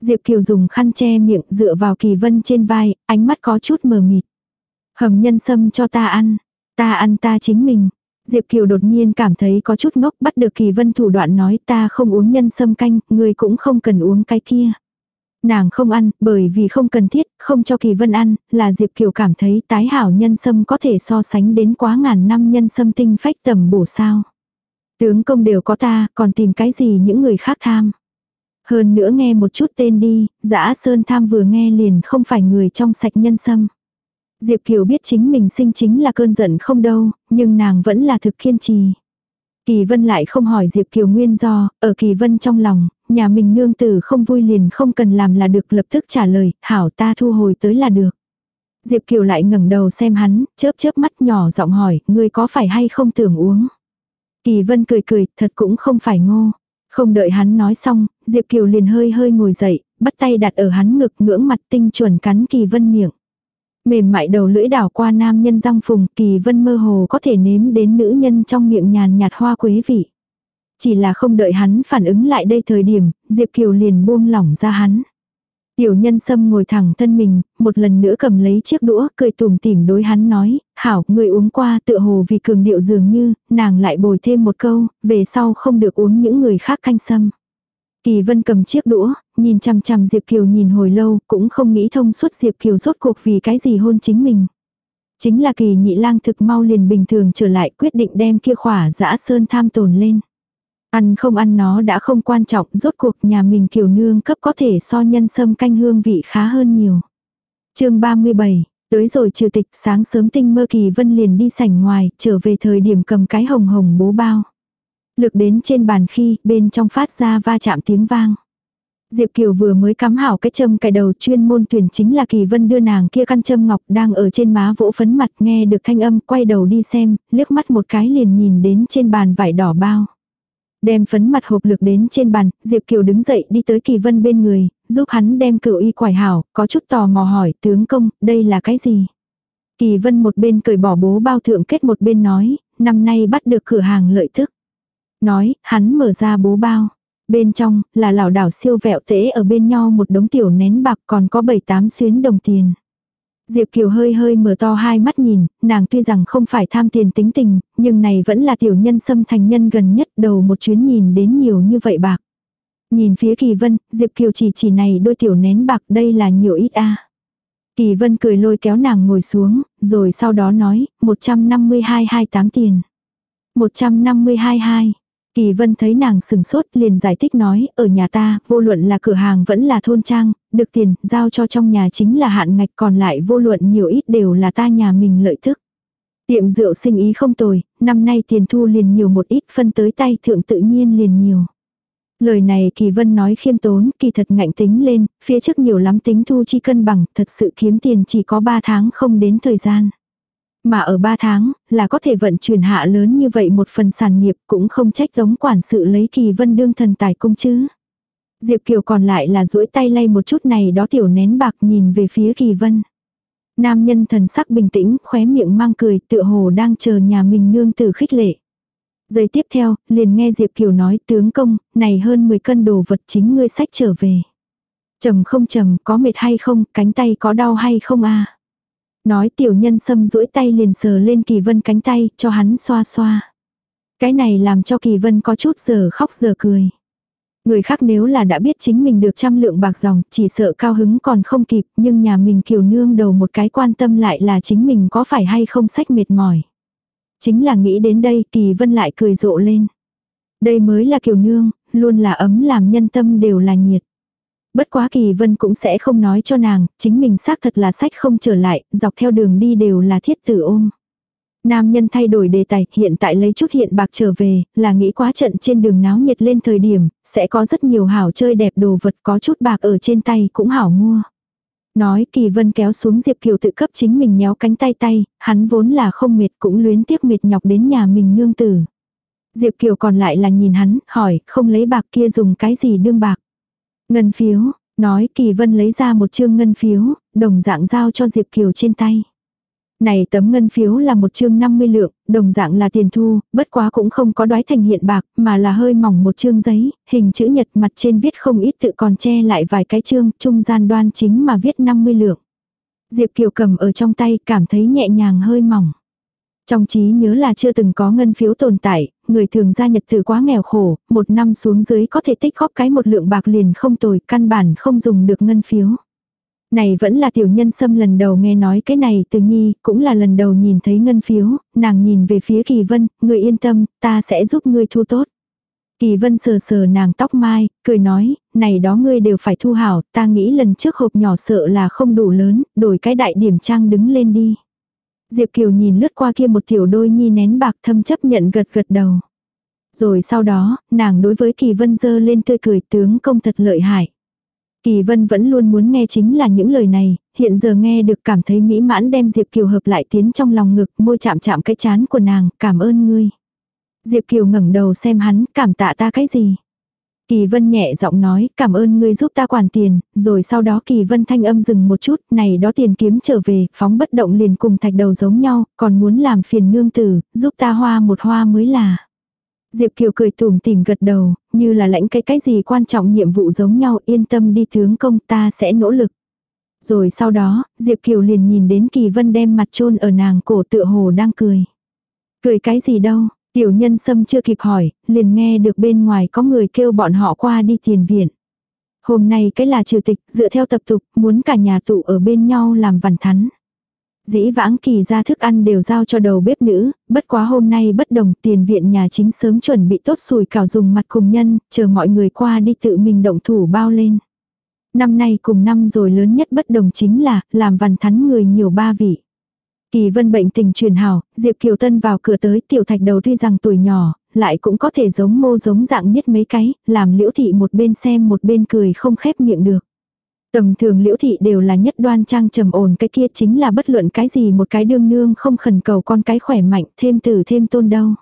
Diệp Kiều dùng khăn che miệng dựa vào Kỳ Vân trên vai, ánh mắt có chút mờ mịt. Hầm nhân sâm cho ta ăn, ta ăn ta chính mình. Diệp Kiều đột nhiên cảm thấy có chút ngốc bắt được Kỳ Vân thủ đoạn nói ta không uống nhân sâm canh, người cũng không cần uống cái kia. Nàng không ăn, bởi vì không cần thiết, không cho Kỳ Vân ăn, là Diệp Kiều cảm thấy tái hảo nhân sâm có thể so sánh đến quá ngàn năm nhân sâm tinh phách tầm bổ sao. Tướng công đều có ta, còn tìm cái gì những người khác tham. Hơn nữa nghe một chút tên đi, dã sơn tham vừa nghe liền không phải người trong sạch nhân sâm. Diệp Kiều biết chính mình sinh chính là cơn giận không đâu, nhưng nàng vẫn là thực kiên trì. Kỳ Vân lại không hỏi Diệp Kiều nguyên do, ở Kỳ Vân trong lòng, nhà mình nương tử không vui liền không cần làm là được lập tức trả lời, hảo ta thu hồi tới là được. Diệp Kiều lại ngẩng đầu xem hắn, chớp chớp mắt nhỏ giọng hỏi, ngươi có phải hay không tưởng uống. Kỳ Vân cười cười, thật cũng không phải ngô. Không đợi hắn nói xong, Diệp Kiều liền hơi hơi ngồi dậy, bắt tay đặt ở hắn ngực ngưỡng mặt tinh chuẩn cắn Kỳ Vân miệng. Mềm mại đầu lưỡi đảo qua nam nhân răng phùng, Kỳ Vân mơ hồ có thể nếm đến nữ nhân trong miệng nhàn nhạt hoa quế vị. Chỉ là không đợi hắn phản ứng lại đây thời điểm, Diệp Kiều liền buông lỏng ra hắn. Tiểu nhân sâm ngồi thẳng thân mình, một lần nữa cầm lấy chiếc đũa, cười tùm tỉm đối hắn nói, hảo, người uống qua tựa hồ vì cường điệu dường như, nàng lại bồi thêm một câu, về sau không được uống những người khác canh sâm. Kỳ vân cầm chiếc đũa, nhìn chằm chằm Diệp Kiều nhìn hồi lâu, cũng không nghĩ thông suốt Diệp Kiều rốt cuộc vì cái gì hôn chính mình. Chính là kỳ nhị lang thực mau liền bình thường trở lại quyết định đem kia khỏa dã sơn tham tồn lên. Ăn không ăn nó đã không quan trọng, rốt cuộc nhà mình kiều nương cấp có thể so nhân sâm canh hương vị khá hơn nhiều. chương 37, Tới rồi trừ tịch sáng sớm tinh mơ kỳ vân liền đi sảnh ngoài, trở về thời điểm cầm cái hồng hồng bố bao. Lực đến trên bàn khi bên trong phát ra va chạm tiếng vang. Diệp Kiều vừa mới cắm hảo cái châm cài đầu chuyên môn tuyển chính là Kỳ Vân đưa nàng kia căn châm ngọc đang ở trên má vỗ phấn mặt nghe được thanh âm quay đầu đi xem, liếc mắt một cái liền nhìn đến trên bàn vải đỏ bao. Đem phấn mặt hộp lực đến trên bàn, Diệp Kiều đứng dậy đi tới Kỳ Vân bên người, giúp hắn đem cựu y quải hảo, có chút tò mò hỏi tướng công, đây là cái gì? Kỳ Vân một bên cười bỏ bố bao thượng kết một bên nói, năm nay bắt được cửa hàng lợi thức. Nói, hắn mở ra bố bao. Bên trong, là lão đảo siêu vẹo tễ ở bên nhau một đống tiểu nén bạc còn có bảy tám xuyến đồng tiền. Diệp Kiều hơi hơi mở to hai mắt nhìn, nàng tuy rằng không phải tham tiền tính tình, nhưng này vẫn là tiểu nhân xâm thành nhân gần nhất đầu một chuyến nhìn đến nhiều như vậy bạc. Nhìn phía Kỳ Vân, Diệp Kiều chỉ chỉ này đôi tiểu nén bạc đây là nhiều ít a. Kỳ Vân cười lôi kéo nàng ngồi xuống, rồi sau đó nói, 152 28 tiền. 152 hai. Kỳ Vân thấy nàng sừng sốt liền giải thích nói, ở nhà ta, vô luận là cửa hàng vẫn là thôn trang, được tiền, giao cho trong nhà chính là hạn ngạch còn lại vô luận nhiều ít đều là ta nhà mình lợi thức. Tiệm rượu sinh ý không tồi, năm nay tiền thu liền nhiều một ít phân tới tay thượng tự nhiên liền nhiều. Lời này Kỳ Vân nói khiêm tốn, kỳ thật ngạnh tính lên, phía trước nhiều lắm tính thu chi cân bằng, thật sự kiếm tiền chỉ có 3 tháng không đến thời gian. Mà ở 3 tháng, là có thể vận chuyển hạ lớn như vậy một phần sản nghiệp cũng không trách giống quản sự lấy Kỳ Vân đương thần tài công chứ. Diệp Kiều còn lại là duỗi tay lay một chút này đó tiểu nén bạc nhìn về phía Kỳ Vân. Nam nhân thần sắc bình tĩnh, khóe miệng mang cười, tựa hồ đang chờ nhà mình nương tử khích lệ. Giây tiếp theo, liền nghe Diệp Kiều nói tướng công, này hơn 10 cân đồ vật chính ngươi sách trở về. Trầm không trầm, có mệt hay không, cánh tay có đau hay không a Nói tiểu nhân sâm duỗi tay liền sờ lên kỳ vân cánh tay, cho hắn xoa xoa. Cái này làm cho kỳ vân có chút giờ khóc giờ cười. Người khác nếu là đã biết chính mình được trăm lượng bạc dòng, chỉ sợ cao hứng còn không kịp, nhưng nhà mình kiều nương đầu một cái quan tâm lại là chính mình có phải hay không sách mệt mỏi. Chính là nghĩ đến đây kỳ vân lại cười rộ lên. Đây mới là kiều nương, luôn là ấm làm nhân tâm đều là nhiệt. Bất quá kỳ vân cũng sẽ không nói cho nàng, chính mình xác thật là sách không trở lại, dọc theo đường đi đều là thiết tử ôm. Nam nhân thay đổi đề tài, hiện tại lấy chút hiện bạc trở về, là nghĩ quá trận trên đường náo nhiệt lên thời điểm, sẽ có rất nhiều hảo chơi đẹp đồ vật có chút bạc ở trên tay cũng hảo mua. Nói kỳ vân kéo xuống Diệp Kiều tự cấp chính mình nhéo cánh tay tay, hắn vốn là không mệt cũng luyến tiếc mệt nhọc đến nhà mình nương tử. Diệp Kiều còn lại là nhìn hắn, hỏi, không lấy bạc kia dùng cái gì đương bạc. Ngân phiếu, nói kỳ vân lấy ra một chương ngân phiếu, đồng dạng giao cho Diệp Kiều trên tay. Này tấm ngân phiếu là một chương 50 lượng, đồng dạng là tiền thu, bất quá cũng không có đoái thành hiện bạc, mà là hơi mỏng một chương giấy, hình chữ nhật mặt trên viết không ít tự còn che lại vài cái chương, trung gian đoan chính mà viết 50 lượng. Diệp Kiều cầm ở trong tay cảm thấy nhẹ nhàng hơi mỏng. Trong trí nhớ là chưa từng có ngân phiếu tồn tại, người thường gia nhật từ quá nghèo khổ, một năm xuống dưới có thể tích góp cái một lượng bạc liền không tồi, căn bản không dùng được ngân phiếu. Này vẫn là tiểu nhân xâm lần đầu nghe nói cái này từ nhi, cũng là lần đầu nhìn thấy ngân phiếu, nàng nhìn về phía kỳ vân, người yên tâm, ta sẽ giúp ngươi thu tốt. Kỳ vân sờ sờ nàng tóc mai, cười nói, này đó ngươi đều phải thu hảo, ta nghĩ lần trước hộp nhỏ sợ là không đủ lớn, đổi cái đại điểm trang đứng lên đi. Diệp Kiều nhìn lướt qua kia một tiểu đôi nhi nén bạc thâm chấp nhận gật gật đầu. Rồi sau đó, nàng đối với Kỳ Vân dơ lên tươi cười tướng công thật lợi hại. Kỳ Vân vẫn luôn muốn nghe chính là những lời này, hiện giờ nghe được cảm thấy mỹ mãn đem Diệp Kiều hợp lại tiến trong lòng ngực, môi chạm chạm cái chán của nàng, cảm ơn ngươi. Diệp Kiều ngẩng đầu xem hắn, cảm tạ ta cái gì. Kỳ Vân nhẹ giọng nói, cảm ơn ngươi giúp ta quản tiền, rồi sau đó Kỳ Vân thanh âm dừng một chút, này đó tiền kiếm trở về, phóng bất động liền cùng thạch đầu giống nhau, còn muốn làm phiền nương tử, giúp ta hoa một hoa mới là. Diệp Kiều cười tủm tìm gật đầu, như là lãnh cái cái gì quan trọng nhiệm vụ giống nhau, yên tâm đi tướng công ta sẽ nỗ lực. Rồi sau đó, Diệp Kiều liền nhìn đến Kỳ Vân đem mặt chôn ở nàng cổ tựa hồ đang cười. Cười cái gì đâu, tiểu nhân sâm chưa kịp hỏi, liền nghe được bên ngoài có người kêu bọn họ qua đi tiền viện. Hôm nay cái là trừ tịch, dựa theo tập tục, muốn cả nhà tụ ở bên nhau làm vằn thắn. Dĩ vãng kỳ ra thức ăn đều giao cho đầu bếp nữ, bất quá hôm nay bất đồng tiền viện nhà chính sớm chuẩn bị tốt sùi cảo dùng mặt cùng nhân, chờ mọi người qua đi tự mình động thủ bao lên. Năm nay cùng năm rồi lớn nhất bất đồng chính là, làm văn thắn người nhiều ba vị. Kỳ vân bệnh tình truyền hảo, Diệp Kiều Tân vào cửa tới tiểu thạch đầu tuy rằng tuổi nhỏ, lại cũng có thể giống mô giống dạng nhất mấy cái, làm liễu thị một bên xem một bên cười không khép miệng được. Tầm thường liễu thị đều là nhất đoan trang trầm ổn cái kia chính là bất luận cái gì một cái đương nương không khẩn cầu con cái khỏe mạnh thêm từ thêm tôn đâu.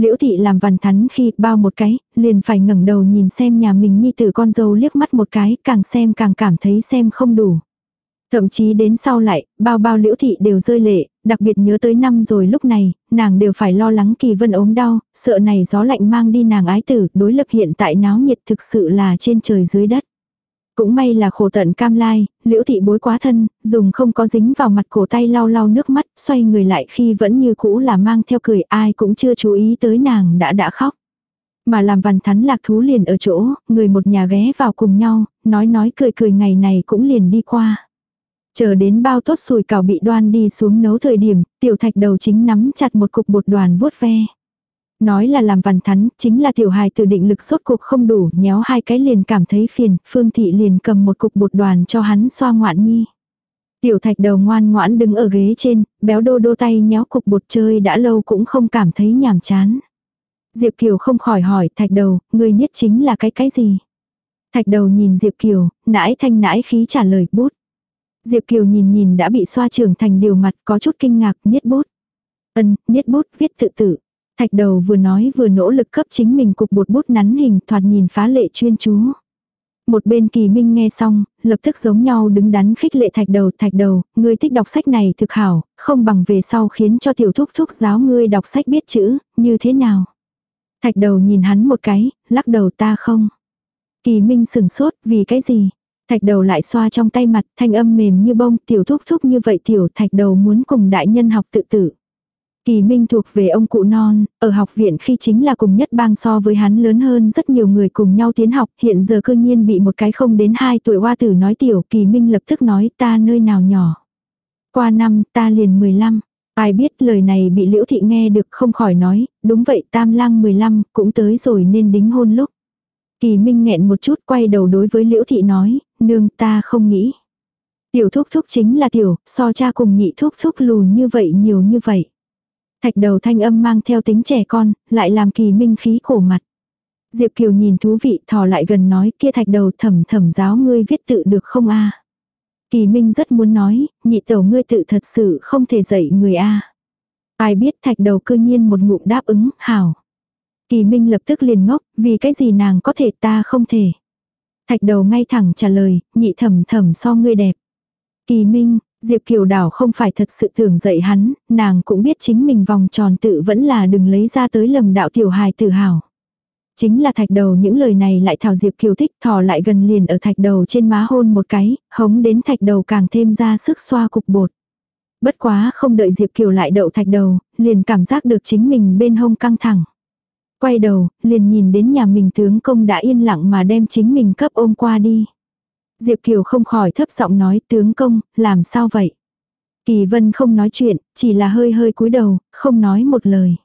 Liễu thị làm vằn thắn khi bao một cái, liền phải ngẩng đầu nhìn xem nhà mình như từ con dâu liếc mắt một cái, càng xem càng cảm thấy xem không đủ. Thậm chí đến sau lại, bao bao liễu thị đều rơi lệ, đặc biệt nhớ tới năm rồi lúc này, nàng đều phải lo lắng kỳ vân ốm đau, sợ này gió lạnh mang đi nàng ái tử, đối lập hiện tại náo nhiệt thực sự là trên trời dưới đất. Cũng may là khổ tận cam lai, liễu thị bối quá thân, dùng không có dính vào mặt cổ tay lau lau nước mắt, xoay người lại khi vẫn như cũ là mang theo cười ai cũng chưa chú ý tới nàng đã đã khóc. Mà làm văn thắn lạc thú liền ở chỗ, người một nhà ghé vào cùng nhau, nói nói cười cười ngày này cũng liền đi qua. Chờ đến bao tốt sùi cảo bị đoan đi xuống nấu thời điểm, tiểu thạch đầu chính nắm chặt một cục bột đoàn vuốt ve. Nói là làm văn thắn, chính là tiểu hài từ định lực sốt cuộc không đủ, nhéo hai cái liền cảm thấy phiền, phương thị liền cầm một cục bột đoàn cho hắn xoa ngoạn nhi. Tiểu thạch đầu ngoan ngoãn đứng ở ghế trên, béo đô đô tay nhéo cục bột chơi đã lâu cũng không cảm thấy nhàm chán. Diệp Kiều không khỏi hỏi thạch đầu, người nhất chính là cái cái gì? Thạch đầu nhìn Diệp Kiều, nãi thanh nãi khí trả lời bút. Diệp Kiều nhìn nhìn đã bị xoa trưởng thành điều mặt có chút kinh ngạc niết bút. Ân, niết bút viết tự tử. Thạch đầu vừa nói vừa nỗ lực cấp chính mình cục bột bút nắn hình thoạt nhìn phá lệ chuyên chú. Một bên kỳ minh nghe xong, lập tức giống nhau đứng đắn khích lệ thạch đầu thạch đầu, ngươi thích đọc sách này thực hảo, không bằng về sau khiến cho tiểu thúc thúc giáo ngươi đọc sách biết chữ, như thế nào. Thạch đầu nhìn hắn một cái, lắc đầu ta không. Kỳ minh sừng sốt, vì cái gì? Thạch đầu lại xoa trong tay mặt, thanh âm mềm như bông, tiểu thúc thúc như vậy tiểu thạch đầu muốn cùng đại nhân học tự tử. Kỳ Minh thuộc về ông cụ non, ở học viện khi chính là cùng nhất bang so với hắn lớn hơn rất nhiều người cùng nhau tiến học, hiện giờ cư nhiên bị một cái không đến 2 tuổi hoa tử nói tiểu, Kỳ Minh lập tức nói ta nơi nào nhỏ. Qua năm ta liền 15, ai biết lời này bị Liễu Thị nghe được không khỏi nói, đúng vậy tam lang 15 cũng tới rồi nên đính hôn lúc. Kỳ Minh nghẹn một chút quay đầu đối với Liễu Thị nói, nương ta không nghĩ. Tiểu thúc thúc chính là tiểu, so cha cùng nhị thúc thúc lùn như vậy nhiều như vậy. Thạch đầu thanh âm mang theo tính trẻ con, lại làm kỳ minh khí khổ mặt. Diệp Kiều nhìn thú vị thò lại gần nói kia thạch đầu thẩm thẩm giáo ngươi viết tự được không a Kỳ minh rất muốn nói, nhị tẩu ngươi tự thật sự không thể dạy người a Ai biết thạch đầu cư nhiên một ngụm đáp ứng, hảo. Kỳ minh lập tức liền ngốc, vì cái gì nàng có thể ta không thể. Thạch đầu ngay thẳng trả lời, nhị thẩm thẩm so ngươi đẹp. Kỳ minh, Diệp Kiều Đảo không phải thật sự tưởng dạy hắn, nàng cũng biết chính mình vòng tròn tự vẫn là đừng lấy ra tới lầm đạo tiểu hài tự hào. Chính là thạch đầu những lời này lại thảo Diệp Kiều thích thò lại gần liền ở thạch đầu trên má hôn một cái, hống đến thạch đầu càng thêm ra sức xoa cục bột. Bất quá không đợi Diệp Kiều lại đậu thạch đầu, liền cảm giác được chính mình bên hông căng thẳng. Quay đầu, liền nhìn đến nhà mình tướng công đã yên lặng mà đem chính mình cấp ôm qua đi. Diệp Kiều không khỏi thấp giọng nói tướng công, làm sao vậy? Kỳ Vân không nói chuyện, chỉ là hơi hơi cúi đầu, không nói một lời.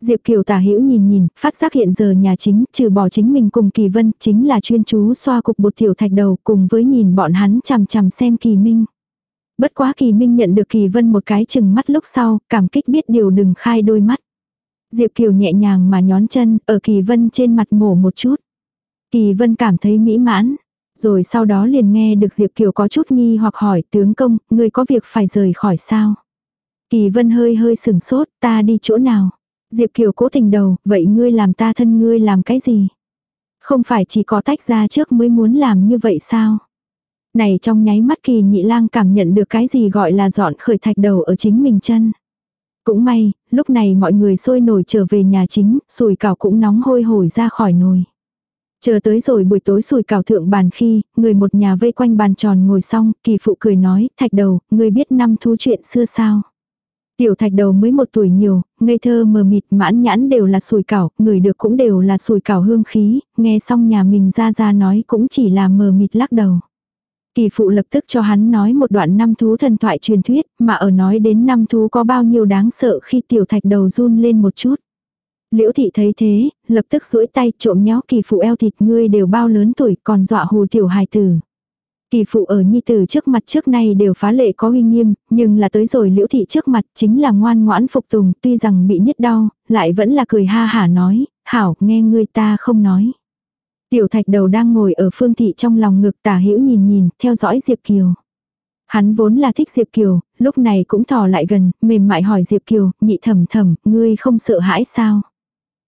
Diệp Kiều tả hữu nhìn nhìn, phát giác hiện giờ nhà chính, trừ bỏ chính mình cùng Kỳ Vân, chính là chuyên chú xoa cục bột tiểu thạch đầu cùng với nhìn bọn hắn chằm chằm xem Kỳ Minh. Bất quá Kỳ Minh nhận được Kỳ Vân một cái chừng mắt lúc sau, cảm kích biết điều đừng khai đôi mắt. Diệp Kiều nhẹ nhàng mà nhón chân, ở Kỳ Vân trên mặt mổ một chút. Kỳ Vân cảm thấy mỹ mãn, rồi sau đó liền nghe được Diệp Kiều có chút nghi hoặc hỏi tướng công, người có việc phải rời khỏi sao? Kỳ vân hơi hơi sừng sốt, ta đi chỗ nào? Diệp Kiều cố tình đầu, vậy ngươi làm ta thân ngươi làm cái gì? Không phải chỉ có tách ra trước mới muốn làm như vậy sao? Này trong nháy mắt kỳ nhị lang cảm nhận được cái gì gọi là dọn khởi thạch đầu ở chính mình chân. Cũng may, lúc này mọi người sôi nổi trở về nhà chính, sùi cảo cũng nóng hôi hổi ra khỏi nồi. Chờ tới rồi buổi tối sùi cào thượng bàn khi, người một nhà vây quanh bàn tròn ngồi xong, kỳ phụ cười nói, thạch đầu, người biết năm thú chuyện xưa sao. Tiểu thạch đầu mới một tuổi nhiều, ngây thơ mờ mịt mãn nhãn đều là sùi cảo, người được cũng đều là sùi cảo hương khí, nghe xong nhà mình ra ra nói cũng chỉ là mờ mịt lắc đầu. Kỳ phụ lập tức cho hắn nói một đoạn năm thú thần thoại truyền thuyết, mà ở nói đến năm thú có bao nhiêu đáng sợ khi tiểu thạch đầu run lên một chút. Liễu thị thấy thế, lập tức duỗi tay trộm nhó kỳ phụ eo thịt ngươi đều bao lớn tuổi còn dọa hù tiểu hài tử. Kỳ phụ ở nhi tử trước mặt trước nay đều phá lệ có uy nghiêm, nhưng là tới rồi liễu thị trước mặt chính là ngoan ngoãn phục tùng, tuy rằng bị nhất đau, lại vẫn là cười ha hả nói, hảo, nghe ngươi ta không nói. Tiểu thạch đầu đang ngồi ở phương thị trong lòng ngực tả hữu nhìn nhìn, theo dõi Diệp Kiều. Hắn vốn là thích Diệp Kiều, lúc này cũng thò lại gần, mềm mại hỏi Diệp Kiều, nhị thầm thầm, ngươi không sợ hãi sao?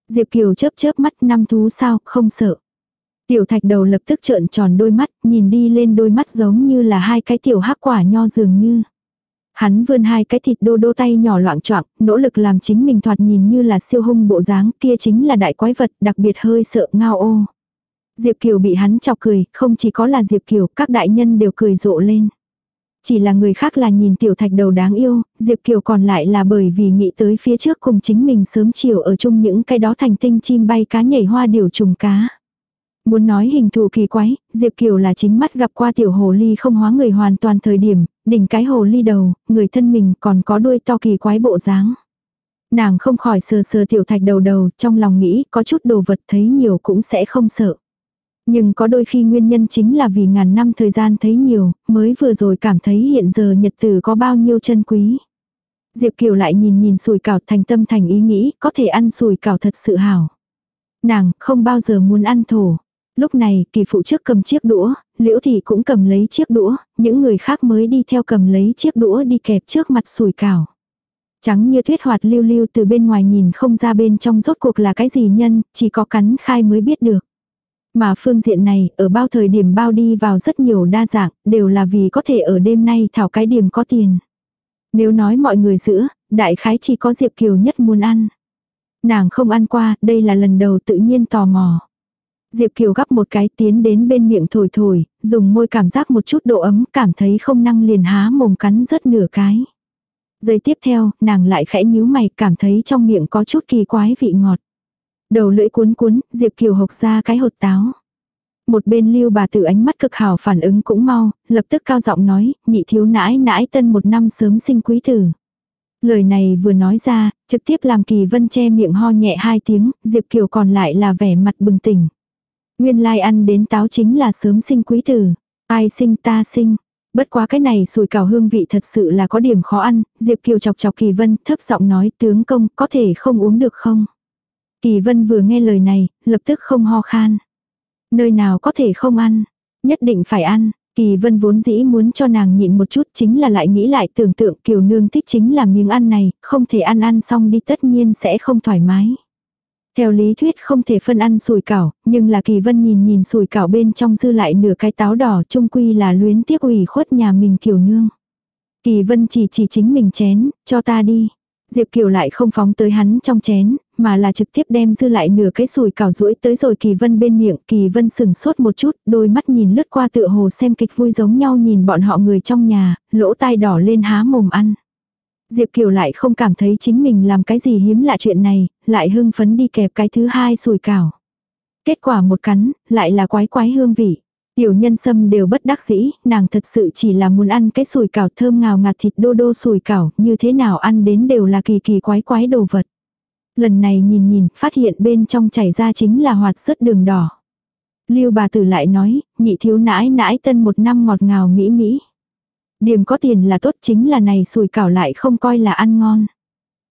Diệp Kiều chớp chớp mắt năm thú sao, không sợ. Tiểu thạch đầu lập tức trợn tròn đôi mắt, nhìn đi lên đôi mắt giống như là hai cái tiểu hắc quả nho dường như. Hắn vươn hai cái thịt đô đô tay nhỏ loạn choạng, nỗ lực làm chính mình thoạt nhìn như là siêu hung bộ dáng, kia chính là đại quái vật, đặc biệt hơi sợ ngao ô. Diệp Kiều bị hắn chọc cười, không chỉ có là Diệp Kiều, các đại nhân đều cười rộ lên. Chỉ là người khác là nhìn tiểu thạch đầu đáng yêu, Diệp Kiều còn lại là bởi vì nghĩ tới phía trước cùng chính mình sớm chiều ở chung những cái đó thành tinh chim bay cá nhảy hoa điều trùng cá. Muốn nói hình thù kỳ quái, Diệp Kiều là chính mắt gặp qua tiểu hồ ly không hóa người hoàn toàn thời điểm, đỉnh cái hồ ly đầu, người thân mình còn có đuôi to kỳ quái bộ dáng. Nàng không khỏi sờ sờ tiểu thạch đầu đầu, trong lòng nghĩ có chút đồ vật thấy nhiều cũng sẽ không sợ. Nhưng có đôi khi nguyên nhân chính là vì ngàn năm thời gian thấy nhiều, mới vừa rồi cảm thấy hiện giờ nhật tử có bao nhiêu chân quý. Diệp Kiều lại nhìn nhìn sùi cảo thành tâm thành ý nghĩ có thể ăn sùi cảo thật sự hảo. Nàng không bao giờ muốn ăn thổ. Lúc này kỳ phụ trước cầm chiếc đũa, liễu thị cũng cầm lấy chiếc đũa, những người khác mới đi theo cầm lấy chiếc đũa đi kẹp trước mặt sùi cảo. Trắng như thuyết hoạt lưu lưu từ bên ngoài nhìn không ra bên trong rốt cuộc là cái gì nhân, chỉ có cắn khai mới biết được. Mà phương diện này, ở bao thời điểm bao đi vào rất nhiều đa dạng, đều là vì có thể ở đêm nay thảo cái điểm có tiền. Nếu nói mọi người giữa, đại khái chỉ có Diệp Kiều nhất muốn ăn. Nàng không ăn qua, đây là lần đầu tự nhiên tò mò. Diệp Kiều gắp một cái tiến đến bên miệng thổi thổi, dùng môi cảm giác một chút độ ấm, cảm thấy không năng liền há mồm cắn rất nửa cái. Giây tiếp theo, nàng lại khẽ nhíu mày, cảm thấy trong miệng có chút kỳ quái vị ngọt. Đầu lưỡi cuốn cuốn, Diệp Kiều hộc ra cái hột táo. Một bên lưu bà tử ánh mắt cực hảo phản ứng cũng mau, lập tức cao giọng nói, nhị thiếu nãi nãi tân một năm sớm sinh quý tử. Lời này vừa nói ra, trực tiếp làm kỳ vân che miệng ho nhẹ hai tiếng, Diệp Kiều còn lại là vẻ mặt bừng tỉnh. Nguyên lai ăn đến táo chính là sớm sinh quý tử. Ai sinh ta sinh. Bất quá cái này sùi cảo hương vị thật sự là có điểm khó ăn, Diệp Kiều chọc chọc Kỳ Vân thấp giọng nói tướng công có thể không uống được không. Kỳ Vân vừa nghe lời này, lập tức không ho khan. Nơi nào có thể không ăn, nhất định phải ăn. Kỳ Vân vốn dĩ muốn cho nàng nhịn một chút chính là lại nghĩ lại tưởng tượng Kiều Nương thích chính là miếng ăn này, không thể ăn ăn xong đi tất nhiên sẽ không thoải mái. Theo lý thuyết không thể phân ăn sùi cảo, nhưng là Kỳ Vân nhìn nhìn sùi cảo bên trong dư lại nửa cái táo đỏ trung quy là luyến tiếc ủy khuất nhà mình Kiều Nương. Kỳ Vân chỉ chỉ chính mình chén, cho ta đi. Diệp Kiều lại không phóng tới hắn trong chén, mà là trực tiếp đem dư lại nửa cái sùi cảo rũi tới rồi Kỳ Vân bên miệng. Kỳ Vân sừng sốt một chút, đôi mắt nhìn lướt qua tựa hồ xem kịch vui giống nhau nhìn bọn họ người trong nhà, lỗ tai đỏ lên há mồm ăn. Diệp Kiều lại không cảm thấy chính mình làm cái gì hiếm lạ chuyện này, lại hưng phấn đi kẹp cái thứ hai sùi cảo. Kết quả một cắn, lại là quái quái hương vị. Tiểu nhân sâm đều bất đắc dĩ, nàng thật sự chỉ là muốn ăn cái sùi cảo thơm ngào ngạt thịt đô đô sùi cảo, như thế nào ăn đến đều là kỳ kỳ quái quái đồ vật. Lần này nhìn nhìn, phát hiện bên trong chảy ra chính là hoạt sứt đường đỏ. Lưu bà tử lại nói, nhị thiếu nãi nãi tân một năm ngọt ngào mỹ mỹ. Điểm có tiền là tốt chính là này sùi cảo lại không coi là ăn ngon.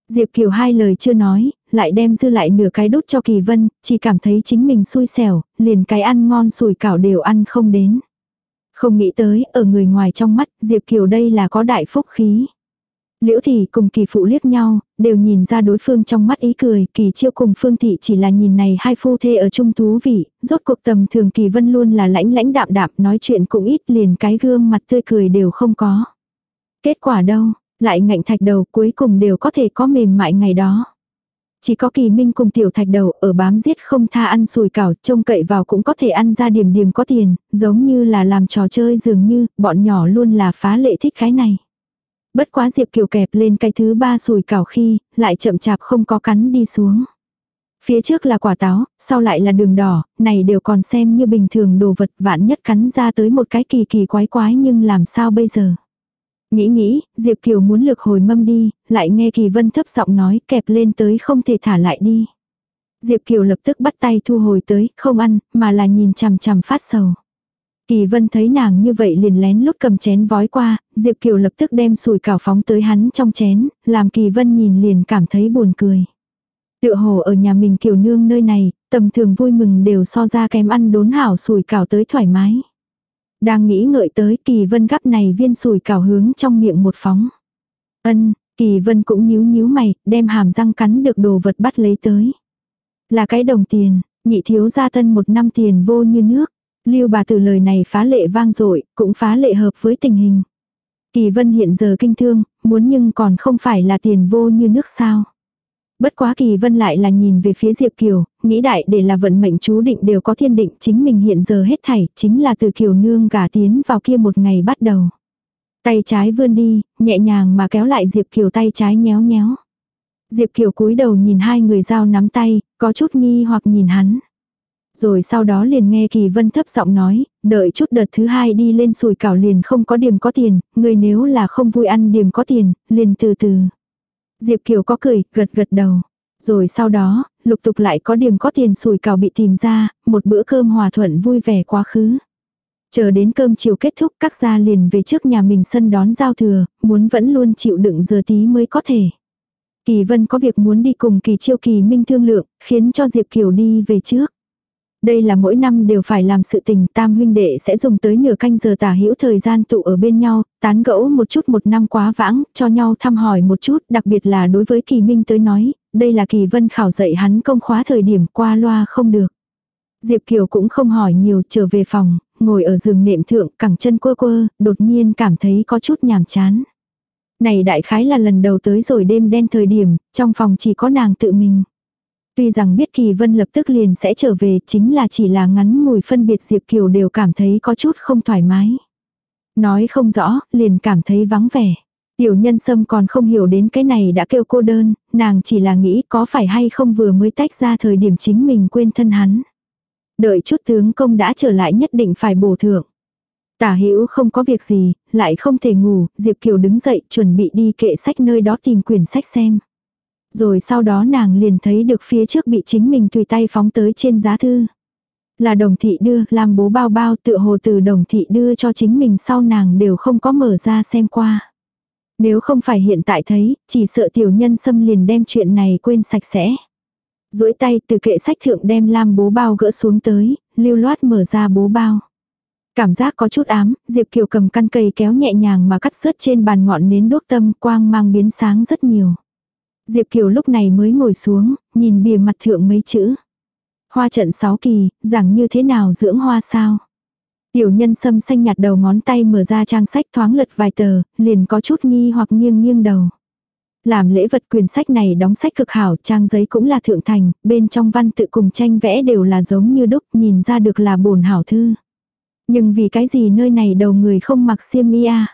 Diệp Kiều hai lời chưa nói, lại đem dư lại nửa cái đốt cho Kỳ Vân, chỉ cảm thấy chính mình xui xẻo, liền cái ăn ngon sùi cảo đều ăn không đến. Không nghĩ tới, ở người ngoài trong mắt, Diệp Kiều đây là có đại phúc khí. Liễu thị cùng kỳ phụ liếc nhau, đều nhìn ra đối phương trong mắt ý cười, kỳ chiêu cùng phương thị chỉ là nhìn này hai phu thê ở chung thú vị, rốt cuộc tầm thường kỳ vân luôn là lãnh lãnh đạm đạm nói chuyện cũng ít liền cái gương mặt tươi cười đều không có. Kết quả đâu, lại ngạnh thạch đầu cuối cùng đều có thể có mềm mại ngày đó. Chỉ có kỳ minh cùng tiểu thạch đầu ở bám giết không tha ăn sùi cảo, trông cậy vào cũng có thể ăn ra điểm điểm có tiền, giống như là làm trò chơi dường như, bọn nhỏ luôn là phá lệ thích cái này. Bất quá Diệp Kiều kẹp lên cái thứ ba sùi cảo khi, lại chậm chạp không có cắn đi xuống. Phía trước là quả táo, sau lại là đường đỏ, này đều còn xem như bình thường đồ vật vạn nhất cắn ra tới một cái kỳ kỳ quái quái nhưng làm sao bây giờ. Nghĩ nghĩ, Diệp Kiều muốn lược hồi mâm đi, lại nghe Kỳ Vân thấp giọng nói kẹp lên tới không thể thả lại đi. Diệp Kiều lập tức bắt tay thu hồi tới, không ăn, mà là nhìn chằm chằm phát sầu. Kỳ Vân thấy nàng như vậy liền lén lút cầm chén vói qua, Diệp Kiều lập tức đem sùi cảo phóng tới hắn trong chén, làm Kỳ Vân nhìn liền cảm thấy buồn cười. Tựa hồ ở nhà mình Kiều Nương nơi này, tầm thường vui mừng đều so ra kém ăn đốn hảo sùi cảo tới thoải mái. Đang nghĩ ngợi tới Kỳ Vân gắp này viên sùi cảo hướng trong miệng một phóng. Ân, Kỳ Vân cũng nhíu nhíu mày, đem hàm răng cắn được đồ vật bắt lấy tới. Là cái đồng tiền, nhị thiếu gia thân một năm tiền vô như nước. Lưu bà từ lời này phá lệ vang dội, cũng phá lệ hợp với tình hình. Kỳ vân hiện giờ kinh thương, muốn nhưng còn không phải là tiền vô như nước sao. Bất quá kỳ vân lại là nhìn về phía Diệp Kiều, nghĩ đại để là vận mệnh chú định đều có thiên định chính mình hiện giờ hết thảy, chính là từ Kiều nương gả tiến vào kia một ngày bắt đầu. Tay trái vươn đi, nhẹ nhàng mà kéo lại Diệp Kiều tay trái nhéo nhéo. Diệp Kiều cúi đầu nhìn hai người giao nắm tay, có chút nghi hoặc nhìn hắn. Rồi sau đó liền nghe Kỳ Vân thấp giọng nói, đợi chút đợt thứ hai đi lên sùi cảo liền không có điểm có tiền, người nếu là không vui ăn điểm có tiền, liền từ từ. Diệp Kiều có cười, gật gật đầu. Rồi sau đó, lục tục lại có điểm có tiền sùi cảo bị tìm ra, một bữa cơm hòa thuận vui vẻ quá khứ. Chờ đến cơm chiều kết thúc các gia liền về trước nhà mình sân đón giao thừa, muốn vẫn luôn chịu đựng giờ tí mới có thể. Kỳ Vân có việc muốn đi cùng Kỳ Chiêu Kỳ Minh thương lượng, khiến cho Diệp Kiều đi về trước. Đây là mỗi năm đều phải làm sự tình tam huynh đệ sẽ dùng tới nửa canh giờ tả hữu thời gian tụ ở bên nhau, tán gẫu một chút một năm quá vãng, cho nhau thăm hỏi một chút, đặc biệt là đối với kỳ minh tới nói, đây là kỳ vân khảo dạy hắn công khóa thời điểm qua loa không được. Diệp Kiều cũng không hỏi nhiều trở về phòng, ngồi ở giường nệm thượng cẳng chân quơ quơ, đột nhiên cảm thấy có chút nhàm chán. Này đại khái là lần đầu tới rồi đêm đen thời điểm, trong phòng chỉ có nàng tự mình. Tuy rằng biết Kỳ Vân lập tức liền sẽ trở về chính là chỉ là ngắn ngủi phân biệt Diệp Kiều đều cảm thấy có chút không thoải mái. Nói không rõ, liền cảm thấy vắng vẻ. Tiểu nhân sâm còn không hiểu đến cái này đã kêu cô đơn, nàng chỉ là nghĩ có phải hay không vừa mới tách ra thời điểm chính mình quên thân hắn. Đợi chút tướng công đã trở lại nhất định phải bổ thưởng. Tả hữu không có việc gì, lại không thể ngủ, Diệp Kiều đứng dậy chuẩn bị đi kệ sách nơi đó tìm quyển sách xem. Rồi sau đó nàng liền thấy được phía trước bị chính mình tùy tay phóng tới trên giá thư. Là đồng thị đưa, làm bố bao bao tựa hồ từ đồng thị đưa cho chính mình sau nàng đều không có mở ra xem qua. Nếu không phải hiện tại thấy, chỉ sợ tiểu nhân xâm liền đem chuyện này quên sạch sẽ. duỗi tay từ kệ sách thượng đem lam bố bao gỡ xuống tới, lưu loát mở ra bố bao. Cảm giác có chút ám, Diệp Kiều cầm căn cây kéo nhẹ nhàng mà cắt rớt trên bàn ngọn nến đốt tâm quang mang biến sáng rất nhiều. Diệp Kiều lúc này mới ngồi xuống, nhìn bìa mặt thượng mấy chữ. Hoa trận sáu kỳ, giảng như thế nào dưỡng hoa sao? Tiểu nhân sâm xanh nhạt đầu ngón tay mở ra trang sách thoáng lật vài tờ, liền có chút nghi hoặc nghiêng nghiêng đầu. Làm lễ vật quyền sách này đóng sách cực hảo, trang giấy cũng là thượng thành, bên trong văn tự cùng tranh vẽ đều là giống như đúc, nhìn ra được là bổn hảo thư. Nhưng vì cái gì nơi này đầu người không mặc xiêm y a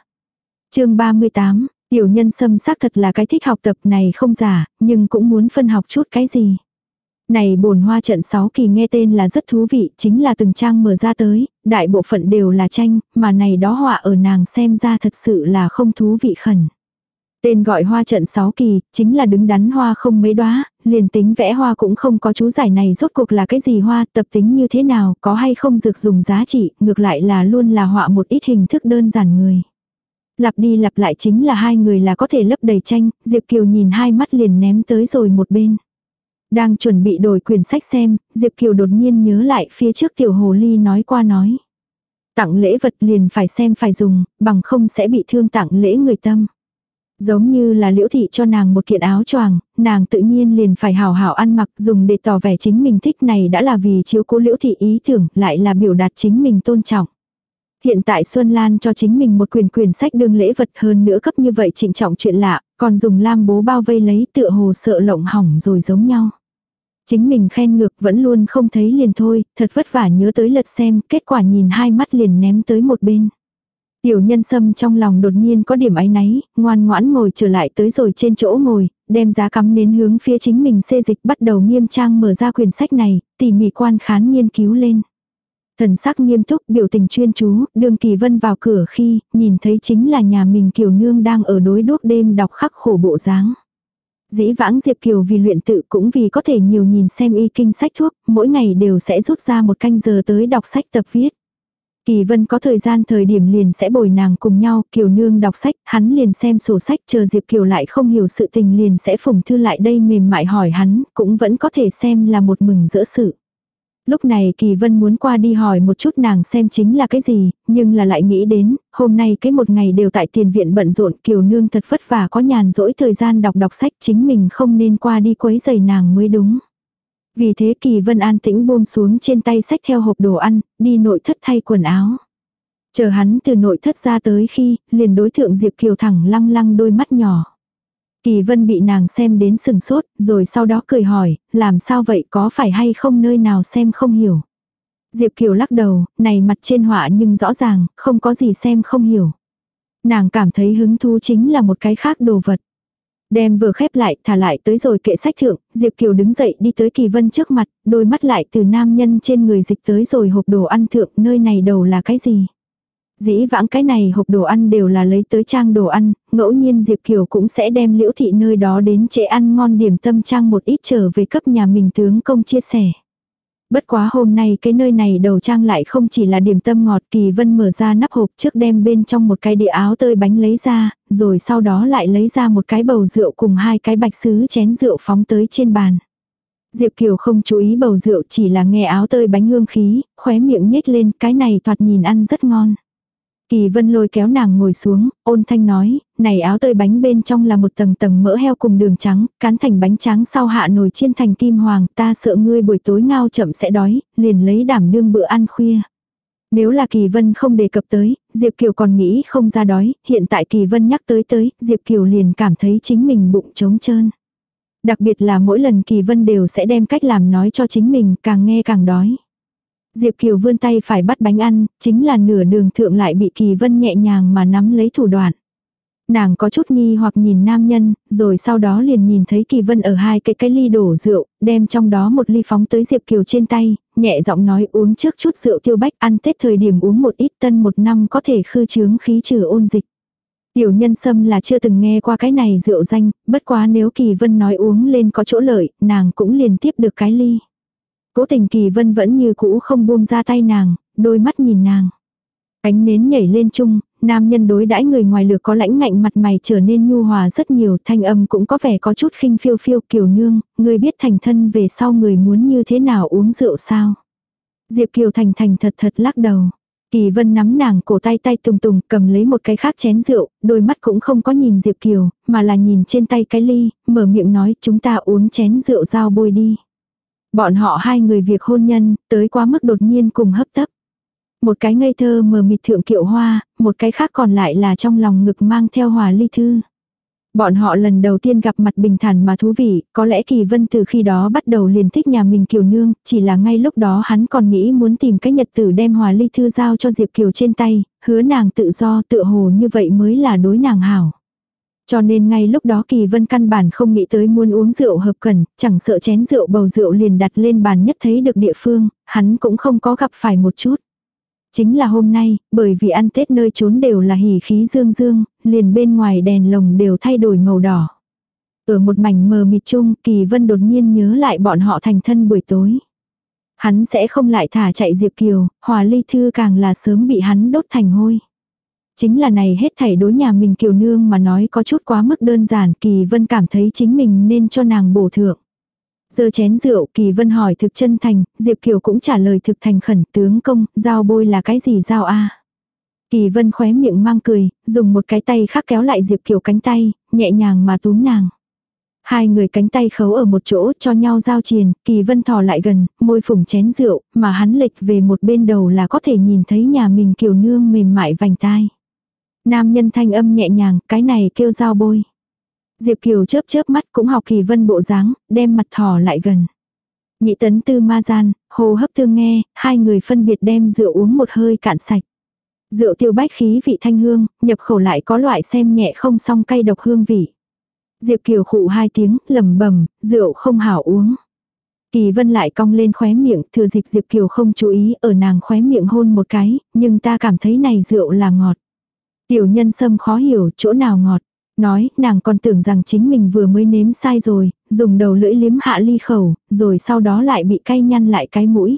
chương 38, Tiểu nhân sâm xác thật là cái thích học tập này không giả, nhưng cũng muốn phân học chút cái gì. Này bồn hoa trận 6 kỳ nghe tên là rất thú vị, chính là từng trang mở ra tới, đại bộ phận đều là tranh, mà này đó họa ở nàng xem ra thật sự là không thú vị khẩn. Tên gọi hoa trận 6 kỳ, chính là đứng đắn hoa không mấy đóa, liền tính vẽ hoa cũng không có chú giải này rốt cuộc là cái gì hoa, tập tính như thế nào, có hay không dược dùng giá trị, ngược lại là luôn là họa một ít hình thức đơn giản người. Lặp đi lặp lại chính là hai người là có thể lấp đầy tranh, Diệp Kiều nhìn hai mắt liền ném tới rồi một bên. Đang chuẩn bị đổi quyển sách xem, Diệp Kiều đột nhiên nhớ lại phía trước tiểu hồ ly nói qua nói. Tặng lễ vật liền phải xem phải dùng, bằng không sẽ bị thương tặng lễ người tâm. Giống như là liễu thị cho nàng một kiện áo choàng, nàng tự nhiên liền phải hào hảo ăn mặc dùng để tỏ vẻ chính mình thích này đã là vì chiếu cố liễu thị ý tưởng lại là biểu đạt chính mình tôn trọng. Hiện tại Xuân Lan cho chính mình một quyền quyền sách đương lễ vật hơn nữa cấp như vậy trịnh trọng chuyện lạ, còn dùng lam bố bao vây lấy tựa hồ sợ lộng hỏng rồi giống nhau. Chính mình khen ngược vẫn luôn không thấy liền thôi, thật vất vả nhớ tới lật xem, kết quả nhìn hai mắt liền ném tới một bên. Tiểu nhân sâm trong lòng đột nhiên có điểm áy náy, ngoan ngoãn ngồi trở lại tới rồi trên chỗ ngồi, đem giá cắm nến hướng phía chính mình xê dịch bắt đầu nghiêm trang mở ra quyển sách này, tỉ mỉ quan khán nghiên cứu lên. Thần sắc nghiêm túc biểu tình chuyên chú, đường kỳ vân vào cửa khi, nhìn thấy chính là nhà mình kiều nương đang ở đối đốt đêm đọc khắc khổ bộ dáng. Dĩ vãng Diệp Kiều vì luyện tự cũng vì có thể nhiều nhìn xem y kinh sách thuốc, mỗi ngày đều sẽ rút ra một canh giờ tới đọc sách tập viết. Kỳ Vân có thời gian thời điểm liền sẽ bồi nàng cùng nhau, Kiều Nương đọc sách, hắn liền xem sổ sách, chờ Diệp Kiều lại không hiểu sự tình liền sẽ phủng thư lại đây mềm mại hỏi hắn, cũng vẫn có thể xem là một mừng giữa sự. Lúc này Kỳ Vân muốn qua đi hỏi một chút nàng xem chính là cái gì, nhưng là lại nghĩ đến, hôm nay cái một ngày đều tại tiền viện bận rộn Kiều Nương thật vất vả có nhàn rỗi thời gian đọc đọc sách chính mình không nên qua đi quấy giày nàng mới đúng. Vì thế Kỳ Vân an tĩnh buông xuống trên tay sách theo hộp đồ ăn, đi nội thất thay quần áo. Chờ hắn từ nội thất ra tới khi, liền đối thượng Diệp Kiều thẳng lăng lăng đôi mắt nhỏ. Kỳ Vân bị nàng xem đến sừng sốt, rồi sau đó cười hỏi, làm sao vậy có phải hay không nơi nào xem không hiểu. Diệp Kiều lắc đầu, này mặt trên họa nhưng rõ ràng, không có gì xem không hiểu. Nàng cảm thấy hứng thú chính là một cái khác đồ vật. Đem vừa khép lại, thả lại tới rồi kệ sách thượng, Diệp Kiều đứng dậy đi tới Kỳ Vân trước mặt, đôi mắt lại từ nam nhân trên người dịch tới rồi hộp đồ ăn thượng, nơi này đầu là cái gì? Dĩ vãng cái này hộp đồ ăn đều là lấy tới trang đồ ăn, ngẫu nhiên Diệp Kiều cũng sẽ đem liễu thị nơi đó đến chế ăn ngon điểm tâm trang một ít trở về cấp nhà mình tướng công chia sẻ. Bất quá hôm nay cái nơi này đầu trang lại không chỉ là điểm tâm ngọt kỳ vân mở ra nắp hộp trước đem bên trong một cái địa áo tơi bánh lấy ra, rồi sau đó lại lấy ra một cái bầu rượu cùng hai cái bạch sứ chén rượu phóng tới trên bàn. Diệp Kiều không chú ý bầu rượu chỉ là nghe áo tơi bánh hương khí, khóe miệng nhếch lên cái này thoạt nhìn ăn rất ngon. Kỳ vân lôi kéo nàng ngồi xuống, ôn thanh nói, này áo tơi bánh bên trong là một tầng tầng mỡ heo cùng đường trắng, cán thành bánh trắng sau hạ nồi chiên thành kim hoàng, ta sợ ngươi buổi tối ngao chậm sẽ đói, liền lấy đảm đương bữa ăn khuya. Nếu là Kỳ Vân không đề cập tới, Diệp Kiều còn nghĩ không ra đói, hiện tại Kỳ Vân nhắc tới tới, Diệp Kiều liền cảm thấy chính mình bụng trống trơn. Đặc biệt là mỗi lần Kỳ Vân đều sẽ đem cách làm nói cho chính mình, càng nghe càng đói. Diệp Kiều vươn tay phải bắt bánh ăn, chính là nửa đường thượng lại bị Kỳ Vân nhẹ nhàng mà nắm lấy thủ đoạn. Nàng có chút nghi hoặc nhìn nam nhân, rồi sau đó liền nhìn thấy Kỳ Vân ở hai cái cái ly đổ rượu, đem trong đó một ly phóng tới Diệp Kiều trên tay, nhẹ giọng nói uống trước chút rượu tiêu bách ăn Tết thời điểm uống một ít tân một năm có thể khư chướng khí trừ ôn dịch. Tiểu nhân sâm là chưa từng nghe qua cái này rượu danh, bất quá nếu Kỳ Vân nói uống lên có chỗ lợi, nàng cũng liền tiếp được cái ly. Cố tình kỳ vân vẫn như cũ không buông ra tay nàng, đôi mắt nhìn nàng. Ánh nến nhảy lên chung, nam nhân đối đãi người ngoài lược có lãnh ngạnh mặt mày trở nên nhu hòa rất nhiều, thanh âm cũng có vẻ có chút khinh phiêu phiêu kiều nương, người biết thành thân về sau người muốn như thế nào uống rượu sao. Diệp Kiều thành thành thật thật lắc đầu. Kỳ vân nắm nàng cổ tay tay tùng tùng cầm lấy một cái khác chén rượu, đôi mắt cũng không có nhìn Diệp Kiều, mà là nhìn trên tay cái ly, mở miệng nói chúng ta uống chén rượu dao bôi đi. Bọn họ hai người việc hôn nhân, tới quá mức đột nhiên cùng hấp tấp. Một cái ngây thơ mờ mịt thượng kiệu hoa, một cái khác còn lại là trong lòng ngực mang theo hòa ly thư. Bọn họ lần đầu tiên gặp mặt bình thản mà thú vị, có lẽ Kỳ Vân từ khi đó bắt đầu liền thích nhà mình Kiều Nương, chỉ là ngay lúc đó hắn còn nghĩ muốn tìm cái nhật tử đem hòa ly thư giao cho Diệp Kiều trên tay, hứa nàng tự do tự hồ như vậy mới là đối nàng hảo. Cho nên ngay lúc đó Kỳ Vân căn bản không nghĩ tới muốn uống rượu hợp cần, chẳng sợ chén rượu bầu rượu liền đặt lên bàn nhất thấy được địa phương, hắn cũng không có gặp phải một chút. Chính là hôm nay, bởi vì ăn Tết nơi trốn đều là hỉ khí dương dương, liền bên ngoài đèn lồng đều thay đổi màu đỏ. Ở một mảnh mờ mịt chung, Kỳ Vân đột nhiên nhớ lại bọn họ thành thân buổi tối. Hắn sẽ không lại thả chạy Diệp Kiều, hòa ly thư càng là sớm bị hắn đốt thành hôi. Chính là này hết thảy đối nhà mình kiều nương mà nói có chút quá mức đơn giản Kỳ Vân cảm thấy chính mình nên cho nàng bổ thượng. Giờ chén rượu Kỳ Vân hỏi thực chân thành, Diệp Kiều cũng trả lời thực thành khẩn tướng công, dao bôi là cái gì dao a Kỳ Vân khóe miệng mang cười, dùng một cái tay khác kéo lại Diệp Kiều cánh tay, nhẹ nhàng mà túm nàng. Hai người cánh tay khấu ở một chỗ cho nhau giao triền, Kỳ Vân thò lại gần, môi phủng chén rượu, mà hắn lệch về một bên đầu là có thể nhìn thấy nhà mình kiều nương mềm mại vành tai. Nam nhân thanh âm nhẹ nhàng, cái này kêu dao bôi. Diệp Kiều chớp chớp mắt cũng học kỳ vân bộ dáng, đem mặt thỏ lại gần. Nhị tấn tư ma gian, hồ hấp tương nghe, hai người phân biệt đem rượu uống một hơi cạn sạch. Rượu tiêu bách khí vị thanh hương, nhập khẩu lại có loại xem nhẹ không song cay độc hương vị. Diệp Kiều khụ hai tiếng, lầm bầm, rượu không hảo uống. Kỳ vân lại cong lên khóe miệng, thừa dịp Diệp Kiều không chú ý ở nàng khóe miệng hôn một cái, nhưng ta cảm thấy này rượu là ngọt. Tiểu nhân sâm khó hiểu chỗ nào ngọt. Nói, nàng còn tưởng rằng chính mình vừa mới nếm sai rồi, dùng đầu lưỡi liếm hạ ly khẩu, rồi sau đó lại bị cay nhăn lại cái mũi.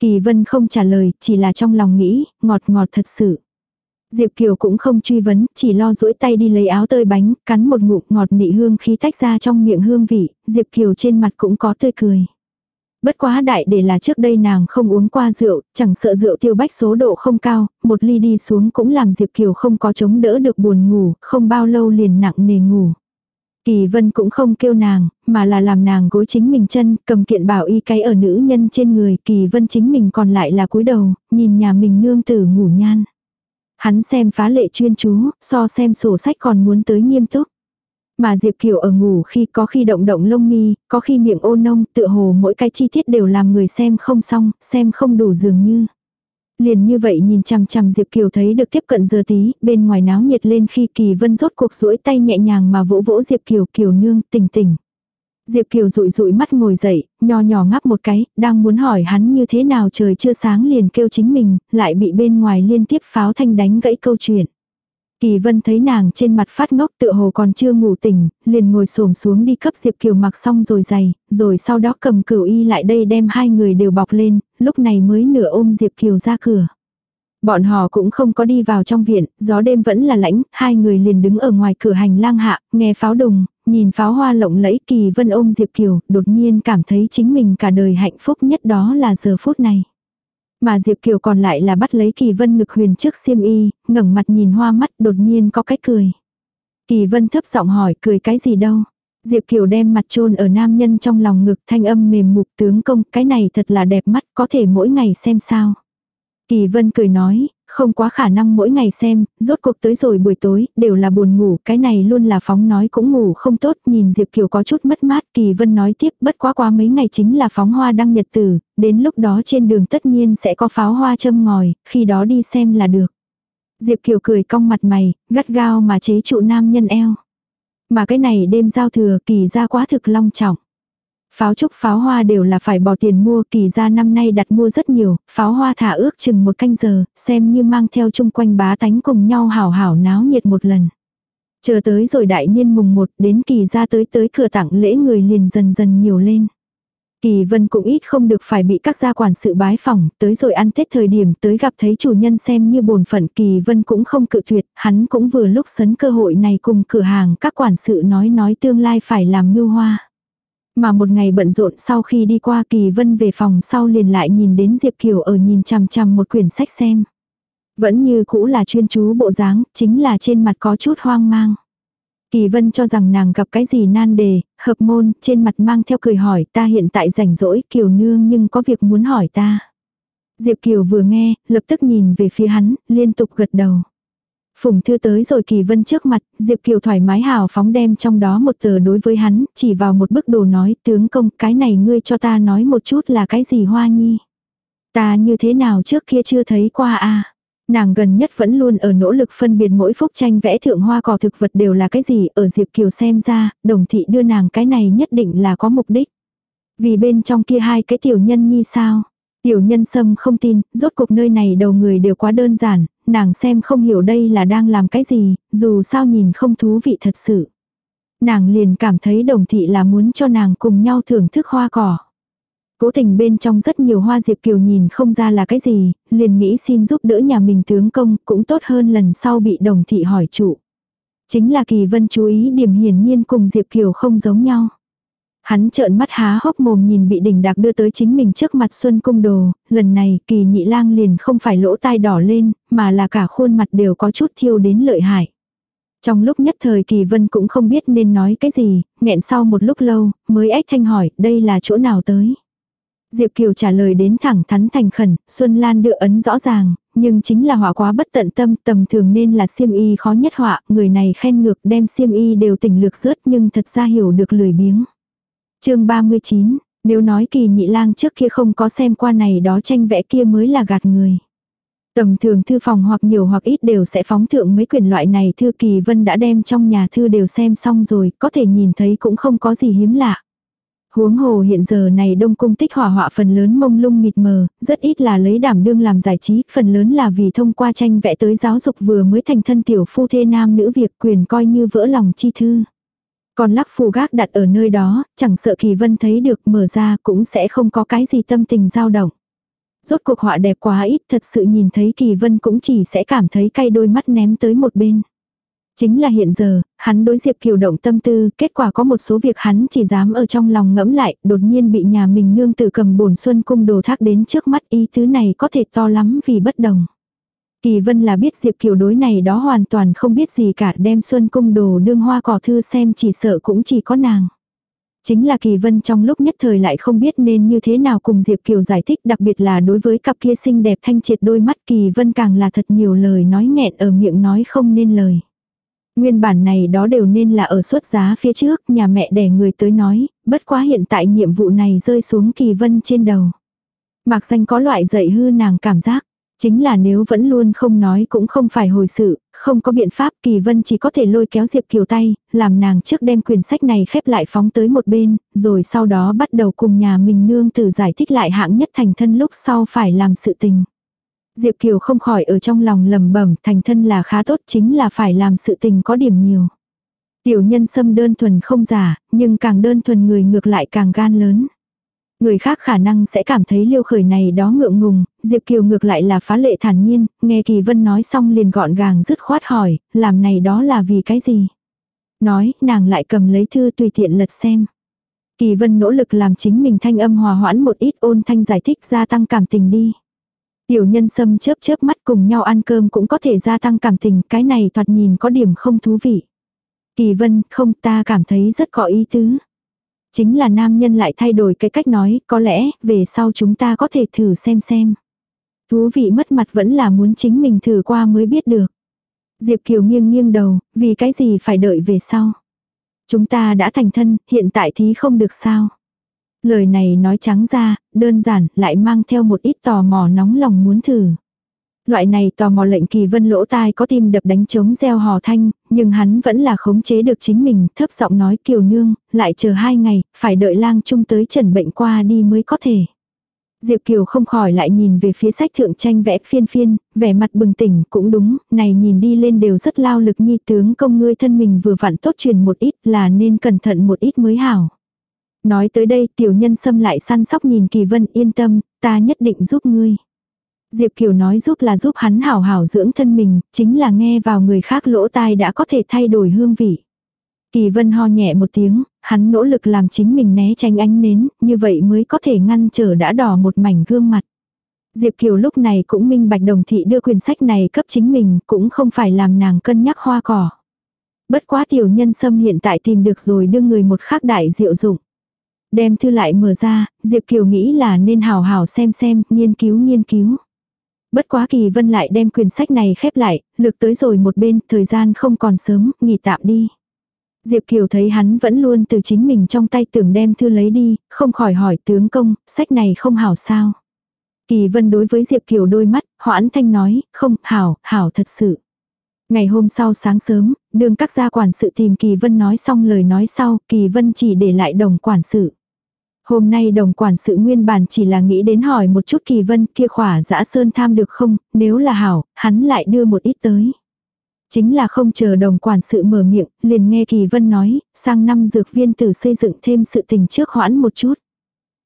Kỳ Vân không trả lời, chỉ là trong lòng nghĩ, ngọt ngọt thật sự. Diệp Kiều cũng không truy vấn, chỉ lo duỗi tay đi lấy áo tơi bánh, cắn một ngụm ngọt nị hương khí tách ra trong miệng hương vị, Diệp Kiều trên mặt cũng có tươi cười. Bất quá đại để là trước đây nàng không uống qua rượu, chẳng sợ rượu tiêu bách số độ không cao, một ly đi xuống cũng làm Diệp Kiều không có chống đỡ được buồn ngủ, không bao lâu liền nặng nề ngủ. Kỳ vân cũng không kêu nàng, mà là làm nàng gối chính mình chân, cầm kiện bảo y cái ở nữ nhân trên người, kỳ vân chính mình còn lại là cúi đầu, nhìn nhà mình nương tử ngủ nhan. Hắn xem phá lệ chuyên chú, so xem sổ sách còn muốn tới nghiêm túc. Mà Diệp Kiều ở ngủ khi có khi động động lông mi, có khi miệng ô nông, tựa hồ mỗi cái chi tiết đều làm người xem không xong, xem không đủ dường như. Liền như vậy nhìn chằm chằm Diệp Kiều thấy được tiếp cận giờ tí, bên ngoài náo nhiệt lên khi Kỳ Vân rốt cuộc duỗi tay nhẹ nhàng mà vỗ vỗ Diệp Kiều Kiều nương tỉnh tỉnh. Diệp Kiều rụi rụi mắt ngồi dậy, nho nhỏ ngắp một cái, đang muốn hỏi hắn như thế nào trời chưa sáng liền kêu chính mình, lại bị bên ngoài liên tiếp pháo thanh đánh gãy câu chuyện. Kỳ vân thấy nàng trên mặt phát ngốc tựa hồ còn chưa ngủ tỉnh, liền ngồi xổm xuống đi cấp Diệp Kiều mặc xong rồi giày, rồi sau đó cầm cửu y lại đây đem hai người đều bọc lên, lúc này mới nửa ôm Diệp Kiều ra cửa. Bọn họ cũng không có đi vào trong viện, gió đêm vẫn là lãnh, hai người liền đứng ở ngoài cửa hành lang hạ, nghe pháo đùng, nhìn pháo hoa lộng lẫy kỳ vân ôm Diệp Kiều, đột nhiên cảm thấy chính mình cả đời hạnh phúc nhất đó là giờ phút này. Mà Diệp Kiều còn lại là bắt lấy Kỳ Vân ngực huyền trước xiêm y, ngẩng mặt nhìn hoa mắt đột nhiên có cái cười. Kỳ Vân thấp giọng hỏi cười cái gì đâu. Diệp Kiều đem mặt trôn ở nam nhân trong lòng ngực thanh âm mềm mục tướng công cái này thật là đẹp mắt có thể mỗi ngày xem sao. Kỳ Vân cười nói, không quá khả năng mỗi ngày xem, rốt cuộc tới rồi buổi tối, đều là buồn ngủ, cái này luôn là phóng nói cũng ngủ không tốt, nhìn Diệp Kiều có chút mất mát, Kỳ Vân nói tiếp, bất quá qua mấy ngày chính là phóng hoa đăng nhật tử, đến lúc đó trên đường tất nhiên sẽ có pháo hoa châm ngòi, khi đó đi xem là được. Diệp Kiều cười cong mặt mày, gắt gao mà chế trụ nam nhân eo. Mà cái này đêm giao thừa kỳ ra quá thực long trọng. Pháo trúc pháo hoa đều là phải bỏ tiền mua kỳ ra năm nay đặt mua rất nhiều, pháo hoa thả ước chừng một canh giờ, xem như mang theo chung quanh bá tánh cùng nhau hảo hảo náo nhiệt một lần. Chờ tới rồi đại niên mùng một đến kỳ ra tới tới cửa tặng lễ người liền dần dần nhiều lên. Kỳ vân cũng ít không được phải bị các gia quản sự bái phỏng, tới rồi ăn Tết thời điểm tới gặp thấy chủ nhân xem như bổn phận kỳ vân cũng không cự tuyệt, hắn cũng vừa lúc sấn cơ hội này cùng cửa hàng các quản sự nói nói tương lai phải làm mưu hoa. Mà một ngày bận rộn sau khi đi qua Kỳ Vân về phòng sau liền lại nhìn đến Diệp Kiều ở nhìn chằm chằm một quyển sách xem. Vẫn như cũ là chuyên chú bộ dáng, chính là trên mặt có chút hoang mang. Kỳ Vân cho rằng nàng gặp cái gì nan đề, hợp môn, trên mặt mang theo cười hỏi ta hiện tại rảnh rỗi Kiều Nương nhưng có việc muốn hỏi ta. Diệp Kiều vừa nghe, lập tức nhìn về phía hắn, liên tục gật đầu. Phùng thư tới rồi Kỳ Vân trước mặt, Diệp Kiều thoải mái hào phóng đem trong đó một tờ đối với hắn, chỉ vào một bức đồ nói, tướng công, cái này ngươi cho ta nói một chút là cái gì hoa nhi. Ta như thế nào trước kia chưa thấy qua à Nàng gần nhất vẫn luôn ở nỗ lực phân biệt mỗi phúc tranh vẽ thượng hoa cỏ thực vật đều là cái gì ở Diệp Kiều xem ra, đồng thị đưa nàng cái này nhất định là có mục đích. Vì bên trong kia hai cái tiểu nhân nhi sao. Tiểu nhân sâm không tin, rốt cuộc nơi này đầu người đều quá đơn giản, nàng xem không hiểu đây là đang làm cái gì, dù sao nhìn không thú vị thật sự. Nàng liền cảm thấy đồng thị là muốn cho nàng cùng nhau thưởng thức hoa cỏ. Cố tình bên trong rất nhiều hoa diệp kiều nhìn không ra là cái gì, liền nghĩ xin giúp đỡ nhà mình tướng công cũng tốt hơn lần sau bị đồng thị hỏi trụ. Chính là kỳ vân chú ý điểm hiển nhiên cùng diệp kiều không giống nhau. Hắn trợn mắt há hốc mồm nhìn bị đỉnh đạc đưa tới chính mình trước mặt xuân cung đồ, lần này kỳ nhị lang liền không phải lỗ tai đỏ lên, mà là cả khuôn mặt đều có chút thiêu đến lợi hại. Trong lúc nhất thời kỳ vân cũng không biết nên nói cái gì, nghẹn sau một lúc lâu, mới ếch thanh hỏi, đây là chỗ nào tới. Diệp Kiều trả lời đến thẳng thắn thành khẩn, Xuân Lan đưa ấn rõ ràng, nhưng chính là họa quá bất tận tâm, tầm thường nên là siêm y khó nhất họa, người này khen ngược đem siêm y đều tỉnh lược rớt nhưng thật ra hiểu được lười biếng chương 39, nếu nói kỳ nhị lang trước kia không có xem qua này đó tranh vẽ kia mới là gạt người. Tầm thường thư phòng hoặc nhiều hoặc ít đều sẽ phóng thượng mấy quyển loại này thư kỳ vân đã đem trong nhà thư đều xem xong rồi, có thể nhìn thấy cũng không có gì hiếm lạ. Huống hồ hiện giờ này đông cung tích hỏa họa phần lớn mông lung mịt mờ, rất ít là lấy đảm đương làm giải trí, phần lớn là vì thông qua tranh vẽ tới giáo dục vừa mới thành thân tiểu phu thê nam nữ việc quyền coi như vỡ lòng chi thư. Còn lắc phù gác đặt ở nơi đó, chẳng sợ kỳ vân thấy được mở ra cũng sẽ không có cái gì tâm tình dao động. Rốt cuộc họa đẹp quá ít thật sự nhìn thấy Kỳ Vân cũng chỉ sẽ cảm thấy cay đôi mắt ném tới một bên. Chính là hiện giờ, hắn đối Diệp Kiều động tâm tư, kết quả có một số việc hắn chỉ dám ở trong lòng ngẫm lại, đột nhiên bị nhà mình nương tự cầm bổn xuân cung đồ thác đến trước mắt ý tứ này có thể to lắm vì bất đồng. Kỳ vân là biết Diệp Kiều đối này đó hoàn toàn không biết gì cả đem xuân cung đồ đương hoa cỏ thư xem chỉ sợ cũng chỉ có nàng. Chính là Kỳ Vân trong lúc nhất thời lại không biết nên như thế nào cùng Diệp Kiều giải thích đặc biệt là đối với cặp kia xinh đẹp thanh triệt đôi mắt Kỳ Vân càng là thật nhiều lời nói nghẹn ở miệng nói không nên lời. Nguyên bản này đó đều nên là ở xuất giá phía trước, nhà mẹ đẻ người tới nói, bất quá hiện tại nhiệm vụ này rơi xuống kỳ vân trên đầu. Mạc danh có loại dậy hư nàng cảm giác. Chính là nếu vẫn luôn không nói cũng không phải hồi sự, không có biện pháp kỳ vân chỉ có thể lôi kéo Diệp Kiều tay, làm nàng trước đem quyển sách này khép lại phóng tới một bên, rồi sau đó bắt đầu cùng nhà mình nương tử giải thích lại hạng nhất thành thân lúc sau phải làm sự tình. Diệp Kiều không khỏi ở trong lòng lầm bẩm thành thân là khá tốt chính là phải làm sự tình có điểm nhiều. Tiểu nhân xâm đơn thuần không giả, nhưng càng đơn thuần người ngược lại càng gan lớn. Người khác khả năng sẽ cảm thấy liêu khởi này đó ngượng ngùng, Diệp Kiều ngược lại là phá lệ thản nhiên, nghe Kỳ Vân nói xong liền gọn gàng dứt khoát hỏi, làm này đó là vì cái gì? Nói, nàng lại cầm lấy thư tùy tiện lật xem. Kỳ Vân nỗ lực làm chính mình thanh âm hòa hoãn một ít ôn thanh giải thích gia tăng cảm tình đi. Tiểu nhân sâm chớp chớp mắt cùng nhau ăn cơm cũng có thể gia tăng cảm tình, cái này thoạt nhìn có điểm không thú vị. Kỳ vân, không ta cảm thấy rất có ý tứ. Chính là nam nhân lại thay đổi cái cách nói, có lẽ, về sau chúng ta có thể thử xem xem. Thú vị mất mặt vẫn là muốn chính mình thử qua mới biết được. Diệp Kiều nghiêng nghiêng đầu, vì cái gì phải đợi về sau. Chúng ta đã thành thân, hiện tại thì không được sao. Lời này nói trắng ra, đơn giản, lại mang theo một ít tò mò nóng lòng muốn thử. Loại này tò mò lệnh kỳ vân lỗ tai có tim đập đánh trống gieo hò thanh, nhưng hắn vẫn là khống chế được chính mình, thấp giọng nói kiều nương, lại chờ hai ngày, phải đợi lang trung tới trần bệnh qua đi mới có thể. Diệp Kiều không khỏi lại nhìn về phía sách thượng tranh vẽ phiên phiên, vẻ mặt bừng tỉnh, cũng đúng, này nhìn đi lên đều rất lao lực nhi tướng công ngươi thân mình vừa vặn tốt truyền một ít là nên cẩn thận một ít mới hảo. Nói tới đây tiểu nhân xâm lại săn sóc nhìn Kỳ Vân yên tâm, ta nhất định giúp ngươi. Diệp Kiều nói giúp là giúp hắn hảo hảo dưỡng thân mình, chính là nghe vào người khác lỗ tai đã có thể thay đổi hương vị. Kỳ Vân ho nhẹ một tiếng, hắn nỗ lực làm chính mình né tránh ánh nến, như vậy mới có thể ngăn trở đã đỏ một mảnh gương mặt. Diệp Kiều lúc này cũng minh bạch đồng thị đưa quyển sách này cấp chính mình, cũng không phải làm nàng cân nhắc hoa cỏ. Bất quá tiểu nhân sâm hiện tại tìm được rồi đưa người một khác đại diệu dụng. Đem thư lại mở ra, Diệp Kiều nghĩ là nên hào hào xem xem, nghiên cứu nghiên cứu. Bất quá kỳ vân lại đem quyển sách này khép lại, lực tới rồi một bên, thời gian không còn sớm, nghỉ tạm đi. Diệp Kiều thấy hắn vẫn luôn từ chính mình trong tay tưởng đem thư lấy đi, không khỏi hỏi tướng công, sách này không hảo sao. Kỳ vân đối với Diệp Kiều đôi mắt, hoãn thanh nói, không, hảo, hảo thật sự. Ngày hôm sau sáng sớm, đường các gia quản sự tìm Kỳ Vân nói xong lời nói sau, Kỳ Vân chỉ để lại đồng quản sự. Hôm nay đồng quản sự nguyên bản chỉ là nghĩ đến hỏi một chút Kỳ Vân kia khỏa dã sơn tham được không, nếu là hảo, hắn lại đưa một ít tới. Chính là không chờ đồng quản sự mở miệng, liền nghe Kỳ Vân nói, sang năm dược viên tử xây dựng thêm sự tình trước hoãn một chút.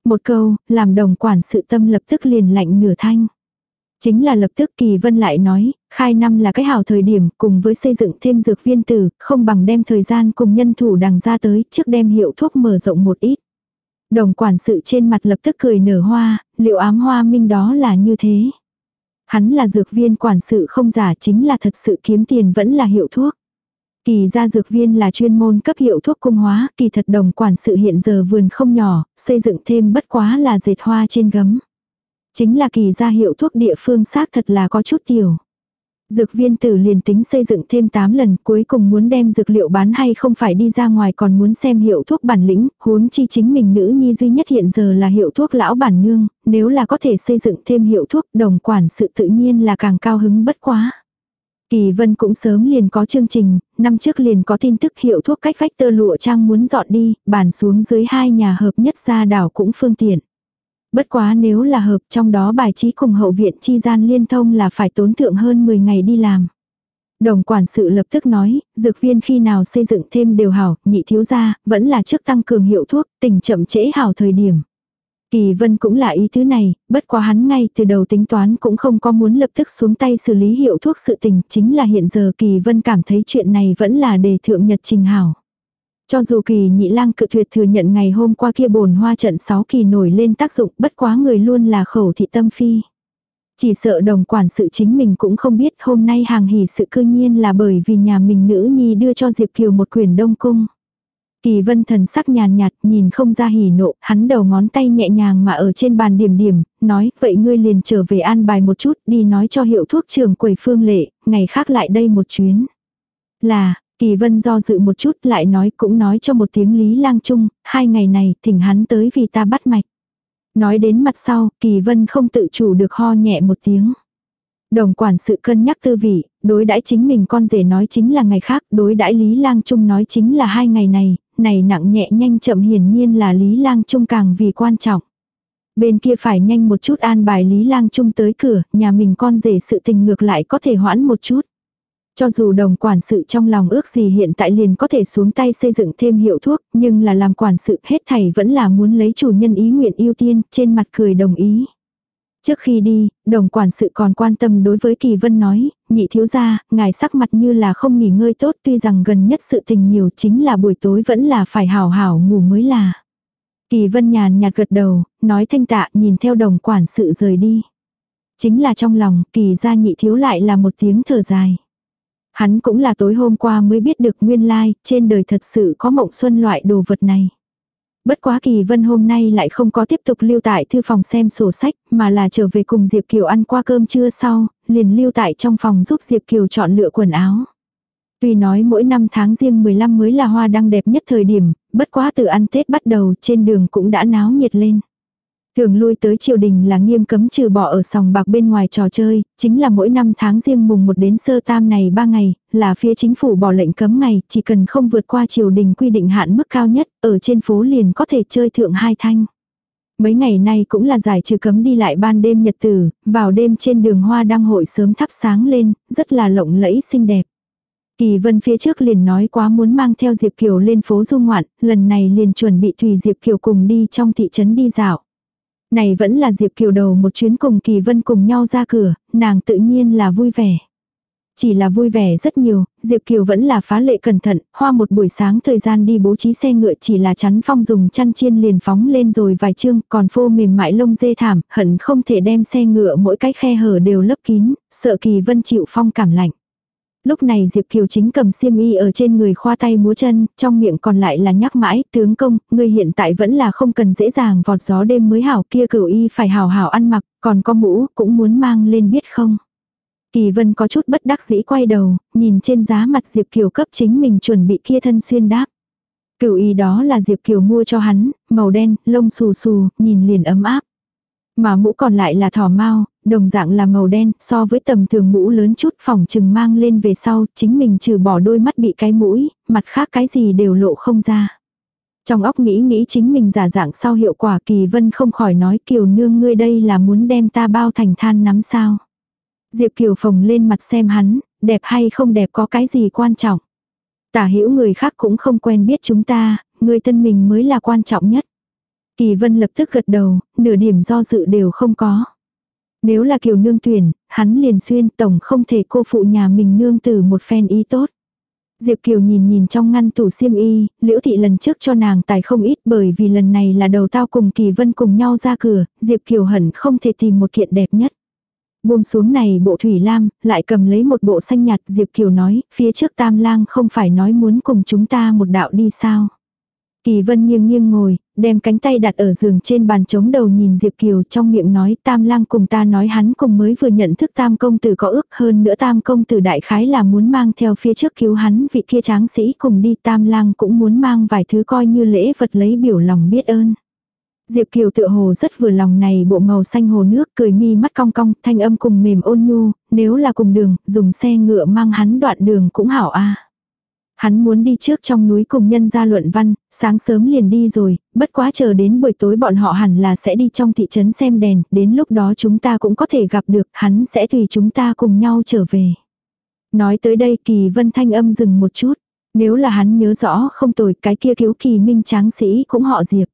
Một câu, làm đồng quản sự tâm lập tức liền lạnh nửa thanh. Chính là lập tức Kỳ Vân lại nói, khai năm là cái hảo thời điểm cùng với xây dựng thêm dược viên tử, không bằng đem thời gian cùng nhân thủ đằng ra tới trước đem hiệu thuốc mở rộng một ít. Đồng quản sự trên mặt lập tức cười nở hoa, liệu ám hoa minh đó là như thế. Hắn là dược viên quản sự không giả chính là thật sự kiếm tiền vẫn là hiệu thuốc. Kỳ ra dược viên là chuyên môn cấp hiệu thuốc cung hóa, kỳ thật đồng quản sự hiện giờ vườn không nhỏ, xây dựng thêm bất quá là dệt hoa trên gấm. Chính là kỳ ra hiệu thuốc địa phương xác thật là có chút tiểu. Dược viên tử liền tính xây dựng thêm 8 lần cuối cùng muốn đem dược liệu bán hay không phải đi ra ngoài còn muốn xem hiệu thuốc bản lĩnh, huống chi chính mình nữ nhi duy nhất hiện giờ là hiệu thuốc lão bản nương, nếu là có thể xây dựng thêm hiệu thuốc đồng quản sự tự nhiên là càng cao hứng bất quá. Kỳ vân cũng sớm liền có chương trình, năm trước liền có tin tức hiệu thuốc cách vách tơ lụa trang muốn dọn đi, bàn xuống dưới hai nhà hợp nhất ra đảo cũng phương tiện. Bất quá nếu là hợp trong đó bài trí cùng hậu viện chi gian liên thông là phải tốn thượng hơn 10 ngày đi làm. Đồng quản sự lập tức nói, dược viên khi nào xây dựng thêm đều hảo, nhị thiếu gia, vẫn là trước tăng cường hiệu thuốc, tình chậm trễ hảo thời điểm. Kỳ vân cũng là ý thứ này, bất quá hắn ngay từ đầu tính toán cũng không có muốn lập tức xuống tay xử lý hiệu thuốc sự tình, chính là hiện giờ kỳ vân cảm thấy chuyện này vẫn là đề thượng nhật trình hảo. Cho dù kỳ nhị lang cự tuyệt thừa nhận ngày hôm qua kia bồn hoa trận 6 kỳ nổi lên tác dụng bất quá người luôn là khẩu thị tâm phi. Chỉ sợ đồng quản sự chính mình cũng không biết hôm nay hàng hỉ sự cư nhiên là bởi vì nhà mình nữ nhi đưa cho Diệp Kiều một quyển đông cung. Kỳ vân thần sắc nhàn nhạt nhìn không ra hỉ nộ, hắn đầu ngón tay nhẹ nhàng mà ở trên bàn điểm điểm, nói vậy ngươi liền trở về an bài một chút đi nói cho hiệu thuốc trường quầy phương lệ, ngày khác lại đây một chuyến. Là, Kỳ vân do dự một chút lại nói cũng nói cho một tiếng Lý Lang Trung, hai ngày này thỉnh hắn tới vì ta bắt mạch. Nói đến mặt sau, Kỳ vân không tự chủ được ho nhẹ một tiếng. Đồng quản sự cân nhắc tư vị, đối đãi chính mình con rể nói chính là ngày khác, đối đãi Lý Lang Trung nói chính là hai ngày này, này nặng nhẹ nhanh chậm hiển nhiên là Lý Lang Trung càng vì quan trọng. Bên kia phải nhanh một chút an bài Lý Lang Trung tới cửa, nhà mình con rể sự tình ngược lại có thể hoãn một chút. Cho dù đồng quản sự trong lòng ước gì hiện tại liền có thể xuống tay xây dựng thêm hiệu thuốc, nhưng là làm quản sự hết thảy vẫn là muốn lấy chủ nhân ý nguyện ưu tiên, trên mặt cười đồng ý. Trước khi đi, đồng quản sự còn quan tâm đối với Kỳ Vân nói, nhị thiếu gia, ngài sắc mặt như là không nghỉ ngơi tốt tuy rằng gần nhất sự tình nhiều chính là buổi tối vẫn là phải hảo hảo ngủ mới là. Kỳ Vân nhàn nhạt gật đầu, nói thanh tạ nhìn theo đồng quản sự rời đi. Chính là trong lòng, kỳ gia nhị thiếu lại là một tiếng thở dài. Hắn cũng là tối hôm qua mới biết được nguyên lai, trên đời thật sự có mộng xuân loại đồ vật này. Bất quá kỳ vân hôm nay lại không có tiếp tục lưu tại thư phòng xem sổ sách, mà là trở về cùng Diệp Kiều ăn qua cơm trưa sau, liền lưu tại trong phòng giúp Diệp Kiều chọn lựa quần áo. Tuy nói mỗi năm tháng riêng 15 mới là hoa đăng đẹp nhất thời điểm, bất quá từ ăn Tết bắt đầu trên đường cũng đã náo nhiệt lên. Thường lui tới triều đình là nghiêm cấm trừ bỏ ở sòng bạc bên ngoài trò chơi, chính là mỗi năm tháng riêng mùng một đến sơ tam này ba ngày, là phía chính phủ bỏ lệnh cấm ngày, chỉ cần không vượt qua triều đình quy định hạn mức cao nhất, ở trên phố liền có thể chơi thượng hai thanh. Mấy ngày nay cũng là giải trừ cấm đi lại ban đêm nhật tử, vào đêm trên đường hoa đăng hội sớm thắp sáng lên, rất là lộng lẫy xinh đẹp. Kỳ vân phía trước liền nói quá muốn mang theo Diệp Kiều lên phố du ngoạn, lần này liền chuẩn bị tùy Diệp Kiều cùng đi trong thị trấn đi dạo. Này vẫn là Diệp Kiều đầu một chuyến cùng Kỳ Vân cùng nhau ra cửa, nàng tự nhiên là vui vẻ. Chỉ là vui vẻ rất nhiều, Diệp Kiều vẫn là phá lệ cẩn thận, hoa một buổi sáng thời gian đi bố trí xe ngựa chỉ là chắn phong dùng chăn chiên liền phóng lên rồi vài chương, còn phô mềm mại lông dê thảm, hận không thể đem xe ngựa mỗi cái khe hở đều lấp kín, sợ Kỳ Vân chịu phong cảm lạnh. Lúc này Diệp Kiều chính cầm xiêm y ở trên người khoa tay múa chân, trong miệng còn lại là nhắc mãi, tướng công, ngươi hiện tại vẫn là không cần dễ dàng vọt gió đêm mới hảo kia cửu y phải hảo hảo ăn mặc, còn có mũ cũng muốn mang lên biết không. Kỳ vân có chút bất đắc dĩ quay đầu, nhìn trên giá mặt Diệp Kiều cấp chính mình chuẩn bị kia thân xuyên đáp. Cửu y đó là Diệp Kiều mua cho hắn, màu đen, lông xù xù, nhìn liền ấm áp. Mà mũ còn lại là thỏ mau, đồng dạng là màu đen, so với tầm thường mũ lớn chút phòng chừng mang lên về sau, chính mình trừ bỏ đôi mắt bị cái mũi, mặt khác cái gì đều lộ không ra. Trong óc nghĩ nghĩ chính mình giả dạng sau hiệu quả kỳ vân không khỏi nói kiều nương ngươi đây là muốn đem ta bao thành than nắm sao. Diệp kiều phồng lên mặt xem hắn, đẹp hay không đẹp có cái gì quan trọng. Tả hữu người khác cũng không quen biết chúng ta, người thân mình mới là quan trọng nhất. Kỳ vân lập tức gật đầu, nửa điểm do dự đều không có. Nếu là kiều nương tuyển, hắn liền xuyên tổng không thể cô phụ nhà mình nương từ một phen y tốt. Diệp Kiều nhìn nhìn trong ngăn tủ xiêm y, liễu thị lần trước cho nàng tài không ít bởi vì lần này là đầu tao cùng Kỳ Vân cùng nhau ra cửa, Diệp Kiều hẳn không thể tìm một kiện đẹp nhất. Buông xuống này bộ thủy lam, lại cầm lấy một bộ xanh nhạt Diệp Kiều nói, phía trước tam lang không phải nói muốn cùng chúng ta một đạo đi sao. Kỳ vân nghiêng nghiêng ngồi, đem cánh tay đặt ở giường trên bàn chống đầu nhìn Diệp Kiều trong miệng nói tam lang cùng ta nói hắn cùng mới vừa nhận thức tam công tử có ước hơn nữa tam công tử đại khái là muốn mang theo phía trước cứu hắn vị kia tráng sĩ cùng đi tam lang cũng muốn mang vài thứ coi như lễ vật lấy biểu lòng biết ơn. Diệp Kiều tự hồ rất vừa lòng này bộ màu xanh hồ nước cười mi mắt cong cong thanh âm cùng mềm ôn nhu, nếu là cùng đường, dùng xe ngựa mang hắn đoạn đường cũng hảo a Hắn muốn đi trước trong núi cùng nhân gia luận văn, sáng sớm liền đi rồi, bất quá chờ đến buổi tối bọn họ hẳn là sẽ đi trong thị trấn xem đèn, đến lúc đó chúng ta cũng có thể gặp được, hắn sẽ tùy chúng ta cùng nhau trở về. Nói tới đây kỳ vân thanh âm dừng một chút, nếu là hắn nhớ rõ không tồi cái kia cứu kỳ minh tráng sĩ cũng họ diệp.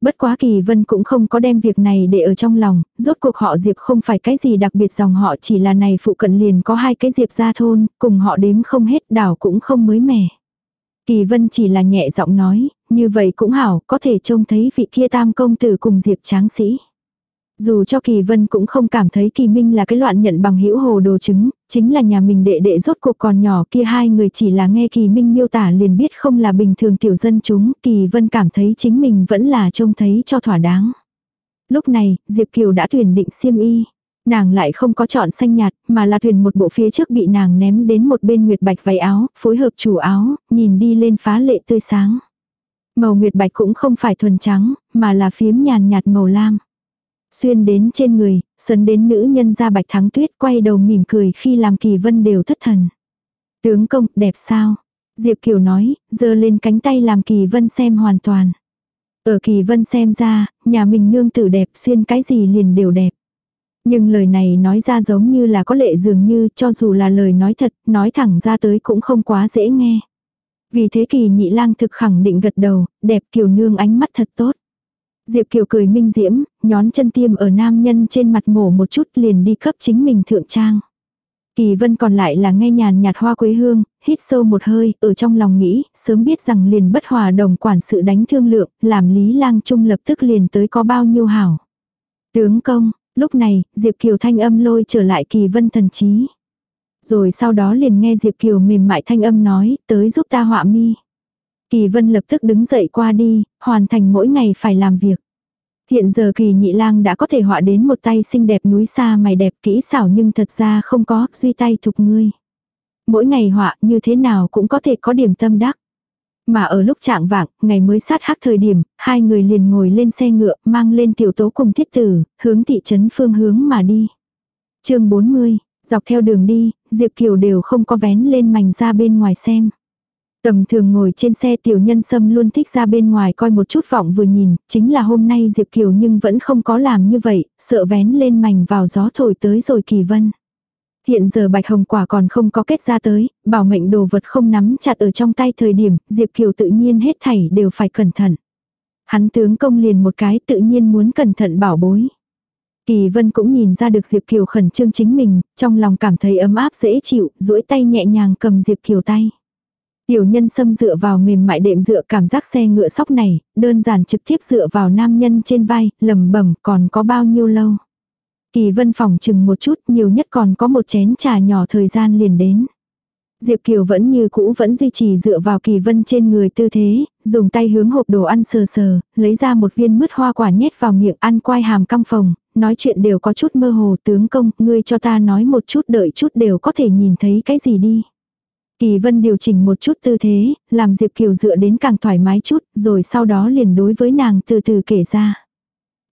Bất quá Kỳ Vân cũng không có đem việc này để ở trong lòng, rốt cuộc họ Diệp không phải cái gì đặc biệt dòng họ chỉ là này phụ cận liền có hai cái Diệp gia thôn, cùng họ đếm không hết đảo cũng không mới mẻ. Kỳ Vân chỉ là nhẹ giọng nói, như vậy cũng hảo, có thể trông thấy vị kia tam công tử cùng Diệp tráng sĩ. Dù cho Kỳ Vân cũng không cảm thấy Kỳ Minh là cái loạn nhận bằng hữu hồ đồ chứng, chính là nhà mình đệ đệ rốt cuộc còn nhỏ kia hai người chỉ là nghe Kỳ Minh miêu tả liền biết không là bình thường tiểu dân chúng, Kỳ Vân cảm thấy chính mình vẫn là trông thấy cho thỏa đáng. Lúc này, Diệp Kiều đã tuyển định xiêm y. Nàng lại không có chọn xanh nhạt, mà là thuyền một bộ phía trước bị nàng ném đến một bên nguyệt bạch váy áo, phối hợp chủ áo, nhìn đi lên phá lệ tươi sáng. Màu nguyệt bạch cũng không phải thuần trắng, mà là phiếm nhàn nhạt màu lam. Xuyên đến trên người, sấn đến nữ nhân ra bạch thắng tuyết quay đầu mỉm cười khi làm kỳ vân đều thất thần. Tướng công, đẹp sao? Diệp Kiều nói, giơ lên cánh tay làm kỳ vân xem hoàn toàn. Ở kỳ vân xem ra, nhà mình nương tử đẹp xuyên cái gì liền đều đẹp. Nhưng lời này nói ra giống như là có lệ dường như cho dù là lời nói thật, nói thẳng ra tới cũng không quá dễ nghe. Vì thế kỳ nhị lang thực khẳng định gật đầu, đẹp kiều nương ánh mắt thật tốt. Diệp Kiều cười minh diễm, nhón chân tiêm ở nam nhân trên mặt mổ một chút liền đi cấp chính mình thượng trang. Kỳ vân còn lại là nghe nhàn nhạt hoa quế hương, hít sâu một hơi, ở trong lòng nghĩ, sớm biết rằng liền bất hòa đồng quản sự đánh thương lượng, làm lý lang trung lập tức liền tới có bao nhiêu hảo. Tướng công, lúc này, Diệp Kiều thanh âm lôi trở lại kỳ vân thần trí. Rồi sau đó liền nghe Diệp Kiều mềm mại thanh âm nói, tới giúp ta họa mi. Kỳ vân lập tức đứng dậy qua đi, hoàn thành mỗi ngày phải làm việc. Hiện giờ kỳ nhị lang đã có thể họa đến một tay xinh đẹp núi xa mày đẹp kỹ xảo nhưng thật ra không có, duy tay thục ngươi. Mỗi ngày họa như thế nào cũng có thể có điểm tâm đắc. Mà ở lúc trạng vạng, ngày mới sát hắc thời điểm, hai người liền ngồi lên xe ngựa, mang lên tiểu tố cùng thiết tử, hướng thị trấn phương hướng mà đi. chương 40, dọc theo đường đi, Diệp Kiều đều không có vén lên mảnh ra bên ngoài xem. Tầm thường ngồi trên xe tiểu nhân sâm luôn thích ra bên ngoài coi một chút vọng vừa nhìn, chính là hôm nay Diệp Kiều nhưng vẫn không có làm như vậy, sợ vén lên mảnh vào gió thổi tới rồi kỳ vân. Hiện giờ bạch hồng quả còn không có kết ra tới, bảo mệnh đồ vật không nắm chặt ở trong tay thời điểm, Diệp Kiều tự nhiên hết thảy đều phải cẩn thận. Hắn tướng công liền một cái tự nhiên muốn cẩn thận bảo bối. Kỳ vân cũng nhìn ra được Diệp Kiều khẩn trương chính mình, trong lòng cảm thấy ấm áp dễ chịu, duỗi tay nhẹ nhàng cầm Diệp Kiều tay. Tiểu nhân xâm dựa vào mềm mại đệm dựa cảm giác xe ngựa sóc này, đơn giản trực tiếp dựa vào nam nhân trên vai, lầm bẩm còn có bao nhiêu lâu. Kỳ vân phòng chừng một chút nhiều nhất còn có một chén trà nhỏ thời gian liền đến. Diệp Kiều vẫn như cũ vẫn duy trì dựa vào kỳ vân trên người tư thế, dùng tay hướng hộp đồ ăn sờ sờ, lấy ra một viên mứt hoa quả nhét vào miệng ăn quai hàm căng phòng, nói chuyện đều có chút mơ hồ tướng công, ngươi cho ta nói một chút đợi chút đều có thể nhìn thấy cái gì đi. Kỳ vân điều chỉnh một chút tư thế, làm Diệp Kiều dựa đến càng thoải mái chút, rồi sau đó liền đối với nàng từ từ kể ra.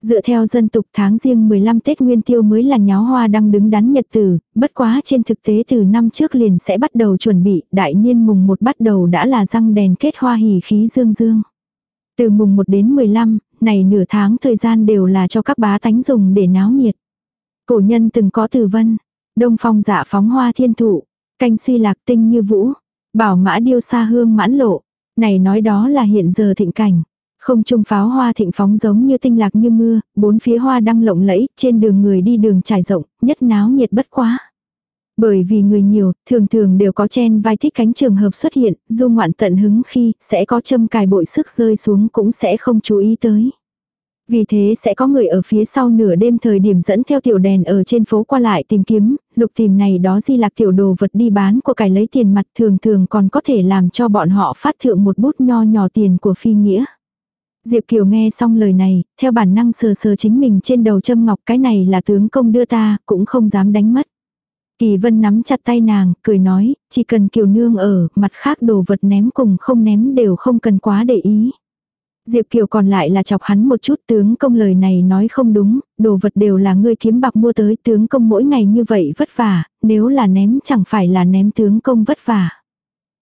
Dựa theo dân tục tháng riêng 15 Tết Nguyên Tiêu mới là nháo hoa đang đứng đắn nhật tử, bất quá trên thực tế từ năm trước liền sẽ bắt đầu chuẩn bị, đại niên mùng một bắt đầu đã là răng đèn kết hoa hỉ khí dương dương. Từ mùng 1 đến 15, này nửa tháng thời gian đều là cho các bá tánh dùng để náo nhiệt. Cổ nhân từng có từ vân, đông phong dạ phóng hoa thiên thụ, canh suy lạc tinh như vũ, bảo mã điêu xa hương mãn lộ. Này nói đó là hiện giờ thịnh cảnh. Không trung pháo hoa thịnh phóng giống như tinh lạc như mưa, bốn phía hoa đăng lộng lẫy, trên đường người đi đường trải rộng, nhất náo nhiệt bất quá. Bởi vì người nhiều, thường thường đều có chen vai thích cánh trường hợp xuất hiện, du ngoạn tận hứng khi, sẽ có châm cài bội sức rơi xuống cũng sẽ không chú ý tới. Vì thế sẽ có người ở phía sau nửa đêm thời điểm dẫn theo tiểu đèn ở trên phố qua lại tìm kiếm, lục tìm này đó di lạc tiểu đồ vật đi bán của cải lấy tiền mặt thường thường còn có thể làm cho bọn họ phát thượng một bút nho nhỏ tiền của phi nghĩa. Diệp Kiều nghe xong lời này, theo bản năng sờ sờ chính mình trên đầu châm ngọc cái này là tướng công đưa ta, cũng không dám đánh mất. Kỳ vân nắm chặt tay nàng, cười nói, chỉ cần Kiều nương ở, mặt khác đồ vật ném cùng không ném đều không cần quá để ý. Diệp Kiều còn lại là chọc hắn một chút tướng công lời này nói không đúng, đồ vật đều là ngươi kiếm bạc mua tới tướng công mỗi ngày như vậy vất vả, nếu là ném chẳng phải là ném tướng công vất vả.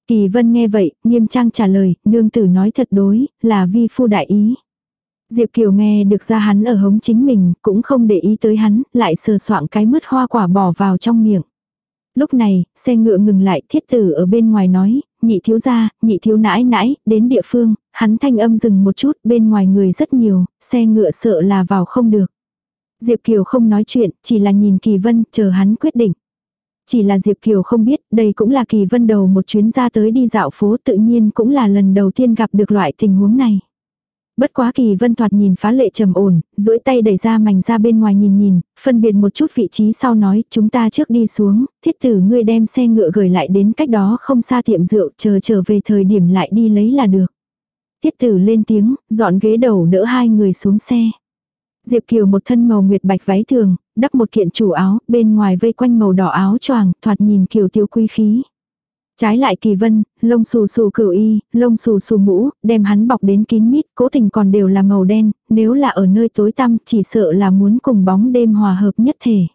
Kỳ vân nghe vậy, nghiêm trang trả lời, nương tử nói thật đối, là vi phu đại ý. Diệp Kiều nghe được ra hắn ở hống chính mình, cũng không để ý tới hắn, lại sờ soạn cái mứt hoa quả bỏ vào trong miệng. Lúc này, xe ngựa ngừng lại thiết tử ở bên ngoài nói, nhị thiếu gia, nhị thiếu nãi nãi, đến địa phương, hắn thanh âm dừng một chút, bên ngoài người rất nhiều, xe ngựa sợ là vào không được. Diệp Kiều không nói chuyện, chỉ là nhìn Kỳ Vân, chờ hắn quyết định. Chỉ là Diệp Kiều không biết, đây cũng là Kỳ Vân đầu một chuyến ra tới đi dạo phố tự nhiên cũng là lần đầu tiên gặp được loại tình huống này. Bất quá kỳ vân thoạt nhìn phá lệ trầm ổn, duỗi tay đẩy ra mảnh ra bên ngoài nhìn nhìn, phân biệt một chút vị trí sau nói chúng ta trước đi xuống, thiết tử ngươi đem xe ngựa gửi lại đến cách đó không xa tiệm rượu chờ trở về thời điểm lại đi lấy là được. Tiết tử lên tiếng, dọn ghế đầu đỡ hai người xuống xe. Diệp Kiều một thân màu nguyệt bạch váy thường, đắp một kiện chủ áo, bên ngoài vây quanh màu đỏ áo choàng, thoạt nhìn kiều tiêu quý khí. Trái lại kỳ vân, lông xù xù cửu y, lông xù xù mũ, đem hắn bọc đến kín mít, cố tình còn đều là màu đen, nếu là ở nơi tối tăm chỉ sợ là muốn cùng bóng đêm hòa hợp nhất thể.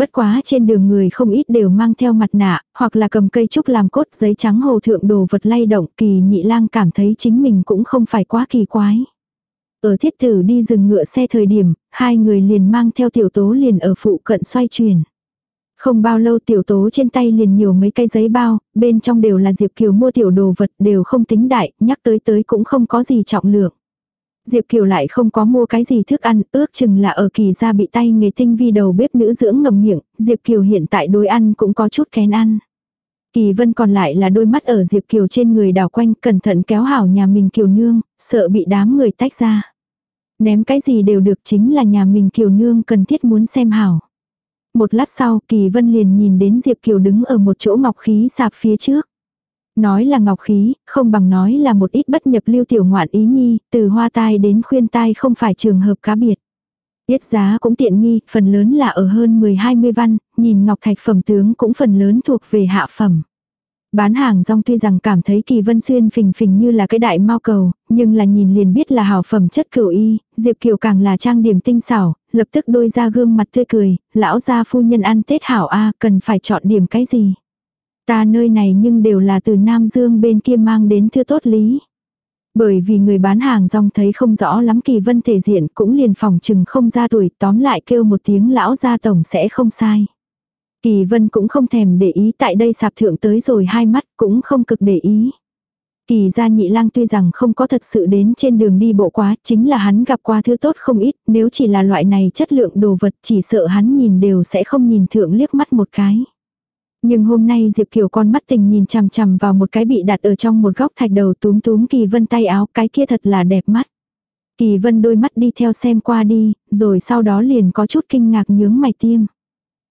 Bất quá trên đường người không ít đều mang theo mặt nạ, hoặc là cầm cây trúc làm cốt giấy trắng hồ thượng đồ vật lay động kỳ nhị lang cảm thấy chính mình cũng không phải quá kỳ quái. Ở thiết tử đi dừng ngựa xe thời điểm, hai người liền mang theo tiểu tố liền ở phụ cận xoay chuyển. Không bao lâu tiểu tố trên tay liền nhiều mấy cây giấy bao, bên trong đều là Diệp Kiều mua tiểu đồ vật đều không tính đại, nhắc tới tới cũng không có gì trọng lượng. Diệp Kiều lại không có mua cái gì thức ăn, ước chừng là ở kỳ gia bị tay nghề tinh vi đầu bếp nữ dưỡng ngầm miệng, Diệp Kiều hiện tại đối ăn cũng có chút kén ăn. Kỳ vân còn lại là đôi mắt ở Diệp Kiều trên người đảo quanh, cẩn thận kéo hảo nhà mình Kiều nương, sợ bị đám người tách ra. Ném cái gì đều được chính là nhà mình Kiều nương cần thiết muốn xem hảo. Một lát sau Kỳ Vân liền nhìn đến Diệp Kiều đứng ở một chỗ ngọc khí sạp phía trước. Nói là ngọc khí, không bằng nói là một ít bất nhập lưu tiểu ngoạn ý nhi, từ hoa tai đến khuyên tai không phải trường hợp cá biệt. Tiết giá cũng tiện nghi, phần lớn là ở hơn 10-20 văn, nhìn ngọc thạch phẩm tướng cũng phần lớn thuộc về hạ phẩm. Bán hàng rong tuy rằng cảm thấy kỳ vân xuyên phình phình như là cái đại mau cầu, nhưng là nhìn liền biết là hảo phẩm chất cửu y, Diệp Kiều càng là trang điểm tinh xảo, lập tức đôi ra gương mặt tươi cười, lão gia phu nhân ăn Tết hảo a cần phải chọn điểm cái gì. Ta nơi này nhưng đều là từ Nam Dương bên kia mang đến thưa tốt lý. Bởi vì người bán hàng rong thấy không rõ lắm kỳ vân thể diện cũng liền phòng chừng không ra tuổi tóm lại kêu một tiếng lão gia tổng sẽ không sai. Kỳ vân cũng không thèm để ý tại đây sạp thượng tới rồi hai mắt cũng không cực để ý. Kỳ gia nhị lang tuy rằng không có thật sự đến trên đường đi bộ quá, chính là hắn gặp qua thứ tốt không ít, nếu chỉ là loại này chất lượng đồ vật chỉ sợ hắn nhìn đều sẽ không nhìn thượng liếc mắt một cái. Nhưng hôm nay Diệp Kiều con mắt tình nhìn chằm chằm vào một cái bị đặt ở trong một góc thạch đầu túm túm Kỳ Vân tay áo, cái kia thật là đẹp mắt. Kỳ Vân đôi mắt đi theo xem qua đi, rồi sau đó liền có chút kinh ngạc nhướng mày tiêm.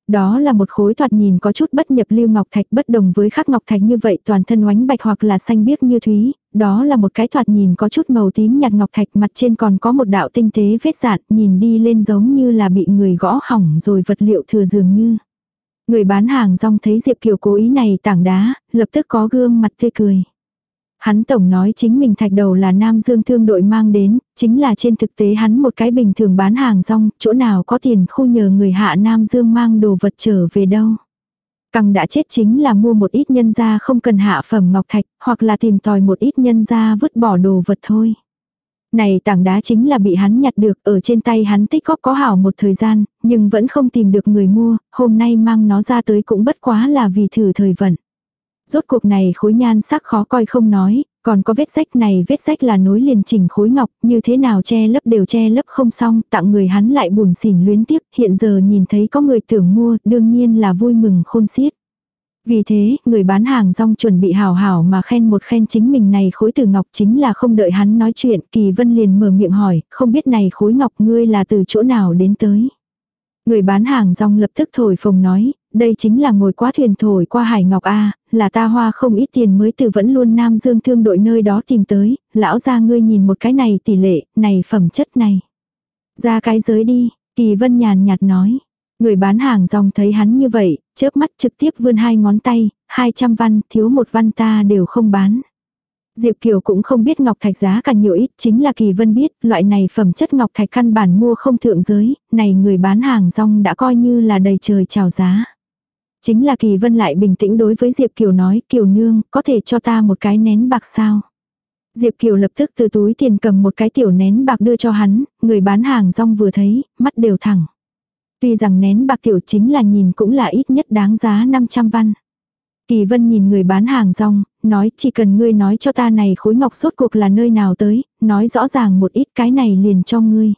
Đó là một khối thoạt nhìn có chút bất nhập lưu ngọc thạch bất đồng với khắc ngọc thạch như vậy toàn thân oánh bạch hoặc là xanh biếc như thúy, đó là một cái thoạt nhìn có chút màu tím nhạt ngọc thạch mặt trên còn có một đạo tinh tế vết dạn nhìn đi lên giống như là bị người gõ hỏng rồi vật liệu thừa dường như. Người bán hàng rong thấy Diệp Kiều cố ý này tảng đá, lập tức có gương mặt tươi cười. Hắn tổng nói chính mình thạch đầu là Nam Dương thương đội mang đến, chính là trên thực tế hắn một cái bình thường bán hàng rong, chỗ nào có tiền khu nhờ người hạ Nam Dương mang đồ vật trở về đâu. Căng đã chết chính là mua một ít nhân gia không cần hạ phẩm ngọc thạch, hoặc là tìm tòi một ít nhân gia vứt bỏ đồ vật thôi. Này tảng đá chính là bị hắn nhặt được ở trên tay hắn tích góp có hảo một thời gian, nhưng vẫn không tìm được người mua, hôm nay mang nó ra tới cũng bất quá là vì thử thời vận. Rốt cuộc này khối nhan sắc khó coi không nói, còn có vết rách này vết rách là nối liền chỉnh khối ngọc, như thế nào che lấp đều che lấp không xong, tặng người hắn lại buồn xỉn luyến tiếc, hiện giờ nhìn thấy có người tưởng mua, đương nhiên là vui mừng khôn xiết. Vì thế, người bán hàng rong chuẩn bị hào hảo mà khen một khen chính mình này khối từ ngọc chính là không đợi hắn nói chuyện, Kỳ Vân liền mở miệng hỏi, không biết này khối ngọc ngươi là từ chỗ nào đến tới. Người bán hàng rong lập tức thổi phồng nói, đây chính là ngồi quá thuyền thổi qua Hải Ngọc A, là ta hoa không ít tiền mới từ vẫn luôn Nam Dương thương đội nơi đó tìm tới, lão ra ngươi nhìn một cái này tỷ lệ, này phẩm chất này. Ra cái giới đi, Kỳ Vân nhàn nhạt nói. Người bán hàng rong thấy hắn như vậy, chớp mắt trực tiếp vươn hai ngón tay, 200 văn, thiếu một văn ta đều không bán. Diệp Kiều cũng không biết ngọc thạch giá càng nhiều ít, chính là Kỳ Vân biết, loại này phẩm chất ngọc thạch căn bản mua không thượng giới, này người bán hàng rong đã coi như là đầy trời chào giá. Chính là Kỳ Vân lại bình tĩnh đối với Diệp Kiều nói, Kiều nương, có thể cho ta một cái nén bạc sao? Diệp Kiều lập tức từ túi tiền cầm một cái tiểu nén bạc đưa cho hắn, người bán hàng rong vừa thấy, mắt đều thẳng. Tuy rằng nén bạc tiểu chính là nhìn cũng là ít nhất đáng giá 500 văn. Kỳ Vân nhìn người bán hàng rong, nói chỉ cần ngươi nói cho ta này khối ngọc rốt cuộc là nơi nào tới, nói rõ ràng một ít cái này liền cho ngươi.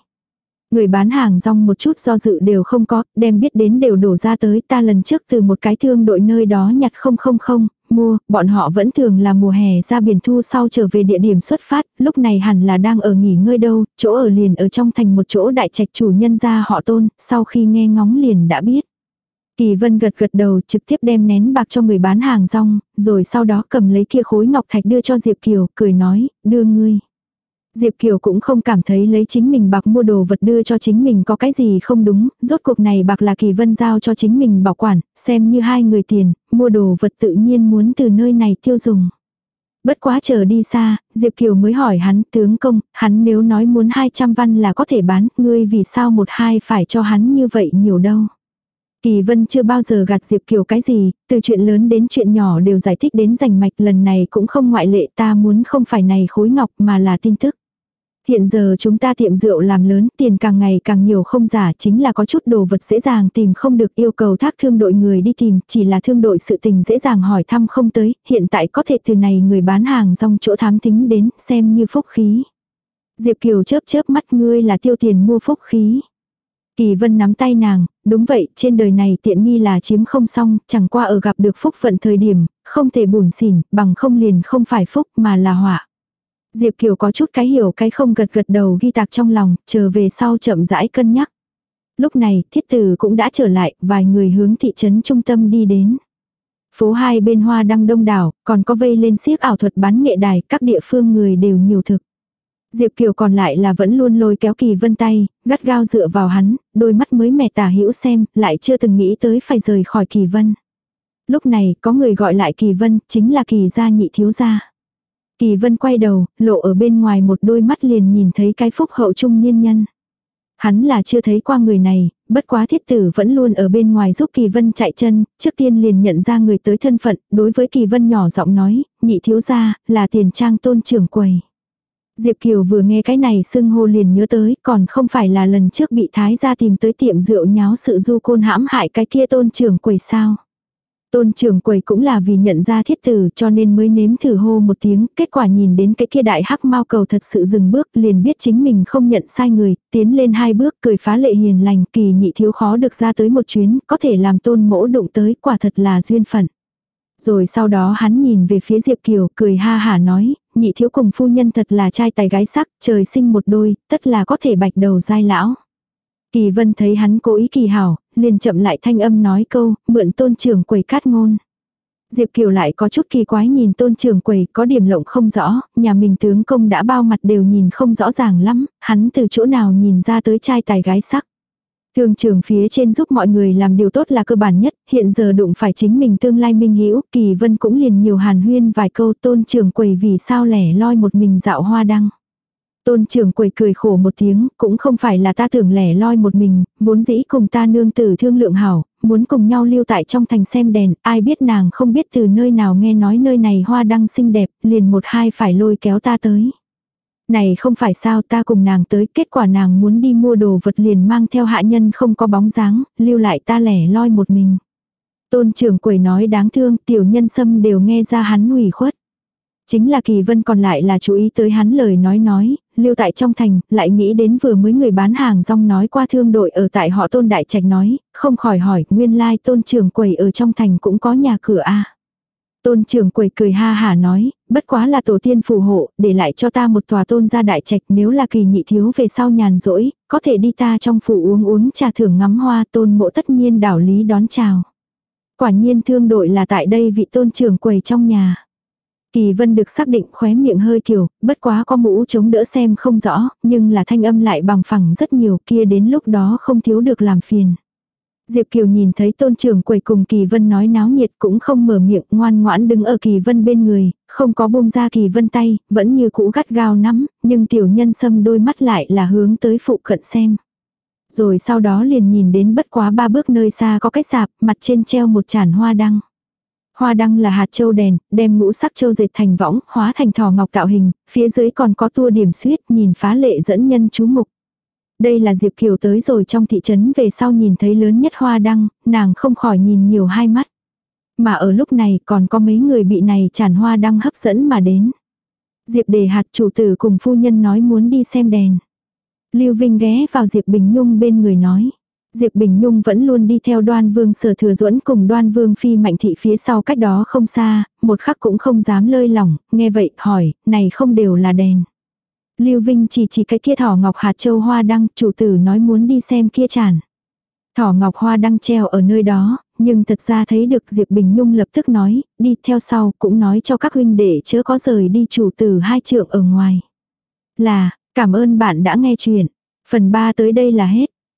Người bán hàng rong một chút do dự đều không có, đem biết đến đều đổ ra tới ta lần trước từ một cái thương đội nơi đó nhặt không không không, mua, bọn họ vẫn thường là mùa hè ra biển thu sau trở về địa điểm xuất phát, lúc này hẳn là đang ở nghỉ ngơi đâu, chỗ ở liền ở trong thành một chỗ đại trạch chủ nhân gia họ tôn, sau khi nghe ngóng liền đã biết. Kỳ vân gật gật đầu trực tiếp đem nén bạc cho người bán hàng rong, rồi sau đó cầm lấy kia khối ngọc thạch đưa cho Diệp Kiều, cười nói, đưa ngươi. Diệp Kiều cũng không cảm thấy lấy chính mình bạc mua đồ vật đưa cho chính mình có cái gì không đúng, rốt cuộc này bạc là Kỳ Vân giao cho chính mình bảo quản, xem như hai người tiền, mua đồ vật tự nhiên muốn từ nơi này tiêu dùng. Bất quá chờ đi xa, Diệp Kiều mới hỏi hắn, tướng công, hắn nếu nói muốn 200 văn là có thể bán, ngươi vì sao một hai phải cho hắn như vậy nhiều đâu. Kỳ Vân chưa bao giờ gạt Diệp Kiều cái gì, từ chuyện lớn đến chuyện nhỏ đều giải thích đến rành mạch lần này cũng không ngoại lệ ta muốn không phải này khối ngọc mà là tin tức. Hiện giờ chúng ta tiệm rượu làm lớn, tiền càng ngày càng nhiều không giả chính là có chút đồ vật dễ dàng tìm không được yêu cầu thác thương đội người đi tìm, chỉ là thương đội sự tình dễ dàng hỏi thăm không tới, hiện tại có thể từ này người bán hàng rong chỗ thám tính đến, xem như phúc khí. Diệp Kiều chớp chớp mắt ngươi là tiêu tiền mua phúc khí. Kỳ vân nắm tay nàng, đúng vậy, trên đời này tiện nghi là chiếm không xong, chẳng qua ở gặp được phúc vận thời điểm, không thể buồn xỉn, bằng không liền không phải phúc mà là họa. Diệp Kiều có chút cái hiểu cái không gật gật đầu ghi tạc trong lòng, chờ về sau chậm rãi cân nhắc. Lúc này, thiết tử cũng đã trở lại, vài người hướng thị trấn trung tâm đi đến. Phố hai bên hoa đăng đông đảo, còn có vây lên xiếc ảo thuật bán nghệ đài, các địa phương người đều nhiều thực. Diệp Kiều còn lại là vẫn luôn lôi kéo Kỳ Vân tay, gắt gao dựa vào hắn, đôi mắt mới mẻ tả hữu xem, lại chưa từng nghĩ tới phải rời khỏi Kỳ Vân. Lúc này, có người gọi lại Kỳ Vân, chính là Kỳ gia nhị thiếu gia. Kỳ vân quay đầu, lộ ở bên ngoài một đôi mắt liền nhìn thấy cái phúc hậu trung niên nhân. Hắn là chưa thấy qua người này, bất quá thiết tử vẫn luôn ở bên ngoài giúp Kỳ Vân chạy chân, trước tiên liền nhận ra người tới thân phận, đối với Kỳ Vân nhỏ giọng nói, nhị thiếu gia, là tiền trang tôn trưởng quầy. Diệp Kiều vừa nghe cái này xưng hô liền nhớ tới, còn không phải là lần trước bị thái gia tìm tới tiệm rượu nháo sự du côn hãm hại cái kia tôn trưởng quầy sao. Tôn trưởng quầy cũng là vì nhận ra thiết tử cho nên mới nếm thử hô một tiếng, kết quả nhìn đến cái kia đại hắc mau cầu thật sự dừng bước liền biết chính mình không nhận sai người, tiến lên hai bước cười phá lệ hiền lành kỳ nhị thiếu khó được ra tới một chuyến, có thể làm tôn mỗ đụng tới quả thật là duyên phận. Rồi sau đó hắn nhìn về phía Diệp Kiều cười ha hả nói, nhị thiếu cùng phu nhân thật là trai tài gái sắc, trời sinh một đôi, tất là có thể bạch đầu dai lão. Kỳ vân thấy hắn cố ý kỳ hảo, liền chậm lại thanh âm nói câu, mượn tôn trưởng quầy cát ngôn. Diệp Kiều lại có chút kỳ quái nhìn tôn trưởng quầy có điểm lộng không rõ, nhà mình tướng công đã bao mặt đều nhìn không rõ ràng lắm, hắn từ chỗ nào nhìn ra tới trai tài gái sắc. Thương trưởng phía trên giúp mọi người làm điều tốt là cơ bản nhất, hiện giờ đụng phải chính mình tương lai minh hữu kỳ vân cũng liền nhiều hàn huyên vài câu tôn trưởng quầy vì sao lẻ loi một mình dạo hoa đăng. Tôn trưởng quầy cười khổ một tiếng, cũng không phải là ta tưởng lẻ loi một mình, vốn dĩ cùng ta nương tử thương lượng hảo, muốn cùng nhau lưu tại trong thành xem đèn, ai biết nàng không biết từ nơi nào nghe nói nơi này hoa đăng xinh đẹp, liền một hai phải lôi kéo ta tới. Này không phải sao ta cùng nàng tới, kết quả nàng muốn đi mua đồ vật liền mang theo hạ nhân không có bóng dáng, lưu lại ta lẻ loi một mình. Tôn trưởng quầy nói đáng thương, tiểu nhân sâm đều nghe ra hắn ủy khuất. Chính là Kỳ Vân còn lại là chú ý tới hắn lời nói nói, lưu tại trong thành, lại nghĩ đến vừa mới người bán hàng rong nói qua thương đội ở tại họ tôn đại trạch nói, không khỏi hỏi, nguyên lai tôn trưởng quầy ở trong thành cũng có nhà cửa a Tôn trưởng quầy cười ha hả nói, bất quá là tổ tiên phù hộ, để lại cho ta một tòa tôn gia đại trạch nếu là kỳ nhị thiếu về sau nhàn rỗi, có thể đi ta trong phủ uống uống trà thưởng ngắm hoa tôn mộ tất nhiên đảo lý đón chào. Quả nhiên thương đội là tại đây vị tôn trưởng quầy trong nhà. Kỳ vân được xác định khóe miệng hơi kiểu, bất quá có mũ chống đỡ xem không rõ, nhưng là thanh âm lại bằng phẳng rất nhiều kia đến lúc đó không thiếu được làm phiền. Diệp Kiều nhìn thấy tôn trưởng quầy cùng Kỳ Vân nói náo nhiệt cũng không mở miệng ngoan ngoãn đứng ở Kỳ Vân bên người, không có buông ra Kỳ Vân tay, vẫn như cũ gắt gao nắm, nhưng tiểu nhân xâm đôi mắt lại là hướng tới phụ cận xem. Rồi sau đó liền nhìn đến bất quá ba bước nơi xa có cái sạp, mặt trên treo một chản hoa đăng. Hoa đăng là hạt châu đèn, đem ngũ sắc châu dệt thành võng, hóa thành thỏ ngọc tạo hình, phía dưới còn có tua điểm suyết nhìn phá lệ dẫn nhân chú mục. Đây là Diệp Kiều tới rồi trong thị trấn về sau nhìn thấy lớn nhất hoa đăng, nàng không khỏi nhìn nhiều hai mắt. mà ở lúc này còn có mấy người bị này tràn hoa đăng hấp dẫn mà đến. Diệp đề hạt chủ tử cùng phu nhân nói muốn đi xem đèn. Lưu Vinh ghé vào Diệp Bình Nhung bên người nói. Diệp Bình Nhung vẫn luôn đi theo đoan vương sở thừa duẫn cùng đoan vương phi mạnh thị phía sau cách đó không xa, một khắc cũng không dám lơi lỏng, nghe vậy hỏi, này không đều là đèn. Lưu Vinh chỉ chỉ cái kia thỏ ngọc hạt châu hoa đăng, chủ tử nói muốn đi xem kia chản Thỏ ngọc hoa đăng treo ở nơi đó, nhưng thật ra thấy được Diệp Bình Nhung lập tức nói, đi theo sau cũng nói cho các huynh đệ chớ có rời đi chủ tử hai trượng ở ngoài. Là, cảm ơn bạn đã nghe chuyện. Phần 3 tới đây là hết.